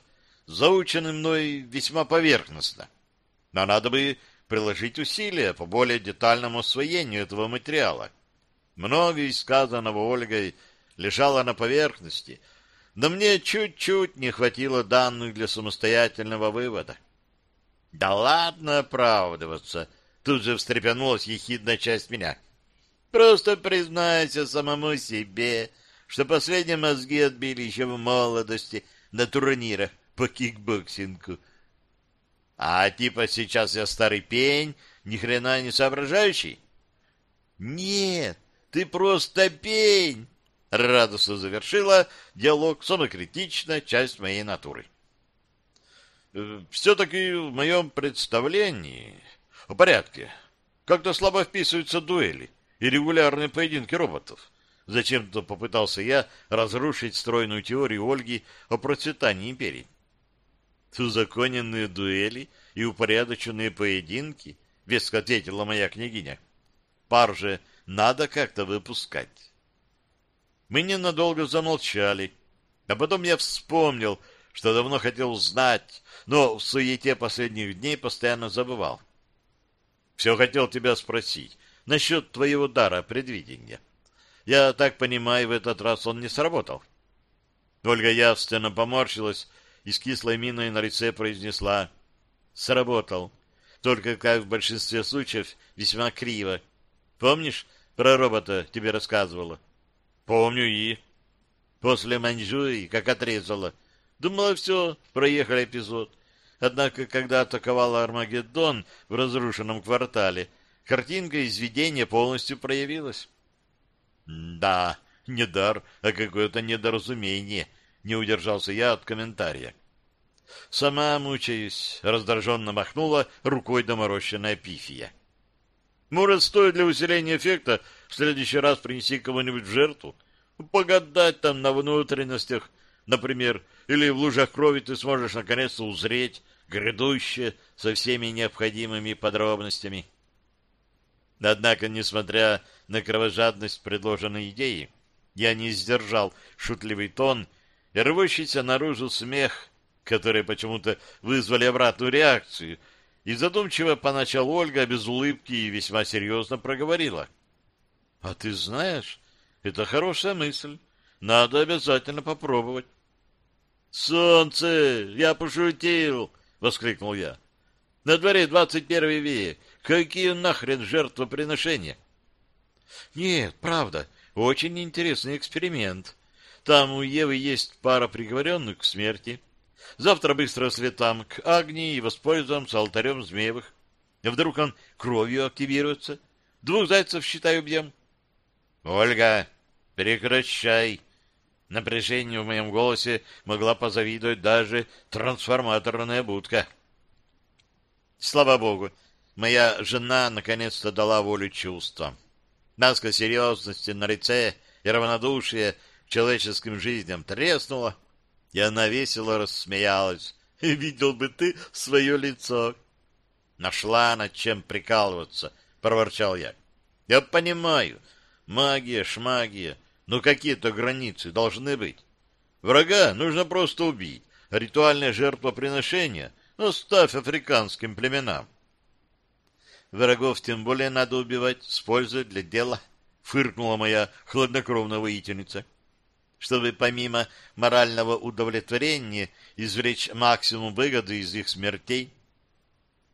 заучены мной весьма поверхностно. Но надо бы приложить усилия по более детальному освоению этого материала. Многое сказанного Ольгой лежало на поверхности, но мне чуть-чуть не хватило данных для самостоятельного вывода. «Да ладно оправдываться!» Тут же встрепенулась ехидная часть меня. Просто признайся самому себе, что последние мозги отбили еще в молодости на турнирах по кикбоксингу. А типа сейчас я старый пень, ни хрена не соображающий? Нет, ты просто пень! Радостно завершила диалог самокритичная часть моей натуры. Э, Все-таки в моем представлении о порядке как-то слабо вписываются дуэли и регулярные поединки роботов. Зачем-то попытался я разрушить стройную теорию Ольги о процветании империи. Узаконенные дуэли и упорядоченные поединки, веско ответила моя княгиня. Пар же надо как-то выпускать. Мы ненадолго замолчали, а потом я вспомнил, что давно хотел знать, но в суете последних дней постоянно забывал. Все хотел тебя спросить, насчет твоего дара предвидения. Я так понимаю, в этот раз он не сработал. Ольга явственно поморщилась и с кислой миной на лице произнесла. Сработал. Только, как в большинстве случаев, весьма криво. Помнишь, про робота тебе рассказывала? Помню и... После Маньчжурии, как отрезала. Думала, все, проехали эпизод. Однако, когда атаковала Армагеддон в разрушенном квартале, картинка из видения полностью проявилась. Да, не дар, а какое-то недоразумение, не удержался я от комментария. Сама мучаюсь, раздраженно махнула рукой доморощенная пифия. Может, стоит для усиления эффекта в следующий раз принести кого-нибудь в жертву? Погадать там на внутренностях, например, или в лужах крови ты сможешь наконец-то узреть грядущее со всеми необходимыми подробностями. Однако, несмотря на кровожадность предложенной идеи, я не сдержал шутливый тон и рвущийся наружу смех, которые почему-то вызвали обратную реакцию, и задумчиво поначалу Ольга без улыбки и весьма серьезно проговорила. — А ты знаешь, это хорошая мысль. Надо обязательно попробовать. — Солнце! Я пошутил! — воскликнул я. — На дворе двадцать первый век. Какие нахрен жертвоприношения? — Нет, правда, очень интересный эксперимент. Там у Евы есть пара приговоренных к смерти. Завтра быстро слетам к Агнии и воспользуемся алтарем Змеевых. Вдруг он кровью активируется? Двух зайцев, считай, убьем. — Ольга, прекращай. Напряжение в моем голосе могла позавидовать даже трансформаторная будка. Слава богу, моя жена наконец-то дала волю чувствам. Маска серьезности на лице и равнодушие к человеческим жизням треснула, и она весело рассмеялась. «Видел бы ты свое лицо!» «Нашла над чем прикалываться», — проворчал я. «Я понимаю, магия, шмагия, но какие-то границы должны быть. Врага нужно просто убить, ритуальное жертвоприношение оставь африканским племенам». «Врагов тем более надо убивать с пользой для дела», — фыркнула моя хладнокровная воительница чтобы помимо морального удовлетворения извлечь максимум выгоды из их смертей?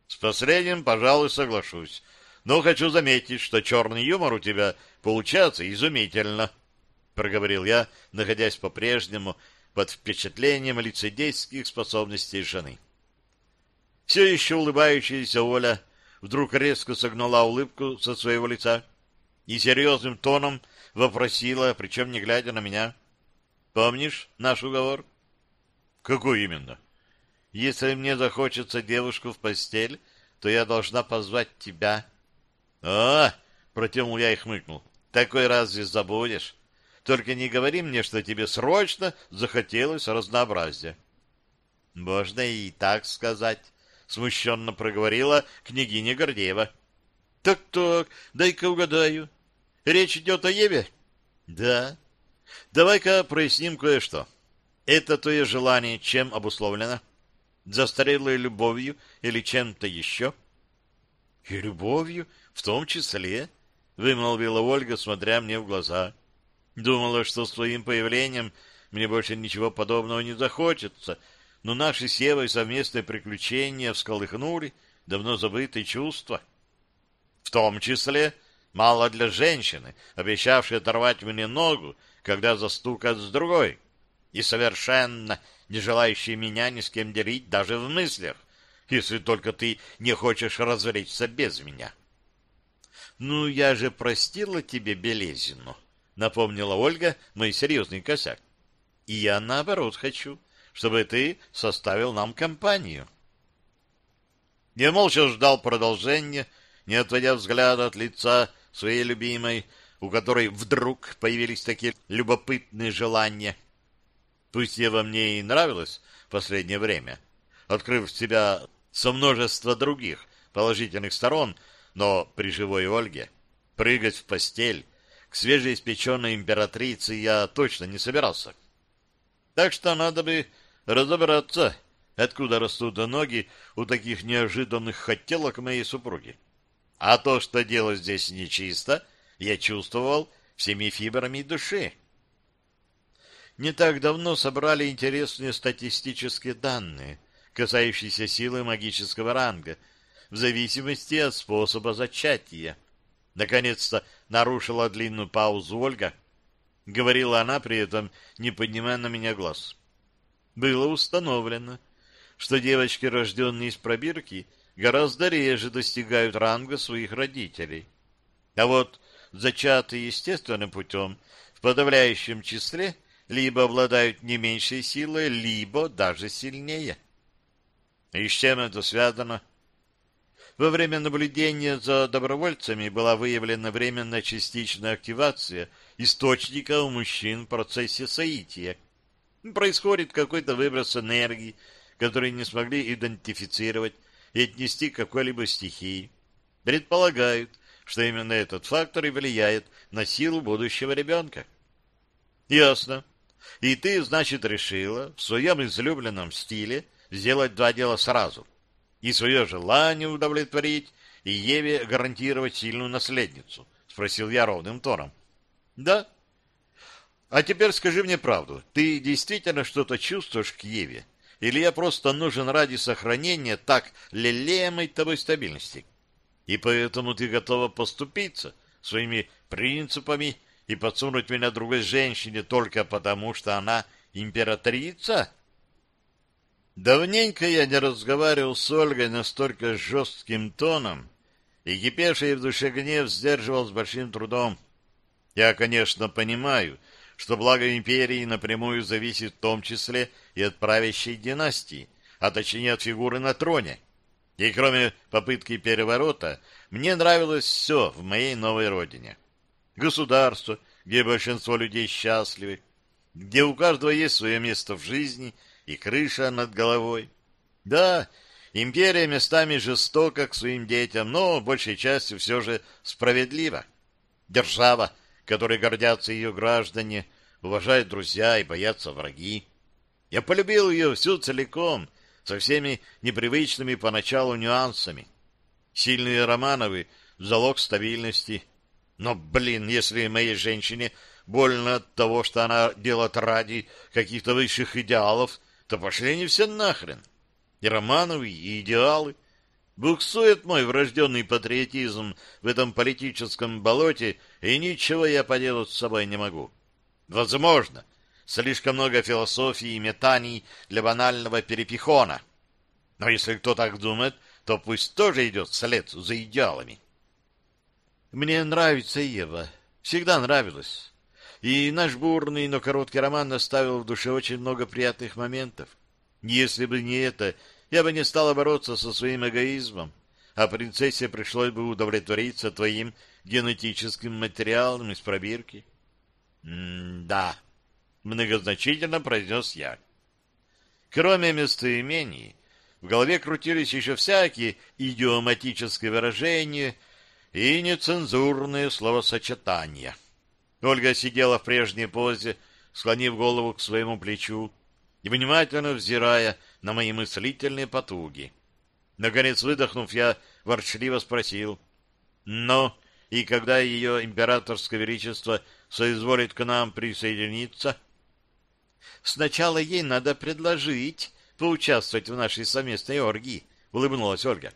С последним, пожалуй, соглашусь. Но хочу заметить, что черный юмор у тебя получается изумительно, — проговорил я, находясь по-прежнему под впечатлением лицедейских способностей жены. Все еще улыбающаяся Оля вдруг резко согнала улыбку со своего лица и серьезным тоном вопросила, причем не глядя на меня — Помнишь наш уговор? Какой именно? Если мне захочется девушку в постель, то я должна позвать тебя. А, протянул я и хмыкнул. Такой разве забудешь? Только не говори мне, что тебе срочно захотелось разнообразия. Можно и так сказать, смущенно проговорила княгиня Гордеева. Так-так, дай-ка угадаю. Речь идет о Еве? Да. Давай-ка проясним кое-что. Это твое желание чем обусловлено? Застарелой любовью или чем-то еще? — И любовью в том числе, — вымолвила Ольга, смотря мне в глаза. Думала, что с твоим появлением мне больше ничего подобного не захочется, но наши с Евой совместные приключения всколыхнули давно забытые чувства. В том числе мало для женщины, обещавшей оторвать мне ногу, когда застукает с другой, и совершенно не желающий меня ни с кем делить даже в мыслях, если только ты не хочешь развлечься без меня. — Ну, я же простила тебе Белезину, — напомнила Ольга мой серьезный косяк. — И я, наоборот, хочу, чтобы ты составил нам компанию. Я молча ждал продолжения, не отводя взгляда от лица своей любимой, у которой вдруг появились такие любопытные желания. Пусть Ева мне и нравилась в последнее время, открыв себя со множества других положительных сторон, но при живой Ольге прыгать в постель к свежеиспеченной императрице я точно не собирался. Так что надо бы разобраться, откуда растут ноги у таких неожиданных хотелок моей супруги. А то, что дело здесь нечисто, я чувствовал всеми фибрами души. не так давно собрали интересные статистические данные, касающиеся силы магического ранга, в зависимости от способа зачатия. Наконец-то нарушила длинную паузу Ольга. Говорила она при этом, не поднимая на меня глаз. Было установлено, что девочки, рожденные из пробирки, гораздо реже достигают ранга своих родителей. А вот зачатые естественным путем в подавляющем числе либо обладают не меньшей силой, либо даже сильнее. И с чем это связано? Во время наблюдения за добровольцами была выявлена временная частичная активация источника у мужчин в процессе соития. Происходит какой-то выброс энергии, который не смогли идентифицировать и отнести к какой-либо стихии. Предполагают, что именно этот фактор и влияет на силу будущего ребенка. Ясно. И ты, значит, решила в своем излюбленном стиле сделать два дела сразу. И свое желание удовлетворить, и Еве гарантировать сильную наследницу? Спросил я ровным тоном. Да. А теперь скажи мне правду. Ты действительно что-то чувствуешь к Еве? Или я просто нужен ради сохранения так лелеемой тобой стабильности? И поэтому ты готова поступиться своими принципами и подсунуть меня другой женщине только потому, что она императрица? Давненько я не разговаривал с Ольгой настолько жестким тоном, и кипевший в душе гнев сдерживал с большим трудом. Я, конечно, понимаю, что благо империи напрямую зависит в том числе и от правящей династии, а точнее от фигуры на троне. И кроме попытки переворота, мне нравилось все в моей новой родине государство, где большинство людей счастливы, где у каждого есть свое место в жизни и крыша над головой. Да, империя местами жестока к своим детям, но большей частью все же справедлива. Держава, которой гордятся ее граждане, уважают друзья и боятся враги. Я полюбил ее всю целиком, со всеми непривычными поначалу нюансами. Сильные Романовы — залог стабильности — но, блин, если моей женщине больно от того, что она делает ради каких-то высших идеалов, то пошли они все нахрен. И Романовы, и идеалы. Буксует мой врожденный патриотизм в этом политическом болоте, и ничего я поделать с собой не могу. Возможно, слишком много философии и метаний для банального перепихона. Но если кто так думает, то пусть тоже идет вслед за идеалами. Мне нравится Ева. Всегда нравилась. И наш бурный, но короткий роман оставил в душе очень много приятных моментов. Если бы не это, я бы не стала бороться со своим эгоизмом, а принцессе пришлось бы удовлетвориться твоим генетическим материалом из пробирки. «М-да», — многозначительно произнес я. Кроме местоимений, в голове крутились еще всякие идиоматические выражения — и нецензурные словосочетания. Ольга сидела в прежней позе, склонив голову к своему плечу и внимательно взирая на мои мыслительные потуги. Наконец, выдохнув, я ворчливо спросил, «Ну, и когда ее императорское величество соизволит к нам присоединиться?» «Сначала ей надо предложить поучаствовать в нашей совместной оргии», — улыбнулась Ольга.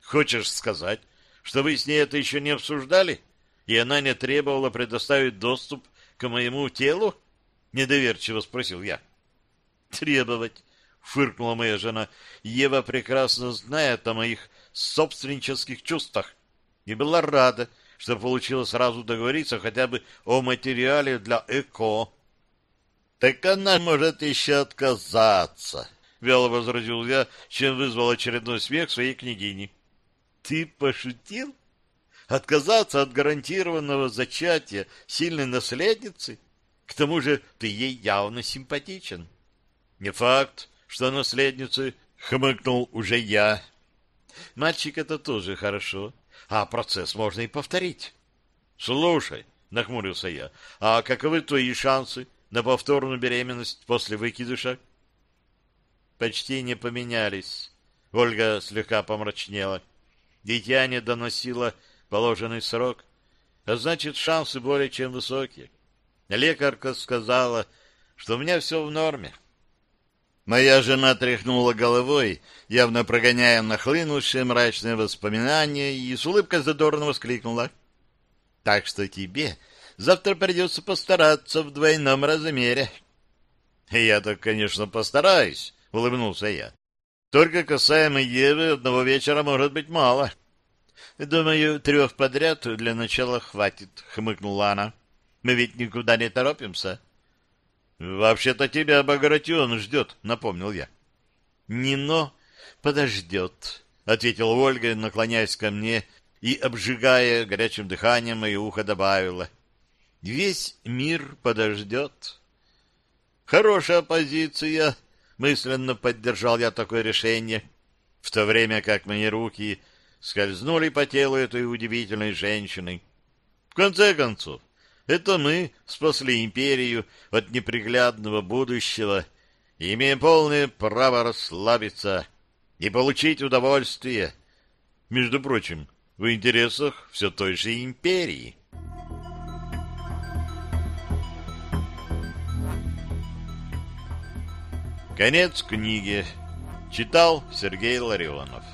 «Хочешь сказать, что вы с ней это еще не обсуждали, и она не требовала предоставить доступ к моему телу? Недоверчиво спросил я. Требовать, фыркнула моя жена. Ева прекрасно знает о моих собственнических чувствах и была рада, что получила сразу договориться хотя бы о материале для ЭКО. Так она может еще отказаться, вяло возразил я, чем вызвал очередной смех своей княгини. Ты пошутил? Отказаться от гарантированного зачатия сильной наследницы? К тому же ты ей явно симпатичен. Не факт, что наследницы, хмыкнул уже я. Мальчик это тоже хорошо, а процесс можно и повторить. Слушай, нахмурился я, а каковы твои шансы на повторную беременность после выкидыша? Почти не поменялись. Ольга слегка помрачнела. — Дитя не доносило положенный срок, а значит, шансы более чем высокие. Лекарка сказала, что у меня все в норме. Моя жена тряхнула головой, явно прогоняя нахлынувшие мрачные воспоминания, и с улыбкой задорно воскликнула. — Так что тебе завтра придется постараться в двойном размере. — Я так, конечно, постараюсь, — улыбнулся я. — Только касаемо Евы одного вечера может быть мало. — Думаю, трех подряд для начала хватит, — хмыкнула она. — Мы ведь никуда не торопимся. — «Вообще-то тебя Багратион ждет», — напомнил я. «Нино подождет», — ответила Ольга, наклоняясь ко мне и, обжигая горячим дыханием, мое ухо добавила. «Весь мир подождет». «Хорошая позиция», — мысленно поддержал я такое решение, в то время как мои руки скользнули по телу этой удивительной женщины. В конце концов, это мы спасли империю от неприглядного будущего и имеем полное право расслабиться и получить удовольствие. Между прочим, в интересах все той же империи. Конец книги. Читал Сергей Ларионов.